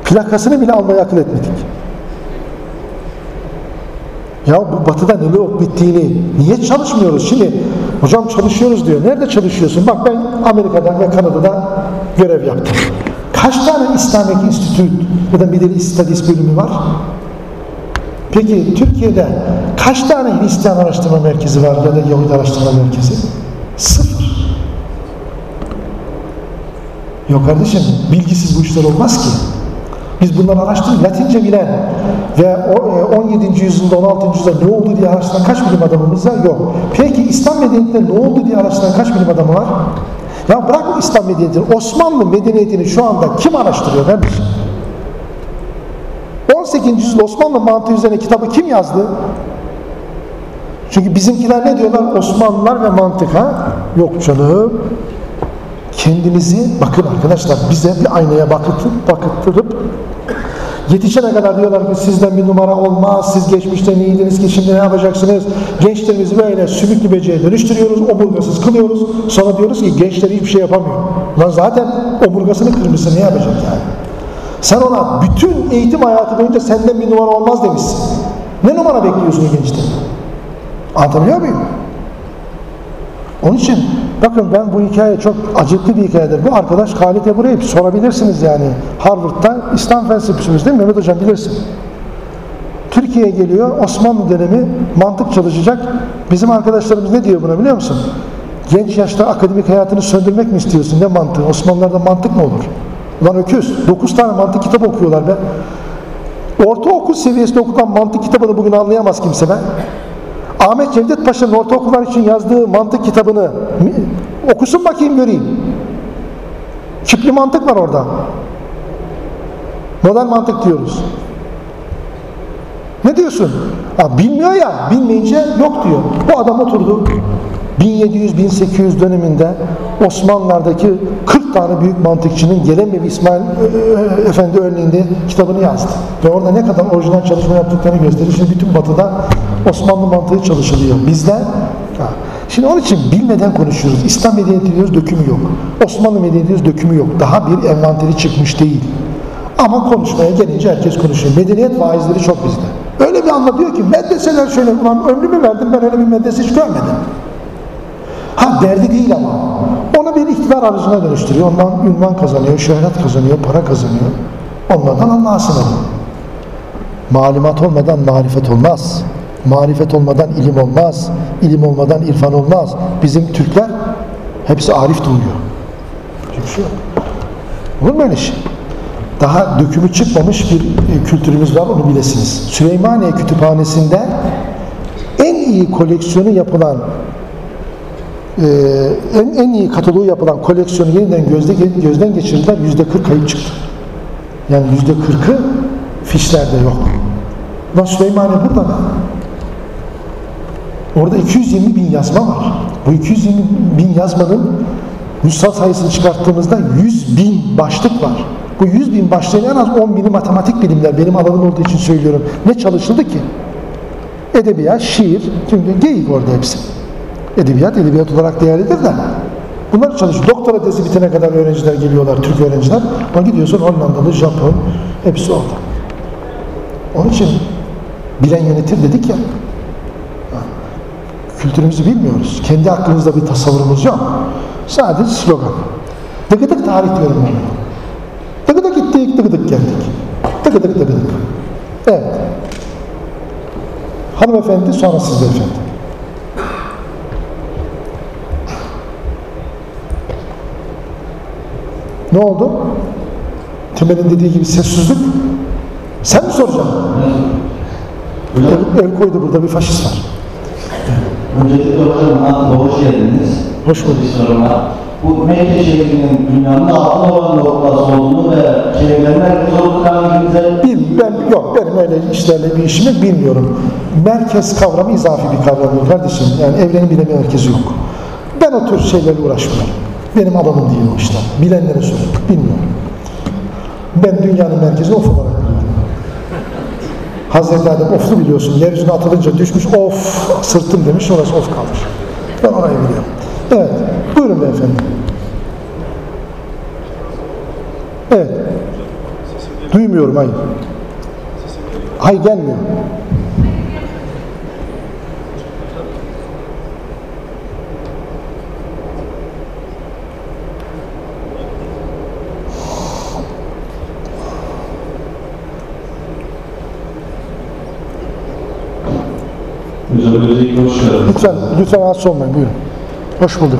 plakasını bile almaya akıl etmedik. Ya bu batıda neler olup bittiğini niye çalışmıyoruz? Şimdi hocam çalışıyoruz diyor. Nerede çalışıyorsun? Bak ben Amerika'da ve Kanada'da görev yaptım. Kaç tane İslamic Institute ya da Middle East Studies bölümü var? Peki Türkiye'de kaç tane Hristiyan araştırma merkezi var ya da Yahudi araştırma merkezi? Sıfır. Yok kardeşim bilgisiz bu işler olmaz ki. Biz bunları araştırdık. Latince bilen ve o, e, 17. yüzyılda 16. yüzyılda ne oldu diye araştıran kaç bilim adamımız var? Yok. Peki İslam medeniyetinde ne oldu diye araştıran kaç bilim adamı var? Ya bırak İslam medeniyetini, Osmanlı medeniyetini şu anda kim araştırıyor kardeşim? 18. yüzyıl Osmanlı mantığı üzerine kitabı kim yazdı? Çünkü bizimkiler ne diyorlar? Osmanlılar ve mantık ha? Yok canım. Kendinizi, bakın arkadaşlar bize bir aynaya bakıtıp, bakıttırıp yetişene kadar diyorlar ki sizden bir numara olmaz, siz geçmişte iyiydiniz ki şimdi ne yapacaksınız? Gençlerimizi böyle sümüklü beceye dönüştürüyoruz, omurgasız kılıyoruz. Sonra diyoruz ki gençler hiçbir şey yapamıyor. Lan zaten omurgasını kırmışsın ne yapacak yani? Sen ona bütün eğitim hayatı boyunca senden bir numara olmaz demişsin. Ne numara bekliyorsun gençten? Anlatabiliyor muyum? Onun için bakın ben bu hikaye çok acıklı bir hikayedir. Bu arkadaş Halit Ebu sorabilirsiniz yani. Harvard'da İslam felsefesi değil mi Mehmet Hocam bilirsin. Türkiye'ye geliyor Osmanlı dönemi mantık çalışacak. Bizim arkadaşlarımız ne diyor buna biliyor musun? Genç yaşta akademik hayatını söndürmek mi istiyorsun? Ne mantığı? Osmanlılarda mantık mı olur? Ulan öküz. 9 tane mantık kitabı okuyorlar be. Ortaokul seviyesinde okulan mantık kitabını bugün anlayamaz kimse be. Ahmet Cevdet Paşa'nın ortaokullar için yazdığı mantık kitabını okusun bakayım göreyim. Çipli mantık var orada. Modern mantık diyoruz. Ne diyorsun? Ha, bilmiyor ya, bilmeyince yok diyor. Bu adam oturdu. 1700-1800 döneminde Osmanlılar'daki 40 tane büyük mantıkçının Gelemevi İsmail e, Efendi örneğinde kitabını yazdı. Ve orada ne kadar orijinal çalışma yaptıklarını gösterir. Şimdi bütün batıda Osmanlı mantığı çalışılıyor. Bizde. Şimdi onun için bilmeden konuşuyoruz. İslam medeniyeti diyoruz dökümü yok. Osmanlı medeniyeti diyoruz dökümü yok. Daha bir envanteri çıkmış değil. Ama konuşmaya gelince herkes konuşuyor. Medeniyet vaizleri çok bizde. Öyle bir anlatıyor ki medreseler şöyle, ulan ömrümü verdim ben öyle bir medrese hiç görmedim. Ha derdi değil ama. Onu bir iktidar aracına dönüştürüyor. Ondan ünvan kazanıyor, şöhret kazanıyor, para kazanıyor. Onlardan Allah'a sınırlı. Malumat olmadan marifet olmaz. Marifet olmadan ilim olmaz. İlim olmadan irfan olmaz. Bizim Türkler hepsi arif doğuyor. Hiçbir şey yok. Olur mu öyle şey? Daha dökümü çıkmamış bir e, kültürümüz var onu bilesiniz. Süleymaniye Kütüphanesi'nde en iyi koleksiyonu yapılan ee, en, en iyi kataloğu yapılan koleksiyonu yeniden gözde, gözden geçirdiler. Yüzde kırk kayıp çıktı. Yani yüzde kırkı fişlerde yok. Lan Süleymaniye burada mı? Orada 220 bin yazma var. Bu 220 bin yazmanın nüsha sayısını çıkarttığımızda 100 bin başlık var. Bu 100 bin başlığın en az 10 bini matematik bilimler. Benim alanım olduğu için söylüyorum. Ne çalışıldı ki? Edebiyat, şiir, çünkü geyik orada hepsi. Edebiyat, edebiyat olarak değerlidir de. Bunlar çalışıyor. Doktora tezi bitene kadar öğrenciler geliyorlar, Türk öğrenciler. Ama gidiyorsun Hollandalı, Japon, hepsi orada. Onun için bilen yönetir dedik ya. Kültürümüzü bilmiyoruz. Kendi hakkımızda bir tasavvurumuz yok. Sadece slogan. Dıgıdık tarih diyorum ben. Dıgıdık gittik, dıgıdık geldik. Dıgıdık dıgıdık. Evet. Hanımefendi sonra siz beyefendi. Ne oldu? Temel'in dediği gibi sessizlik. Sen mi soracaksın? El, el koydu burada bir faşist var. Öncelikle hocam adıma hoş geldiniz. Hoş bulduk. Bir. Bu Mekke şehrinin dünyanın altın olan noktası olduğunu ve şehirlerin merkezi olduklarını Bil, ben, yok benim öyle işlerle bir işim yok bilmiyorum. Merkez kavramı izafi bir kavram kardeşim. Yani evrenin bir de bir merkezi yok. Ben o tür şeylerle uğraşmıyorum. Benim alanım değil o işler. Bilenlere sor. Bilmiyorum. Ben dünyanın merkezini of olarak. Hazreti Adem oflu biliyorsun. Yeryüzüne atılınca düşmüş of sırtım demiş orası of kalmış. Ben orayı biliyorum. Evet. Buyurun beyefendi. Evet. Duymuyorum hayır. Hayır gelmiyor. Hocam öncelikle hoş geldiniz. Lütfen, lütfen rahatsız olmayın. Buyurun. Hoş bulduk.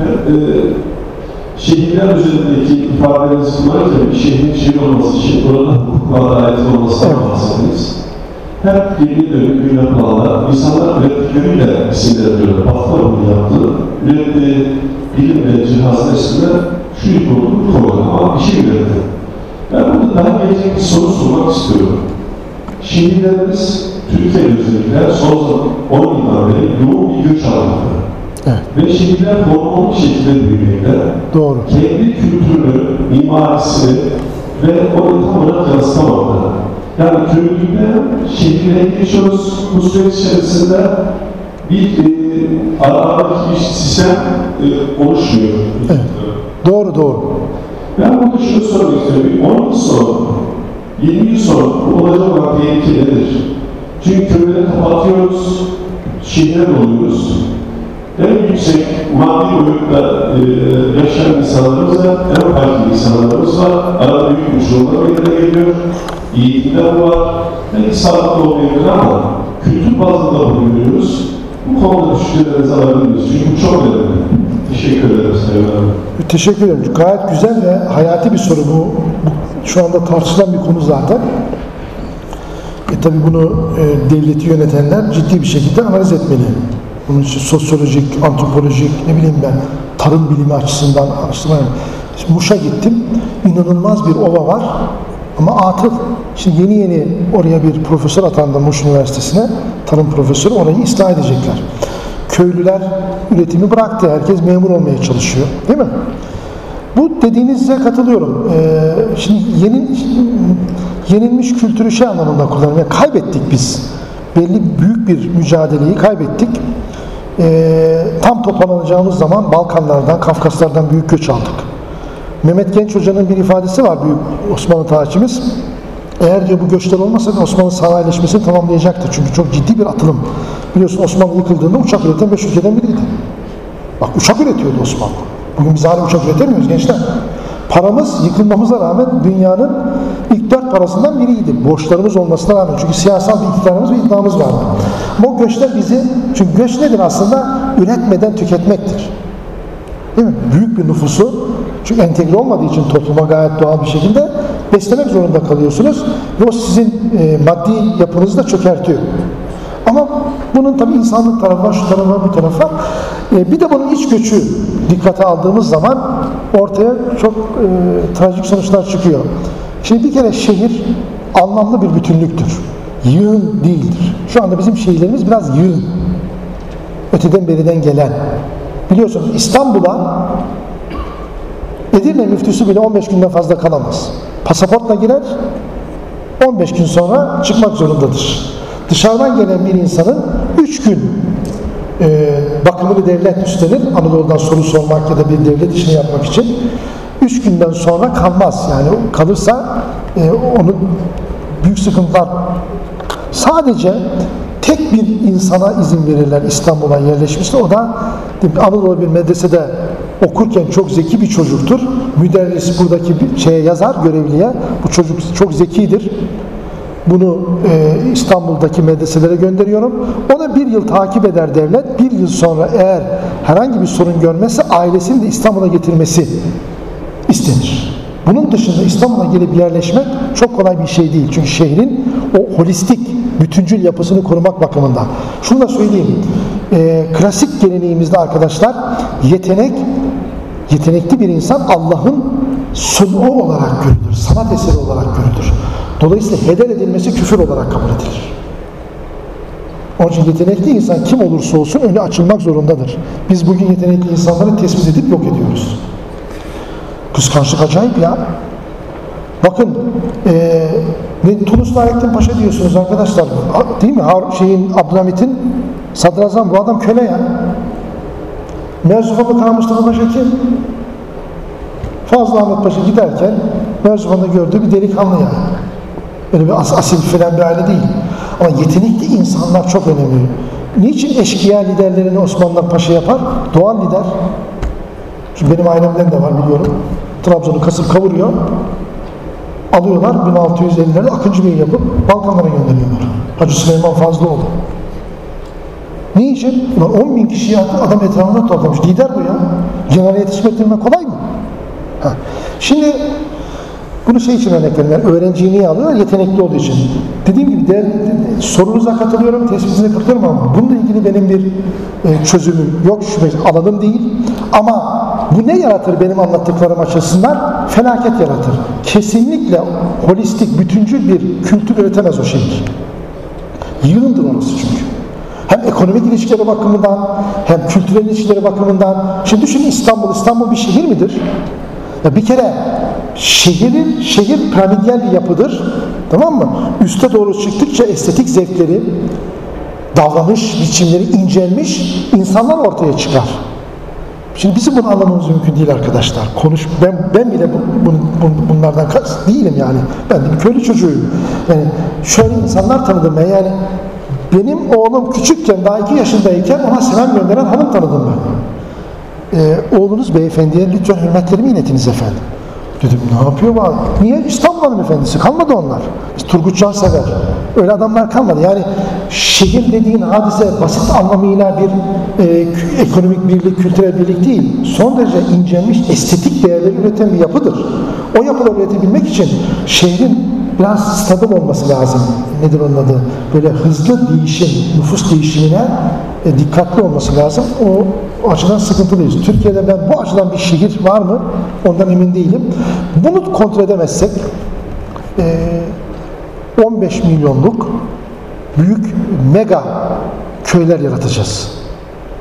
E, şehirler üzerindeki ifadenizi kullanırken bir şehrin şehir olması için oranın hukukla adalet olmasından Evet. bahsediniz. Her yeni dönüm gün yapılanlar insanlar ürettikleriyle isimlendiriyorlar. Batman bunu yaptı. Ürettiği bilim ve cihaz neslinde şu olduğunu koydu ama bir şey üretti. Ben burada daha gelecek bir soru sormak istiyorum. Şehirlerimiz Türkiye özellikle son 10 yıldan beri yoğun bir göç almakta. Evet. Ve şehirler hormonlu bir şekilde büyümekte. Doğru. Kendi kültürünü, mimarisini ve onu tam olarak yansıtamakta. Yani köylülükten şehirlere geçiyoruz. Bu süreç içerisinde bir e, aradaki bir sistem e, oluşmuyor. Evet. Doğru doğru. Ben burada şunu sormak istiyorum. 10 yıl sonra, 20 yıl sonra bu olacak olan tehlike nedir? Çünkü köyleri kapatıyoruz, şehirler oluyoruz. En yüksek maddi boyutta e, yaşayan insanlarımız var, en farklı insanlarımız var. Arada büyük uçurumlar meydana geliyor. Eğitimler var. Belki sağlıklı olmayabilir ama kültür bazında bunu görüyoruz. Bu konuda düşüncelerinizi alabilir miyiz? Çünkü çok önemli. Teşekkür ederim Sayın Hanım. Teşekkür ederim. Gayet güzel ve hayati bir soru bu şu anda tartışılan bir konu zaten. E tabi bunu e, devleti yönetenler ciddi bir şekilde analiz etmeli. Bunun için sosyolojik, antropolojik, ne bileyim ben, tarım bilimi açısından araştırma. Şimdi Muş'a gittim. İnanılmaz bir ova var. Ama atıl. Şimdi yeni yeni oraya bir profesör atandı Muş Üniversitesi'ne. Tarım profesörü. Orayı ıslah edecekler. Köylüler üretimi bıraktı. Herkes memur olmaya çalışıyor. Değil mi? Bu dediğinize katılıyorum. Ee, şimdi yeni, yenilmiş kültürü şey anlamında kullanıyorum. Yani kaybettik biz. Belli büyük bir mücadeleyi kaybettik. Ee, tam toparlanacağımız zaman Balkanlardan, Kafkaslardan büyük göç aldık. Mehmet Genç Hoca'nın bir ifadesi var büyük Osmanlı tarihçimiz. Eğer diyor bu göçler olmasaydı Osmanlı sanayileşmesini tamamlayacaktı. Çünkü çok ciddi bir atılım. Biliyorsun Osmanlı yıkıldığında uçak üreten beş ülkeden biriydi. Bak uçak üretiyordu Osmanlı. Bugün biz hala uçak üretemiyoruz gençler. Paramız yıkılmamıza rağmen dünyanın ilk dört parasından biriydi. Borçlarımız olmasına rağmen. Çünkü siyasal bir iktidarımız ve iddiamız vardı. O göçler bizi, çünkü göç nedir aslında? Üretmeden tüketmektir. Değil mi? Büyük bir nüfusu çünkü entegre olmadığı için topluma gayet doğal bir şekilde beslemek zorunda kalıyorsunuz. Ve o sizin e, maddi yapınızı da çökertiyor. Ama bunun tabii insanlık tarafı var, şu tarafı var, bu tarafı var. E, bir de bunun iç göçü dikkate aldığımız zaman ortaya çok e, trajik sonuçlar çıkıyor. Şimdi bir kere şehir anlamlı bir bütünlüktür. Yığın değildir. Şu anda bizim şehirlerimiz biraz yığın. Öteden beriden gelen. Biliyorsunuz İstanbul'a Edirne müftüsü bile 15 günden fazla kalamaz. Pasaportla girer, 15 gün sonra çıkmak zorundadır. Dışarıdan gelen bir insanın 3 gün e, bakımını devlet üstlenir. Anadolu'dan soru sormak ya da bir devlet işini yapmak için. 3 günden sonra kalmaz. Yani kalırsa e, onu büyük sıkıntılar sadece tek bir insana izin verirler İstanbul'a yerleşmişse o da Anadolu bir medresede okurken çok zeki bir çocuktur. Müderris buradaki bir şeye yazar görevliye. Bu çocuk çok zekidir. Bunu e, İstanbul'daki medreselere gönderiyorum. Ona bir yıl takip eder devlet. Bir yıl sonra eğer herhangi bir sorun görmezse ailesini de İstanbul'a getirmesi istenir. Bunun dışında İstanbul'a gelip yerleşmek çok kolay bir şey değil. Çünkü şehrin o holistik, bütüncül yapısını korumak bakımından. Şunu da söyleyeyim. Ee, klasik geleneğimizde arkadaşlar yetenek, yetenekli bir insan Allah'ın sunu olarak görülür. Sanat eseri olarak görülür. Dolayısıyla heder edilmesi küfür olarak kabul edilir. Onun için yetenekli insan kim olursa olsun önü açılmak zorundadır. Biz bugün yetenekli insanları tespit edip yok ediyoruz. Kıskançlık acayip ya. Bakın eee ne, Tunus Hayrettin Paşa diyorsunuz arkadaşlar. Değil mi? Har şeyin Abdülhamit'in sadrazam bu adam köle ya. Merzufan'da Kara Mustafa Paşa kim? Fazıl Ahmet Paşa giderken Merzufan'da gördüğü bir delikanlı yani. Öyle bir as asil falan bir aile değil. Ama yetenekli insanlar çok önemli. Niçin eşkıya liderlerini Osmanlılar Paşa yapar? Doğan lider. Çünkü benim ailemden de var biliyorum. Trabzon'u kasıp kavuruyor. Alıyorlar 1650'lerde Akıncı Bey'i yapıp Balkanlara gönderiyorlar. Hacı Süleyman Fazlıoğlu. Niçin? Ulan 10 bin kişiyi adam etrafına toplamış. Lider bu ya. Generale yetişmek kolay mı? Ha. Şimdi bunu şey için örnek. Yani öğrenciyi niye alıyorlar? Yetenekli olduğu için. Dediğim gibi değer, sorunuza katılıyorum, tespitinize katılıyorum ama bununla ilgili benim bir e, çözümüm yok. Şüphesiz alanım değil. Ama bu ne yaratır benim anlattıklarım açısından? Felaket yaratır. Kesinlikle holistik, bütüncül bir kültür üretemez o şehir. Yığındır orası çünkü. Hem ekonomik ilişkileri bakımından, hem kültürel ilişkileri bakımından. Şimdi düşünün İstanbul, İstanbul bir şehir midir? Ya bir kere şehrin, şehir piramidyal bir yapıdır. Tamam mı? Üste doğru çıktıkça estetik zevkleri, davranış biçimleri incelmiş insanlar ortaya çıkar. Şimdi bizim bunu anlamamız mümkün değil arkadaşlar. Konuş, ben, ben bile bu, bu- bu- bunlardan kas değilim yani. Ben de bir köylü çocuğuyum. Yani şöyle insanlar tanıdım ben yani. Benim oğlum küçükken daha iki yaşındayken ona selam gönderen hanım tanıdım ben. Ee, oğlunuz beyefendiye lütfen hürmetlerimi iletiniz efendim. Dedim ne yapıyor bu adam? Niye? İstanbul hanımefendisi. Kalmadı onlar. Biz Turgut Cansever. Öyle adamlar kalmadı. Yani şehir dediğin hadise basit anlamıyla bir e, ekonomik birlik, kültürel birlik değil. Son derece incelmiş estetik değerleri üreten bir yapıdır. O yapıları üretebilmek için şehrin biraz stabil olması lazım. Nedir onun adı? Böyle hızlı değişim, nüfus değişimine e, dikkatli olması lazım. O, o açıdan sıkıntılıyız. Türkiye'de ben bu açıdan bir şehir var mı? Ondan emin değilim. Bunu kontrol edemezsek e, 15 milyonluk büyük mega köyler yaratacağız.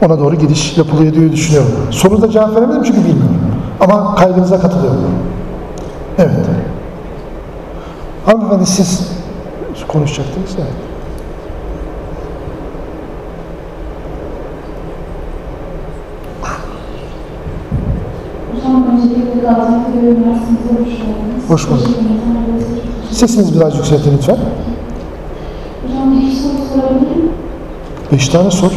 Ona doğru gidiş yapılıyor diye düşünüyorum. Sorunuza cevap veremedim çünkü bilmiyorum. Ama kaygınıza katılıyorum. Evet. Hanımefendi siz konuşacaktınız. Evet. Hoş bulduk. Sesinizi biraz yükseltin lütfen. Hocam bir soru sorabilir miyim? Beş tane sor.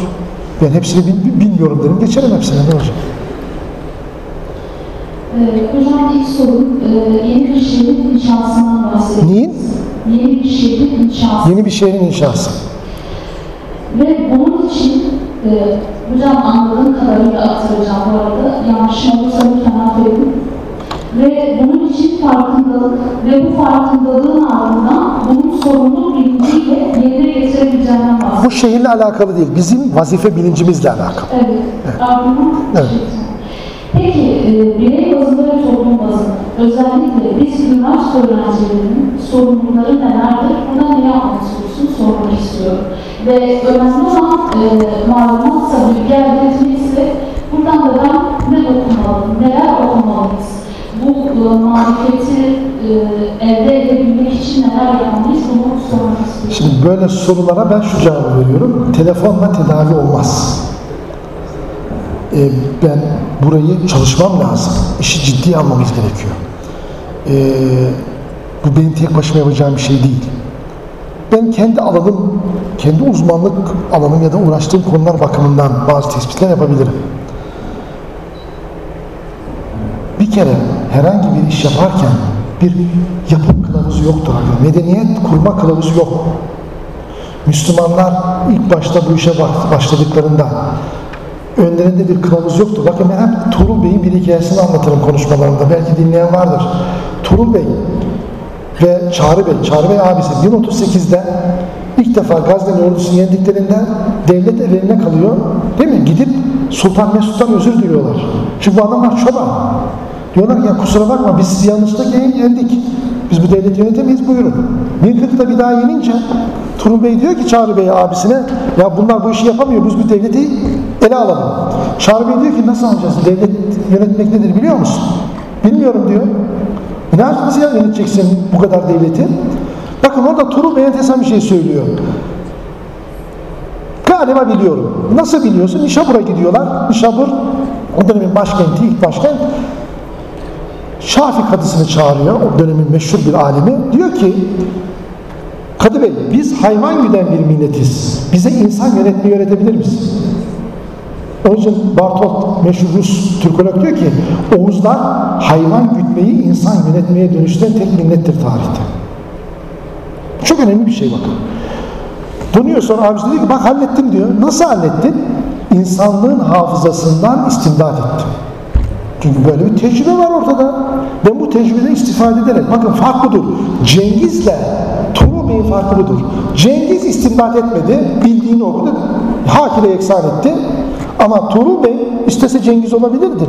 Ben hepsini bil- bilmiyorum derim. Geçerim hepsine ne olacak? Ee, hocam ilk sorum e, yeni bir şehrin inşasından bahsediyoruz. Neyin? Yeni bir şehrin inşası. Yeni bir şehrin inşası. Ve bunun için e, hocam anladığım kadarıyla aktaracağım bu arada. Yanlışım olursa lütfen affedin. Ve bunun için farkındalık ve bu farkındalığın ardından bunun sorumluluk bilinciyle yerine getirebileceğinden Bu bahsediyorum. şehirle alakalı değil. Bizim vazife bilincimizle alakalı. Evet. Ardından Evet. Peki, e, birey bazında ve toplum bazında özellikle biz üniversite öğrencilerinin sorumlulukları nelerdir? Buna ne yapmak istiyorsun sormak istiyorum. Ve önemli olan e, bilgi elde etmekse buradan da ben ne okumalıyım, neler okumalıyız? Bu e, marifeti e, elde edebilmek için neler yapmalıyız? Bunu sormak istiyorum. Şimdi böyle sorulara ben şu cevabı veriyorum. Telefonla tedavi olmaz. Ee, ben burayı çalışmam lazım. İşi ciddiye almamız gerekiyor. Ee, bu benim tek başıma yapacağım bir şey değil. Ben kendi alanım, kendi uzmanlık alanım ya da uğraştığım konular bakımından bazı tespitler yapabilirim. Bir kere herhangi bir iş yaparken bir yapım kılavuzu yoktur. Medeniyet kurma kılavuzu yok. Müslümanlar ilk başta bu işe başladıklarında önlerinde bir kılavuz yoktu. Bakın ben hep Tuğrul Bey'in bir hikayesini anlatırım konuşmalarımda. Belki dinleyen vardır. Turul Bey ve Çağrı Bey, Çağrı Bey abisi 1038'de ilk defa Gazze'nin ordusunu yendiklerinde devlet eline kalıyor. Değil mi? Gidip Sultan Mesut'tan özür diliyorlar. Çünkü bu adamlar çoban. Diyorlar ki ya kusura bakma biz sizi yanlışlıkla yendik. Biz bu devleti yönetemeyiz buyurun. 1040'da bir daha yenince Turul Bey diyor ki Çağrı Bey abisine ya bunlar bu işi yapamıyor biz bu devleti ele alalım. Çağrı Bey diyor ki nasıl alacağız? Devlet yönetmek nedir biliyor musun? Bilmiyorum diyor. Ne nasıl yöneteceksin bu kadar devleti? Bakın orada Turul Bey enteresan bir şey söylüyor. Galiba biliyorum. Nasıl biliyorsun? Nişabur'a gidiyorlar. Nişabur o dönemin başkenti, ilk başkent. Şafi kadısını çağırıyor. O dönemin meşhur bir alimi. Diyor ki Kadı Bey biz hayvan güden bir milletiz. Bize insan yönetmeyi öğretebilir misin? Onun için Bartolt meşhur Rus Türkolog diyor ki Oğuzlar hayvan gütmeyi insan yönetmeye dönüştüren tek millettir tarihte. Çok önemli bir şey bakın. Dönüyor sonra abisi diyor ki bak hallettim diyor. Nasıl hallettin? İnsanlığın hafızasından istimdat ettim. Çünkü böyle bir tecrübe var ortada. Ben bu tecrübeden istifade ederek, bakın fark budur. Cengiz'le Tuğrul Bey'in farkı budur. Cengiz istimdat etmedi, bildiğini okudu, hak ile yeksan etti. Ama Tuğrul Bey istese Cengiz olabilirdi.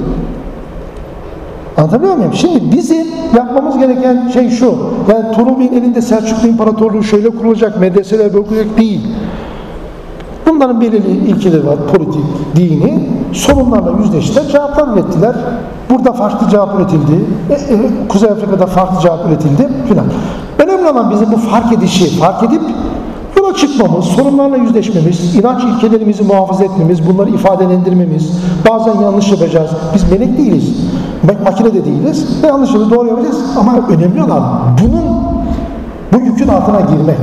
Anlatabiliyor muyum? Şimdi bizim yapmamız gereken şey şu. Yani Tuğrul Bey'in elinde Selçuklu İmparatorluğu şöyle kurulacak, medreseler böyle kurulacak değil. Bunların belirli ilkeleri var. Politik, dini. Sorunlarla yüzleştiler, cevaplar ürettiler. Burada farklı cevap üretildi. E, e, Kuzey Afrika'da farklı cevap üretildi filan. Önemli olan bizim bu fark edişi, fark edip yola çıkmamız, sorunlarla yüzleşmemiz, inanç ilkelerimizi muhafaza etmemiz, bunları ifadelendirmemiz, bazen yanlış yapacağız. Biz melek değiliz, mak- makine de değiliz. Yanlışları doğru yapacağız. Ama önemli olan bunun bu yükün altına girmek.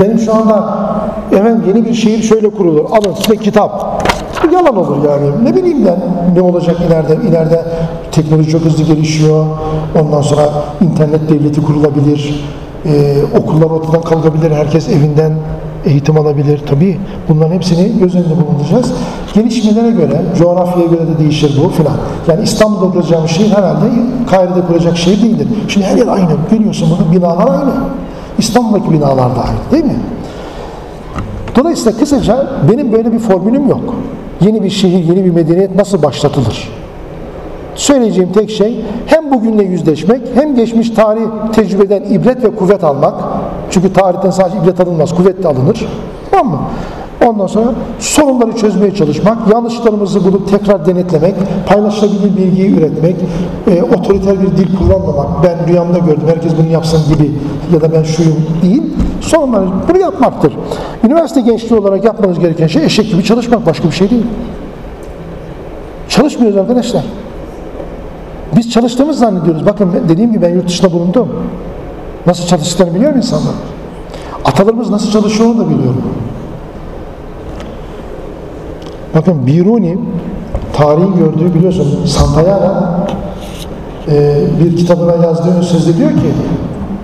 Benim şu anda efendim yeni bir şehir şöyle kurulur. Alın size kitap. Bu yalan olur yani. Ne bileyim ben ne olacak ileride. İleride teknoloji çok hızlı gelişiyor. Ondan sonra internet devleti kurulabilir. Ee, okullar ortadan kalkabilir. Herkes evinden eğitim alabilir. Tabii bunların hepsini göz önünde bulunduracağız. Gelişmelere göre, coğrafyaya göre de değişir bu filan. Yani İstanbul'da kuracağım şehir herhalde Kahire'de kuracak şehir değildir. Şimdi her yer aynı. Görüyorsun burada binalar aynı. İstanbul'daki binalar da aynı değil mi? Dolayısıyla kısaca benim böyle bir formülüm yok. Yeni bir şehir, yeni bir medeniyet nasıl başlatılır? Söyleyeceğim tek şey hem bugünle yüzleşmek hem geçmiş tarih tecrübeden ibret ve kuvvet almak. Çünkü tarihten sadece ibret alınmaz, kuvvet de alınır. Tamam mı? Ondan sonra sorunları çözmeye çalışmak, yanlışlarımızı bulup tekrar denetlemek, paylaşılabilir bilgiyi üretmek, e, otoriter bir dil kullanmamak, ben rüyamda gördüm, herkes bunu yapsın gibi ya da ben şuyum değil, sorunları bunu yapmaktır. Üniversite gençliği olarak yapmanız gereken şey eşek gibi çalışmak, başka bir şey değil. Çalışmıyoruz arkadaşlar. Biz çalıştığımız zannediyoruz. Bakın dediğim gibi ben yurt dışında bulundum. Nasıl çalıştıklarını biliyor insanlar. Atalarımız nasıl çalışıyor onu da biliyorum. Bakın Biruni tarihin gördüğü biliyorsun Santayana e, bir kitabına yazdığı sözde diyor ki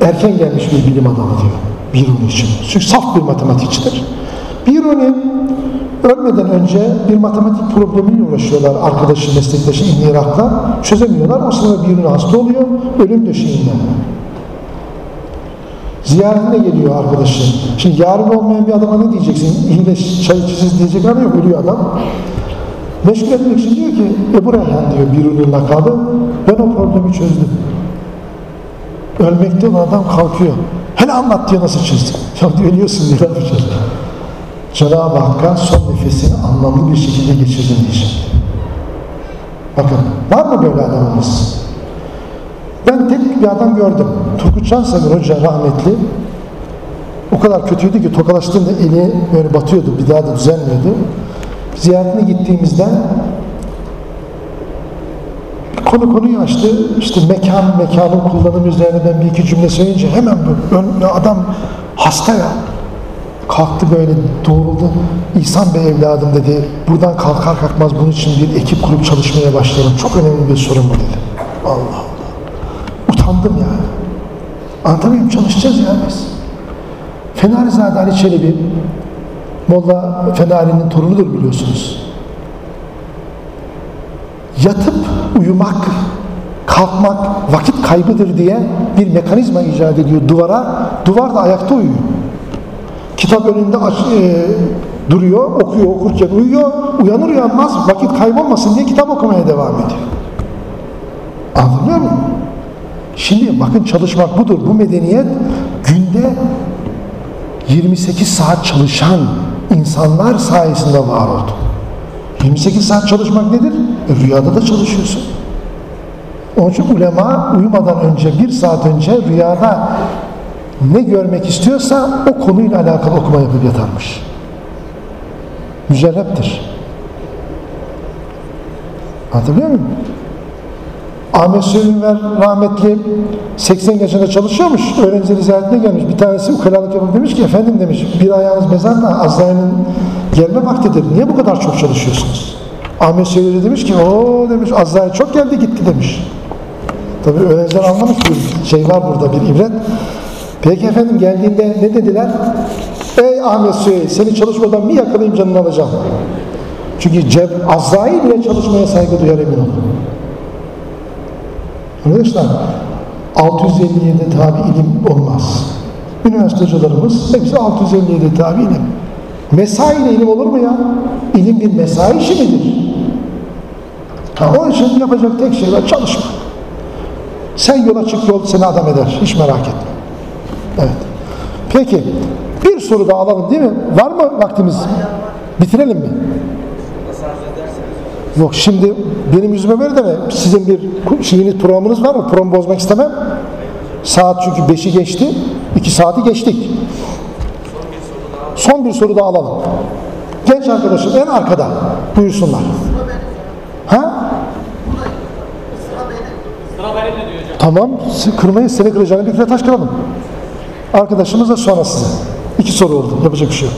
erken gelmiş bir bilim adamı diyor Biruni için. Çünkü saf bir matematikçidir. Biruni ölmeden önce bir matematik problemiyle uğraşıyorlar arkadaşı, meslektaşı İbn Irak'la. Çözemiyorlar. O sırada Biruni hasta oluyor. Ölüm döşeğinde. Ziyaretine geliyor arkadaşı. Şimdi yarın olmayan bir adama ne diyeceksin? İyileş, çay içeceğiz diyecek adam yok. Ölüyor adam. Meşgul etmek için diyor ki Ebu Reyhan diyor Biruni'nin lakabı. Ben o problemi çözdüm. Ölmekte olan adam kalkıyor. Hele anlat diyor nasıl çözdün. [laughs] Ya diyor ölüyorsun diyor. ne yapacağız? Cenab-ı Hakk'a son nefesini anlamlı bir şekilde geçirdim diyecek. Bakın var mı böyle adamımız? Ben tek bir adam gördüm. Turgut Cansever Hoca rahmetli. O kadar kötüydü ki tokalaştığında eli böyle batıyordu. Bir daha da düzelmiyordu. Ziyaretine gittiğimizde konu konuyu açtı. İşte mekan, mekanın kullanımı üzerine ben bir iki cümle söyleyince hemen böyle ön- adam hasta ya. Kalktı böyle doğruldu. İhsan Bey evladım dedi. Buradan kalkar kalkmaz bunun için bir ekip kurup çalışmaya başlayalım. Çok önemli bir sorun bu dedi. Allah Allah. Utandım yani. Anlatabiliyor muyum? Çalışacağız ya biz. Fenarizade Ali Çelebi Molla Fenari'nin torunudur biliyorsunuz. Yatıp uyumak kalkmak vakit kaybıdır diye bir mekanizma icat ediyor duvara. Duvar da ayakta uyuyor. Kitap önünde aç, e, duruyor, okuyor, okurken uyuyor. Uyanır uyanmaz vakit kaybolmasın diye kitap okumaya devam ediyor. Anlıyor musun? Şimdi bakın çalışmak budur. Bu medeniyet günde 28 saat çalışan insanlar sayesinde var oldu. 28 saat çalışmak nedir? E, rüyada da çalışıyorsun. Onun için ulema uyumadan önce, bir saat önce rüyada ne görmek istiyorsa o konuyla alakalı okuma yapıp yatarmış. Mücerreptir. Hatırlıyor musun? Ahmet Sövünver rahmetli 80 yaşında çalışıyormuş. Öğrencileri ziyaretine gelmiş. Bir tanesi ukalalık yapıp demiş ki efendim demiş bir ayağınız mezarda Azrail'in gelme vaktidir. Niye bu kadar çok çalışıyorsunuz? Ahmet Sövünver demiş ki o demiş Azrail çok geldi gitti demiş. Tabii öğrenciler anlamış bir şey var burada bir ibret. Peki efendim geldiğinde ne dediler? Ey Ahmet Süheyl seni çalışmadan bir yakalayayım canını alacağım. Çünkü Ceb, Azrail bile çalışmaya saygı duyar emin olun. Arkadaşlar 657 tabi ilim olmaz. Üniversite hocalarımız hepsi 657 tabi ilim. Mesai ile ilim olur mu ya? İlim bir mesai işi midir? Ha, onun için yapacak tek şey var çalışmak. Sen yola çık yol seni adam eder. Hiç merak etme. Evet. Peki. Bir soru daha alalım değil mi? Var mı vaktimiz? Bitirelim mi? Yok şimdi benim yüzüme ver de mi? Sizin bir şeyiniz programınız var mı? Program bozmak istemem. Saat çünkü 5'i geçti. 2 saati geçtik. Son bir soru daha alalım. Genç arkadaşım en arkada. Buyursunlar. Ha? Tamam. siz Kırmayın. Seni kıracağını bir kere taş kıralım. Arkadaşımız da sonra size. İki soru oldu. Yapacak bir şey yok.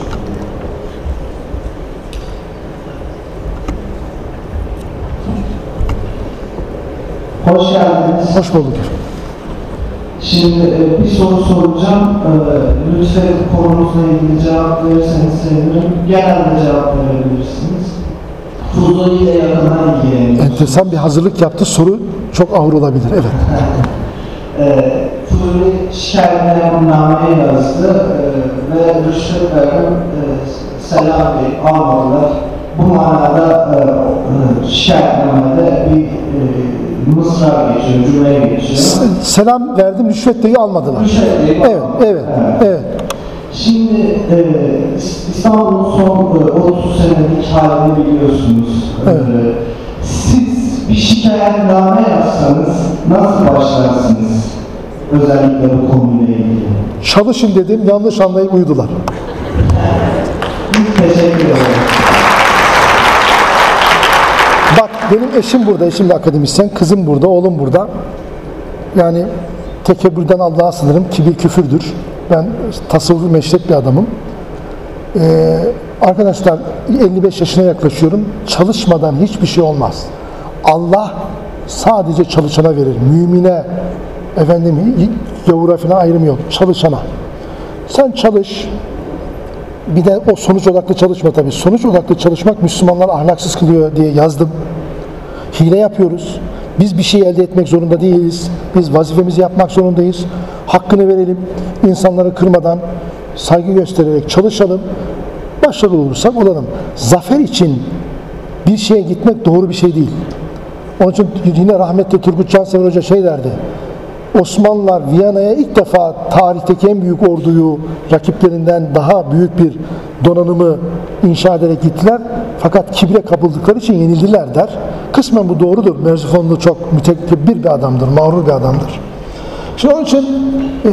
Hoş geldiniz. Hoş bulduk. Şimdi e, bir soru soracağım. E, Lütfen konumuzla ilgili cevap verirseniz sevinirim. Genelde cevap verebilirsiniz. Fuzuli ile yakından ilgileniyoruz. Enteresan bir hazırlık yaptı. Soru çok ağır olabilir. Evet. [laughs] E, Fuzuli şikayetnameyi yazdı e, ve rüşvet verdim. E, Selam Bey almadılar. Bu manada e, e, şikayetnamede bir e, mısra geçiyor, cümle geçiyor. Selam verdim, rüşvet deyi almadılar. Rüşvet deyi Evet, evet, evet. Şimdi e, İs- İstanbul'un son e, 30 senelik halini biliyorsunuz. E, Evet. siz bir şikayetname yazsanız nasıl başlarsınız? Özellikle bu konuyla ilgili. Çalışın dedim, yanlış anlayıp uyudular. Biz teşekkür ederiz. Bak benim eşim burada, eşim de akademisyen, kızım burada, oğlum burada. Yani tekebbürden Allah'a sınırım, kibir küfürdür. Ben tasavvufi meşrep bir adamım. Ee, arkadaşlar 55 yaşına yaklaşıyorum. Çalışmadan hiçbir şey olmaz. Allah sadece çalışana verir. Mümine, efendim gavura falan ayrım yok. Çalışana. Sen çalış, bir de o sonuç odaklı çalışma tabii. Sonuç odaklı çalışmak Müslümanlar ahlaksız kılıyor diye yazdım. Hile yapıyoruz. Biz bir şey elde etmek zorunda değiliz. Biz vazifemizi yapmak zorundayız. Hakkını verelim. İnsanları kırmadan, saygı göstererek çalışalım. Başarılı olursak olalım. Zafer için bir şeye gitmek doğru bir şey değil. Onun için yine rahmetli Turgut Cansever Hoca şey derdi. Osmanlılar Viyana'ya ilk defa tarihteki en büyük orduyu rakiplerinden daha büyük bir donanımı inşa ederek gittiler. Fakat kibre kapıldıkları için yenildiler der. Kısmen bu doğrudur. Merzifonlu çok mütekebbir bir adamdır, mağrur bir adamdır. Şimdi onun için eee,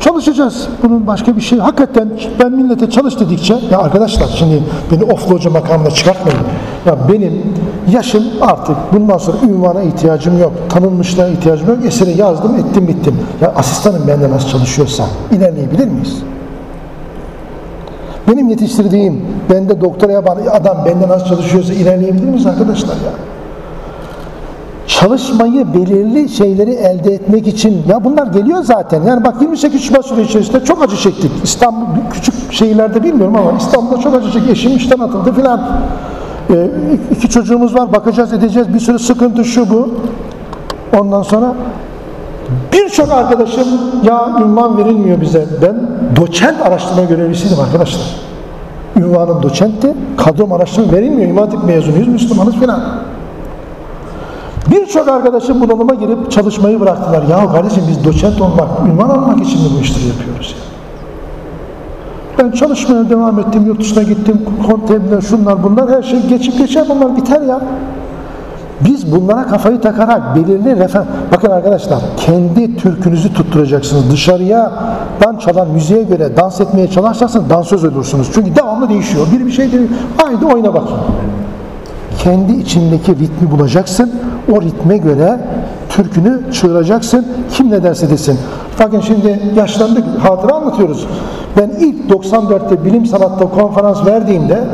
çalışacağız. Bunun başka bir şey. Hakikaten ben millete çalış dedikçe ya arkadaşlar şimdi beni oflu hoca makamına çıkartmayın. Ya benim yaşım artık bundan sonra ünvana ihtiyacım yok. Tanınmışlığa ihtiyacım yok. Eseri yazdım ettim bittim. Ya asistanım benden nasıl çalışıyorsa ilerleyebilir miyiz? Benim yetiştirdiğim, bende doktora yapan adam benden nasıl çalışıyorsa ilerleyebilir miyiz arkadaşlar ya? çalışmayı belirli şeyleri elde etmek için ya bunlar geliyor zaten. Yani bak 28 Şubat süreci içerisinde çok acı çektik. İstanbul küçük şehirlerde bilmiyorum ama İstanbul'da çok acı çektik. Eşim işten atıldı filan. Ee, iki çocuğumuz var bakacağız edeceğiz bir sürü sıkıntı şu bu. Ondan sonra birçok arkadaşım ya ünvan verilmiyor bize. Ben doçent araştırma görevlisiydim arkadaşlar. Ünvanım doçentti. Kadrom araştırma verilmiyor. İmam Hatip mezunuyuz, Müslümanız filan. Birçok arkadaşım bunalıma girip çalışmayı bıraktılar. Ya kardeşim biz doçent olmak, ünvan almak için mi bu işleri yapıyoruz ya? Ben çalışmaya devam ettim, yurt dışına gittim, konteyner, şunlar bunlar, her şey geçip geçer bunlar biter ya. Biz bunlara kafayı takarak belirli refer... Bakın arkadaşlar, kendi türkünüzü tutturacaksınız. Dışarıya dan çalan müziğe göre dans etmeye çalışırsanız dansöz olursunuz. Çünkü devamlı değişiyor. Bir bir şey değil. Haydi oyna bakayım. Kendi içindeki ritmi bulacaksın. O ritme göre türkünü çığıracaksın. Kim ne derse desin. Bakın şimdi yaşlandık, hatıra anlatıyoruz. Ben ilk 94'te bilim sanatta konferans verdiğimde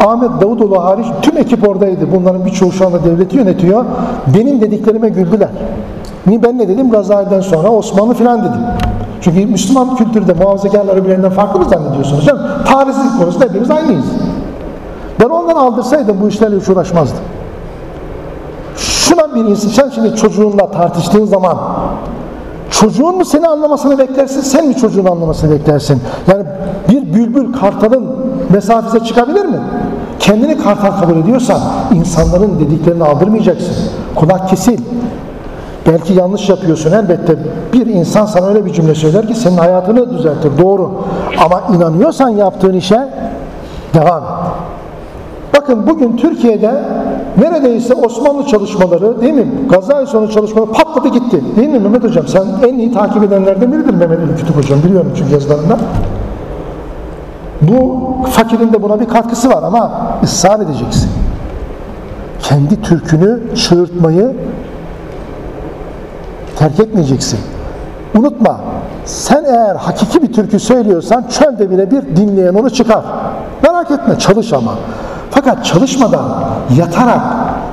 Ahmet Davutoğlu hariç tüm ekip oradaydı. Bunların birçoğu şu anda devleti yönetiyor. Benim dediklerime güldüler. Ni ben ne dedim? Gazali'den sonra Osmanlı filan dedim. Çünkü Müslüman kültürde muhafazakarlar birbirlerinden farklı mı zannediyorsunuz? Canım? Konusunda hepimiz aynıyız. Ben ondan aldırsaydım bu işlerle hiç uğraşmazdım. Şuna bir insan, sen şimdi çocuğunla tartıştığın zaman çocuğun mu seni anlamasını beklersin, sen mi çocuğun anlamasını beklersin? Yani bir bülbül kartalın mesafesine çıkabilir mi? Kendini kartal kabul ediyorsan insanların dediklerini aldırmayacaksın. Kulak kesil. Belki yanlış yapıyorsun elbette. Bir insan sana öyle bir cümle söyler ki senin hayatını düzeltir. Doğru. Ama inanıyorsan yaptığın işe devam et. Bakın bugün Türkiye'de neredeyse Osmanlı çalışmaları değil mi? Gazali sonu çalışmaları patladı gitti. Değil mi Mehmet Hocam? Sen en iyi takip edenlerden biridir Mehmet Ali Kütük Hocam. Biliyorum çünkü yazılarında. Bu fakirin de buna bir katkısı var ama ısrar edeceksin. Kendi türkünü çığırtmayı terk etmeyeceksin. Unutma, sen eğer hakiki bir türkü söylüyorsan çölde bile bir dinleyen onu çıkar. Merak etme, çalış ama. Fakat çalışmadan, yatarak,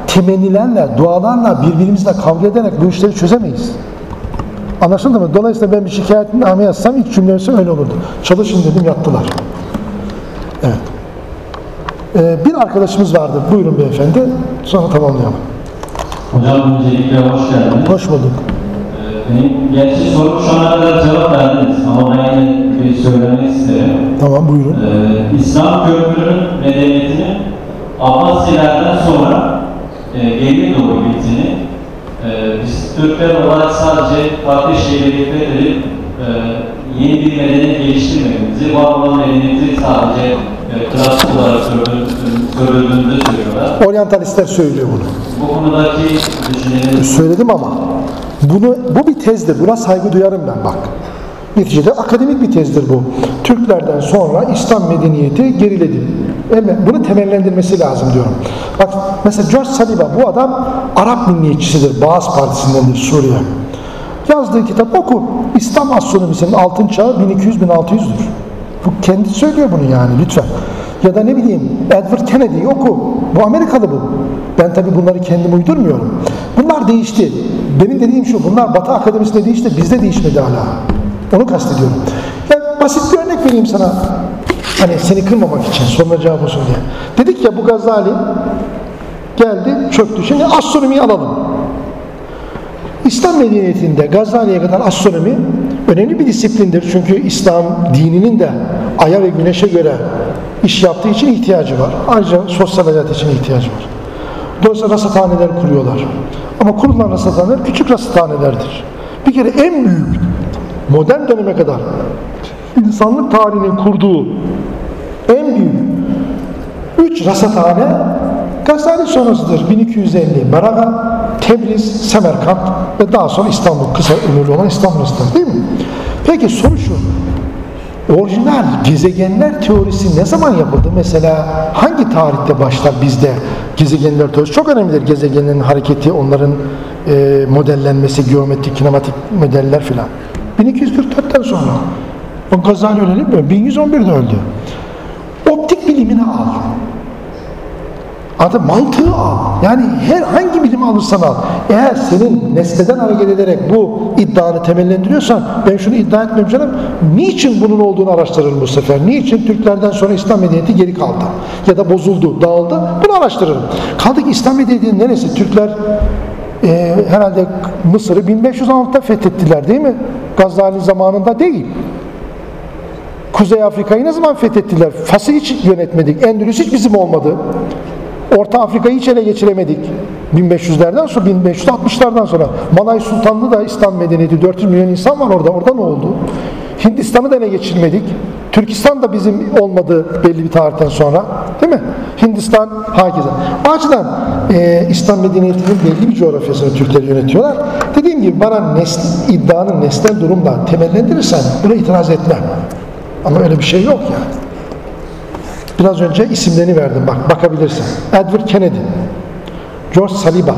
temennilerle, dualarla, birbirimizle kavga ederek bu işleri çözemeyiz. Anlaşıldı mı? Dolayısıyla ben bir şikayetname yazsam ilk cümlesi öyle olurdu. Çalışın dedim, yattılar. Evet. Ee, bir arkadaşımız vardı. Buyurun beyefendi. Sonra tamamlayalım. Hocam öncelikle hoş geldiniz. Hoş bulduk. Ee, Benim gerçi sorum şu ana kadar cevap verdiniz ama ben yine bir söylemek isterim. Tamam buyurun. Ee, İslam köprünün medeniyetinin Abbasilerden sonra e, geriye doğru gittiğini, e, biz Türkler olarak sadece farklı şeyleri dikkat edip e, yeni bir medeniyet geliştirmediğimizi, var olan medeniyeti sadece e, klasik olarak söylediğini söylüyorlar. Oryantalistler söylüyor bunu. Bu konudaki düşünceleriniz Söyledim ama bunu bu bir tezdir. Buna saygı duyarım ben bak. Neticede akademik bir tezdir bu. Türklerden sonra İslam medeniyeti geriledi. Bunu temellendirmesi lazım diyorum. Bak mesela George Saliba bu adam Arap milliyetçisidir. Baas Partisi'ndendir Suriye. Yazdığı kitap oku. İslam astronomisinin altın çağı 1200-1600'dür. Bu kendi söylüyor bunu yani lütfen. Ya da ne bileyim Edward Kennedy'yi oku. Bu Amerikalı bu. Ben tabii bunları kendim uydurmuyorum. Bunlar değişti. Benim dediğim şu, bunlar Batı Akademisi'nde değişti, bizde değişmedi hala. Onu kastediyorum. Ya basit bir örnek vereyim sana. Hani seni kırmamak için, soruna cevap olsun diye. Dedik ya bu Gazali geldi, çöktü. Şimdi astronomiyi alalım. İslam medeniyetinde Gazali'ye kadar astronomi önemli bir disiplindir. Çünkü İslam dininin de aya ve güneşe göre iş yaptığı için ihtiyacı var. Ayrıca sosyal hayat için ihtiyacı var. Dolayısıyla rasathaneler kuruyorlar. Ama kurulan rasathaneler küçük rasathanelerdir. Bir kere en büyük modern döneme kadar insanlık tarihinin kurduğu en büyük üç rasathane Gazali sonrasıdır. 1250 Maraga, Tebriz, Semerkant ve daha sonra İstanbul. Kısa ömürlü olan İstanbul değil mi? Peki soru şu. Orijinal gezegenler teorisi ne zaman yapıldı? Mesela hangi tarihte başlar bizde gezegenler teorisi? Çok önemlidir gezegenlerin hareketi, onların e, modellenmesi, geometrik, kinematik modeller filan. 1244'ten sonra. O Gazali öyle değil mi? 1111'de öldü. Optik bilimini al. Adı mantığı al. Yani her hangi bilimi alırsan al. Eğer senin nesneden hareket ederek bu iddianı temellendiriyorsan ben şunu iddia etmiyorum canım. Niçin bunun olduğunu araştırırım bu sefer. Niçin Türklerden sonra İslam medeniyeti geri kaldı? Ya da bozuldu, dağıldı. Bunu araştırırım. Kaldı ki İslam medeniyetinin neresi? Türkler e, herhalde Mısır'ı 1516'da fethettiler değil mi? Gazali zamanında değil. Kuzey Afrika'yı ne zaman fethettiler? Fas'ı hiç yönetmedik. Endülüs hiç bizim olmadı. Orta Afrika'yı hiç ele geçiremedik. 1500'lerden sonra, 1560'lardan sonra. Malay Sultanlığı da İslam medeniyeti. 400 milyon insan var orada. Orada ne oldu? Hindistan'ı da ele geçirmedik. Türkistan da bizim olmadı belli bir tarihten sonra. Değil mi? Hindistan hakeza. O açıdan e, İslam medeniyetinin belli bir coğrafyasını Türkler yönetiyorlar. Dediğim gibi bana nesl, iddianın nesnel durumla temellendirirsen buna itiraz etmem. Ama öyle bir şey yok ya. Biraz önce isimlerini verdim bak bakabilirsin. Edward Kennedy, George Saliba,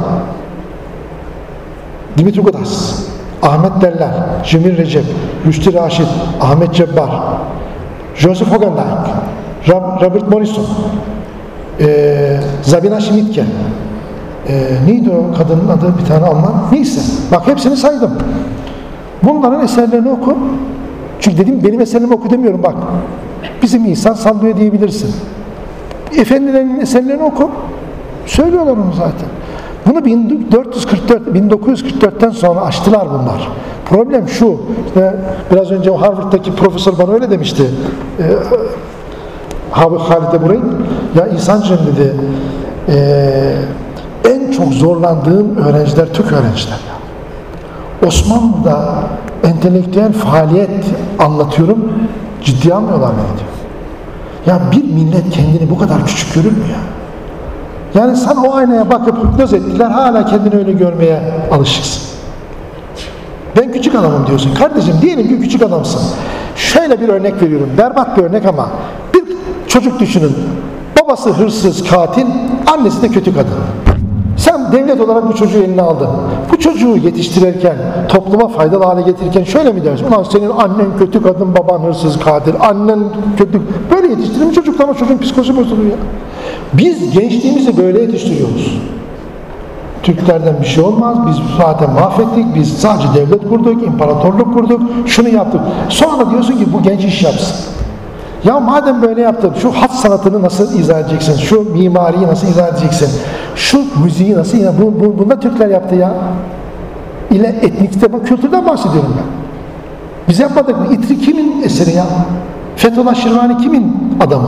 Dimitri Gudas, Ahmet Dellal, Cemil Recep, Rüştü Raşit, Ahmet Cebbar, Joseph Hogendijk, Rob- Robert Morrison, eee Zabina Schmidtke, eee neydi o kadının adı bir tane Alman? Neyse. Bak hepsini saydım. Bunların eserlerini oku. Çünkü dedim benim eserlerimi oku demiyorum bak. Bizim insan sallıyor diyebilirsin. Efendilerin eserlerini oku. Söylüyorlar onu zaten. Bunu 1444, 1944'ten sonra açtılar bunlar. Problem şu, işte biraz önce Harvard'daki profesör bana öyle demişti. Ee, Abi Halide Buray'ın ya İhsancığım dedi "eee, en çok zorlandığım öğrenciler Türk öğrenciler. Osmanlı'da entelektüel faaliyet anlatıyorum ciddiye almıyorlar beni diyor. Ya bir millet kendini bu kadar küçük görür mü ya? Yani sen o aynaya bakıp hipnoz ettiler hala kendini öyle görmeye alışıksın. Ben küçük adamım diyorsun. Kardeşim diyelim ki küçük adamsın. Şöyle bir örnek veriyorum. Berbat bir örnek ama bir çocuk düşünün. Babası hırsız, katil, annesi de kötü kadın. Devlet olarak bu çocuğu eline aldın. Bu çocuğu yetiştirirken, topluma faydalı hale getirirken şöyle mi dersin? Ulan senin annen kötü kadın, baban hırsız, katil, annen kötü... Böyle yetiştirir mi çocuklar? Ama çocuğun psikolojisi bozuluyor ya. Biz gençliğimizi böyle yetiştiriyoruz. Türklerden bir şey olmaz. Biz zaten mahvettik. Biz sadece devlet kurduk, imparatorluk kurduk, şunu yaptık. Sonra diyorsun ki bu genç iş yapsın. Ya madem böyle yaptın, şu hat sanatını nasıl izah edeceksin? Şu mimariyi nasıl izah edeceksin? Şu müziği nasıl izah bu, bu, Bunu da Türkler yaptı ya. İle etnikte, bak kültürden bahsediyorum ben. Biz yapmadık mı? İtri kimin eseri ya? Fethullah Şirvani kimin adamı?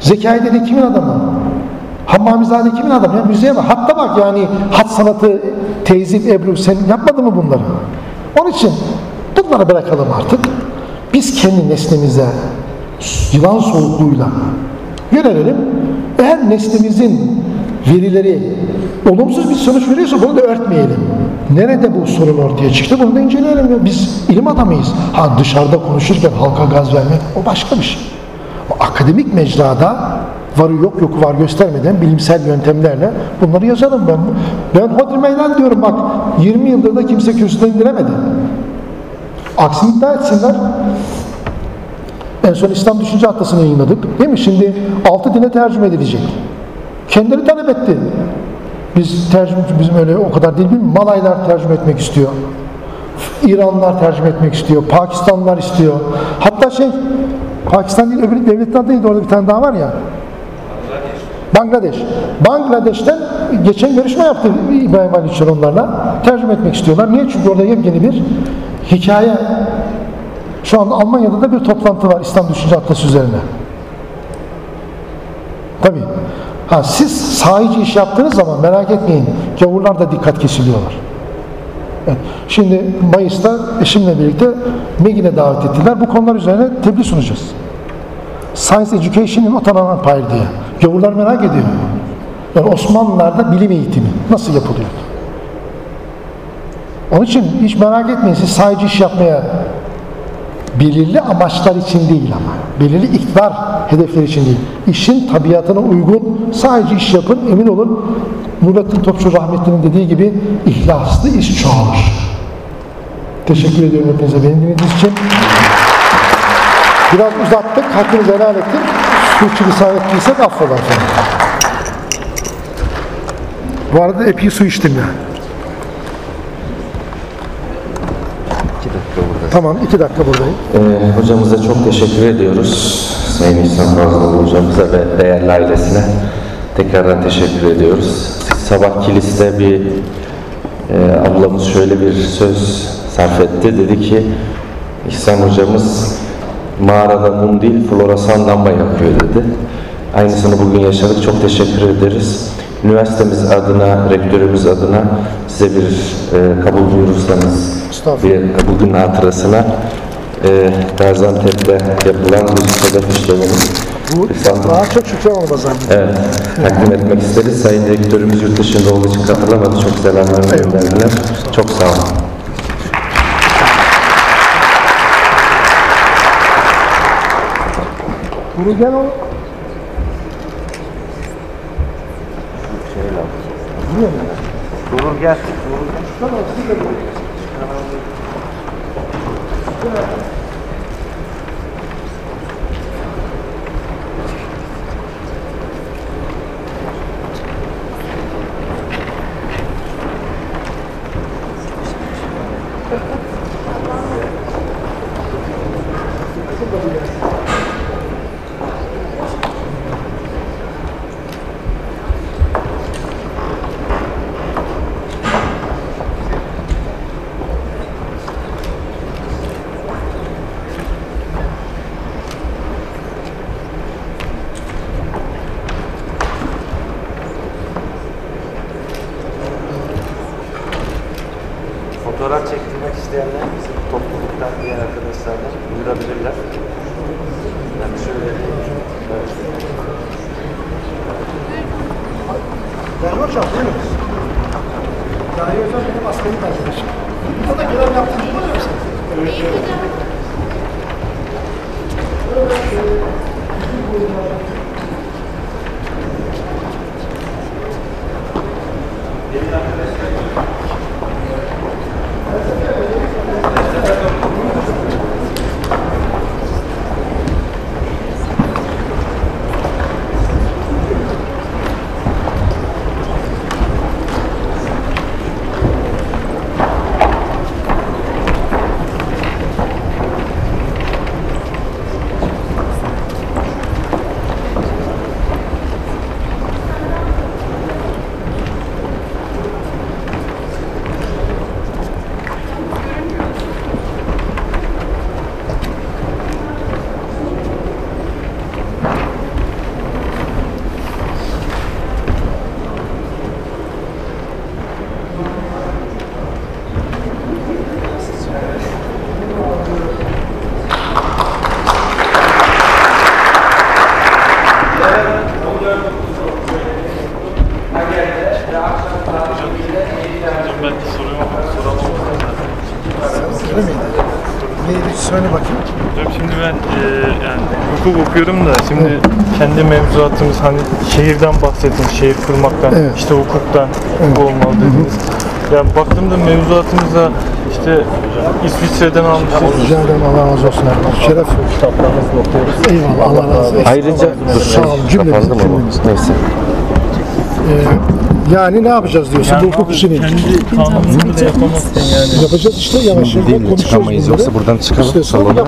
Zekai Dede kimin adamı? Hammamizade kimin adamı? Ya müziğe bak. Hatta bak yani hat sanatı, teyzip, ebru sen yapmadın mı bunları? Onun için bunları bırakalım artık. Biz kendi neslimize yılan soğukluğuyla yönelelim. Eğer neslimizin verileri olumsuz bir sonuç veriyorsa bunu da örtmeyelim. Nerede bu sorun ortaya çıktı bunu da inceleyelim. Ya. Biz ilim adamıyız. Ha dışarıda konuşurken halka gaz vermek o başka bir şey. O akademik mecrada varı yok yoku var göstermeden bilimsel yöntemlerle bunları yazalım ben. Ben hodri meydan diyorum bak 20 yıldır da kimse kürsüden indiremedi. Aksini iddia etsinler. En son İslam Düşünce Atlası'nı yayınladık. Değil mi? Şimdi altı dine tercüme edilecek. Kendileri talep etti. Biz tercüme, bizim öyle o kadar değil mi? Malaylar tercüme etmek istiyor. İranlılar tercüme etmek istiyor. Pakistanlılar istiyor. Hatta şey, Pakistan değil öbür devletin adı neydi? Orada bir tane daha var ya. Bangladeş. Bangladeş'ten geçen görüşme yaptı İbrahim Çor onlarla. Tercüme etmek istiyorlar. Niye? Çünkü orada yepyeni bir hikaye. Şu anda Almanya'da da bir toplantı var İslam Düşünce Atlası üzerine. Tabii. Ha, siz sahici iş yaptığınız zaman merak etmeyin. Gavurlar da dikkat kesiliyorlar. Evet. Şimdi Mayıs'ta eşimle birlikte MEGİ'ne davet ettiler. Bu konular üzerine tebliğ sunacağız. Science Education'ın o tanınan payı diye. Gavurlar merak ediyor. Yani Osmanlılar'da bilim eğitimi nasıl yapılıyor? Onun için hiç merak etmeyin siz sadece iş yapmaya belirli amaçlar için değil ama belirli iktidar hedefleri için değil. İşin tabiatına uygun sadece iş yapın emin olun Nurettin Topçu rahmetlinin dediği gibi ihlaslı iş çoğalır. Teşekkür ediyorum hepinize beni dinlediğiniz için. Biraz uzattık, hakkınızı helal ettim. Suçu ettiysek affola efendim. Bu arada epey su içtim ya. Tamam, iki dakika buradayım. Ee, hocamıza çok teşekkür ediyoruz. Sayın İhsan Fazıl hocamıza ve değerli ailesine tekrardan teşekkür ediyoruz. sabah kiliste bir e, ablamız şöyle bir söz sarf etti. Dedi ki İhsan hocamız mağarada mum değil floresan lamba yapıyor dedi. Aynısını bugün yaşadık. Çok teşekkür ederiz. Üniversitemiz adına, rektörümüz adına size bir e, kabul buyurursanız. Bir bugün hatırasına e, Gaziantep'te yapılan bu sedef işlemini Bu sandık daha çok şükran olmaz. Evet, takdim etmek isteriz. Sayın Rektörümüz yurt dışında olduğu için katılamadı. Çok selamlarını gönderdiler. Çok sağ olun. Bunu gel o. Durur gel. Fotoğraf okuyorum da şimdi kendi mevzuatımız hani şehirden bahsettin, şehir kurmaktan, Evet. işte hukuktan bu olmalı dediniz. Yani baktığımda mevzuatımıza işte İsviçre'den almışız. Rica ederim Allah razı olsun. Şeref. Eyvallah Allah razı olsun. Ayrıca dur, Sağ olun cümlemiz. kapandı mı bu? cümlemiz. Neyse. Yani ne yapacağız diyorsun Yani bu hukuk işini? kendi kanunumuzu da yapamazsın yani. Yapacağız işte yavaş yavaş konuşuyoruz Çıkamayız. bunları. Yoksa buradan çıkalım İşte salona.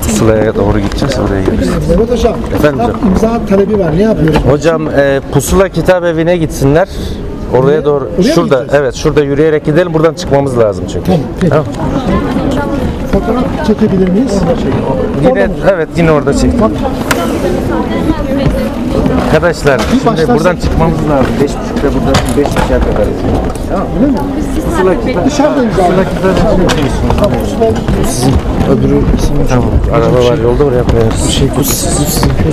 Sıla'ya doğru gideceğiz. Oraya geliriz. Mehmet Hocam, Efendim hocam? imza talebi var. Ne yapıyoruz? Hocam e, Pusula Kitap Evi'ne gitsinler. Oraya doğru. Oraya mı şurada. gideceğiz? Evet, şurada yürüyerek gidelim. Buradan çıkmamız lazım çünkü. Tamam, peki. Tamam. Fotoğraf çekebilir miyiz? Yine evet yine orada çektik. Arkadaşlar şimdi başlarsak- buradan çıkmamız lazım. Beş buçukta buradan beş buçuğa kadar. Dışarıda imza. Tamam, Sizin öbürü Tamam. Araba var yolda oraya koyarız. Bir şey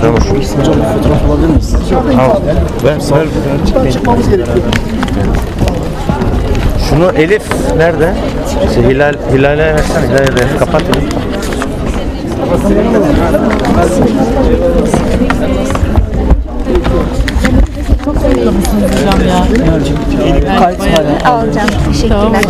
Tamam. fotoğraf alabilir miyiz? Tamam. Ben Buradan çıkmamız gerekiyor. Şunu Elif nerede? Şey, Hilal Hilal'e versene. Hilal'e de kapat. Alacağım. Teşekkürler.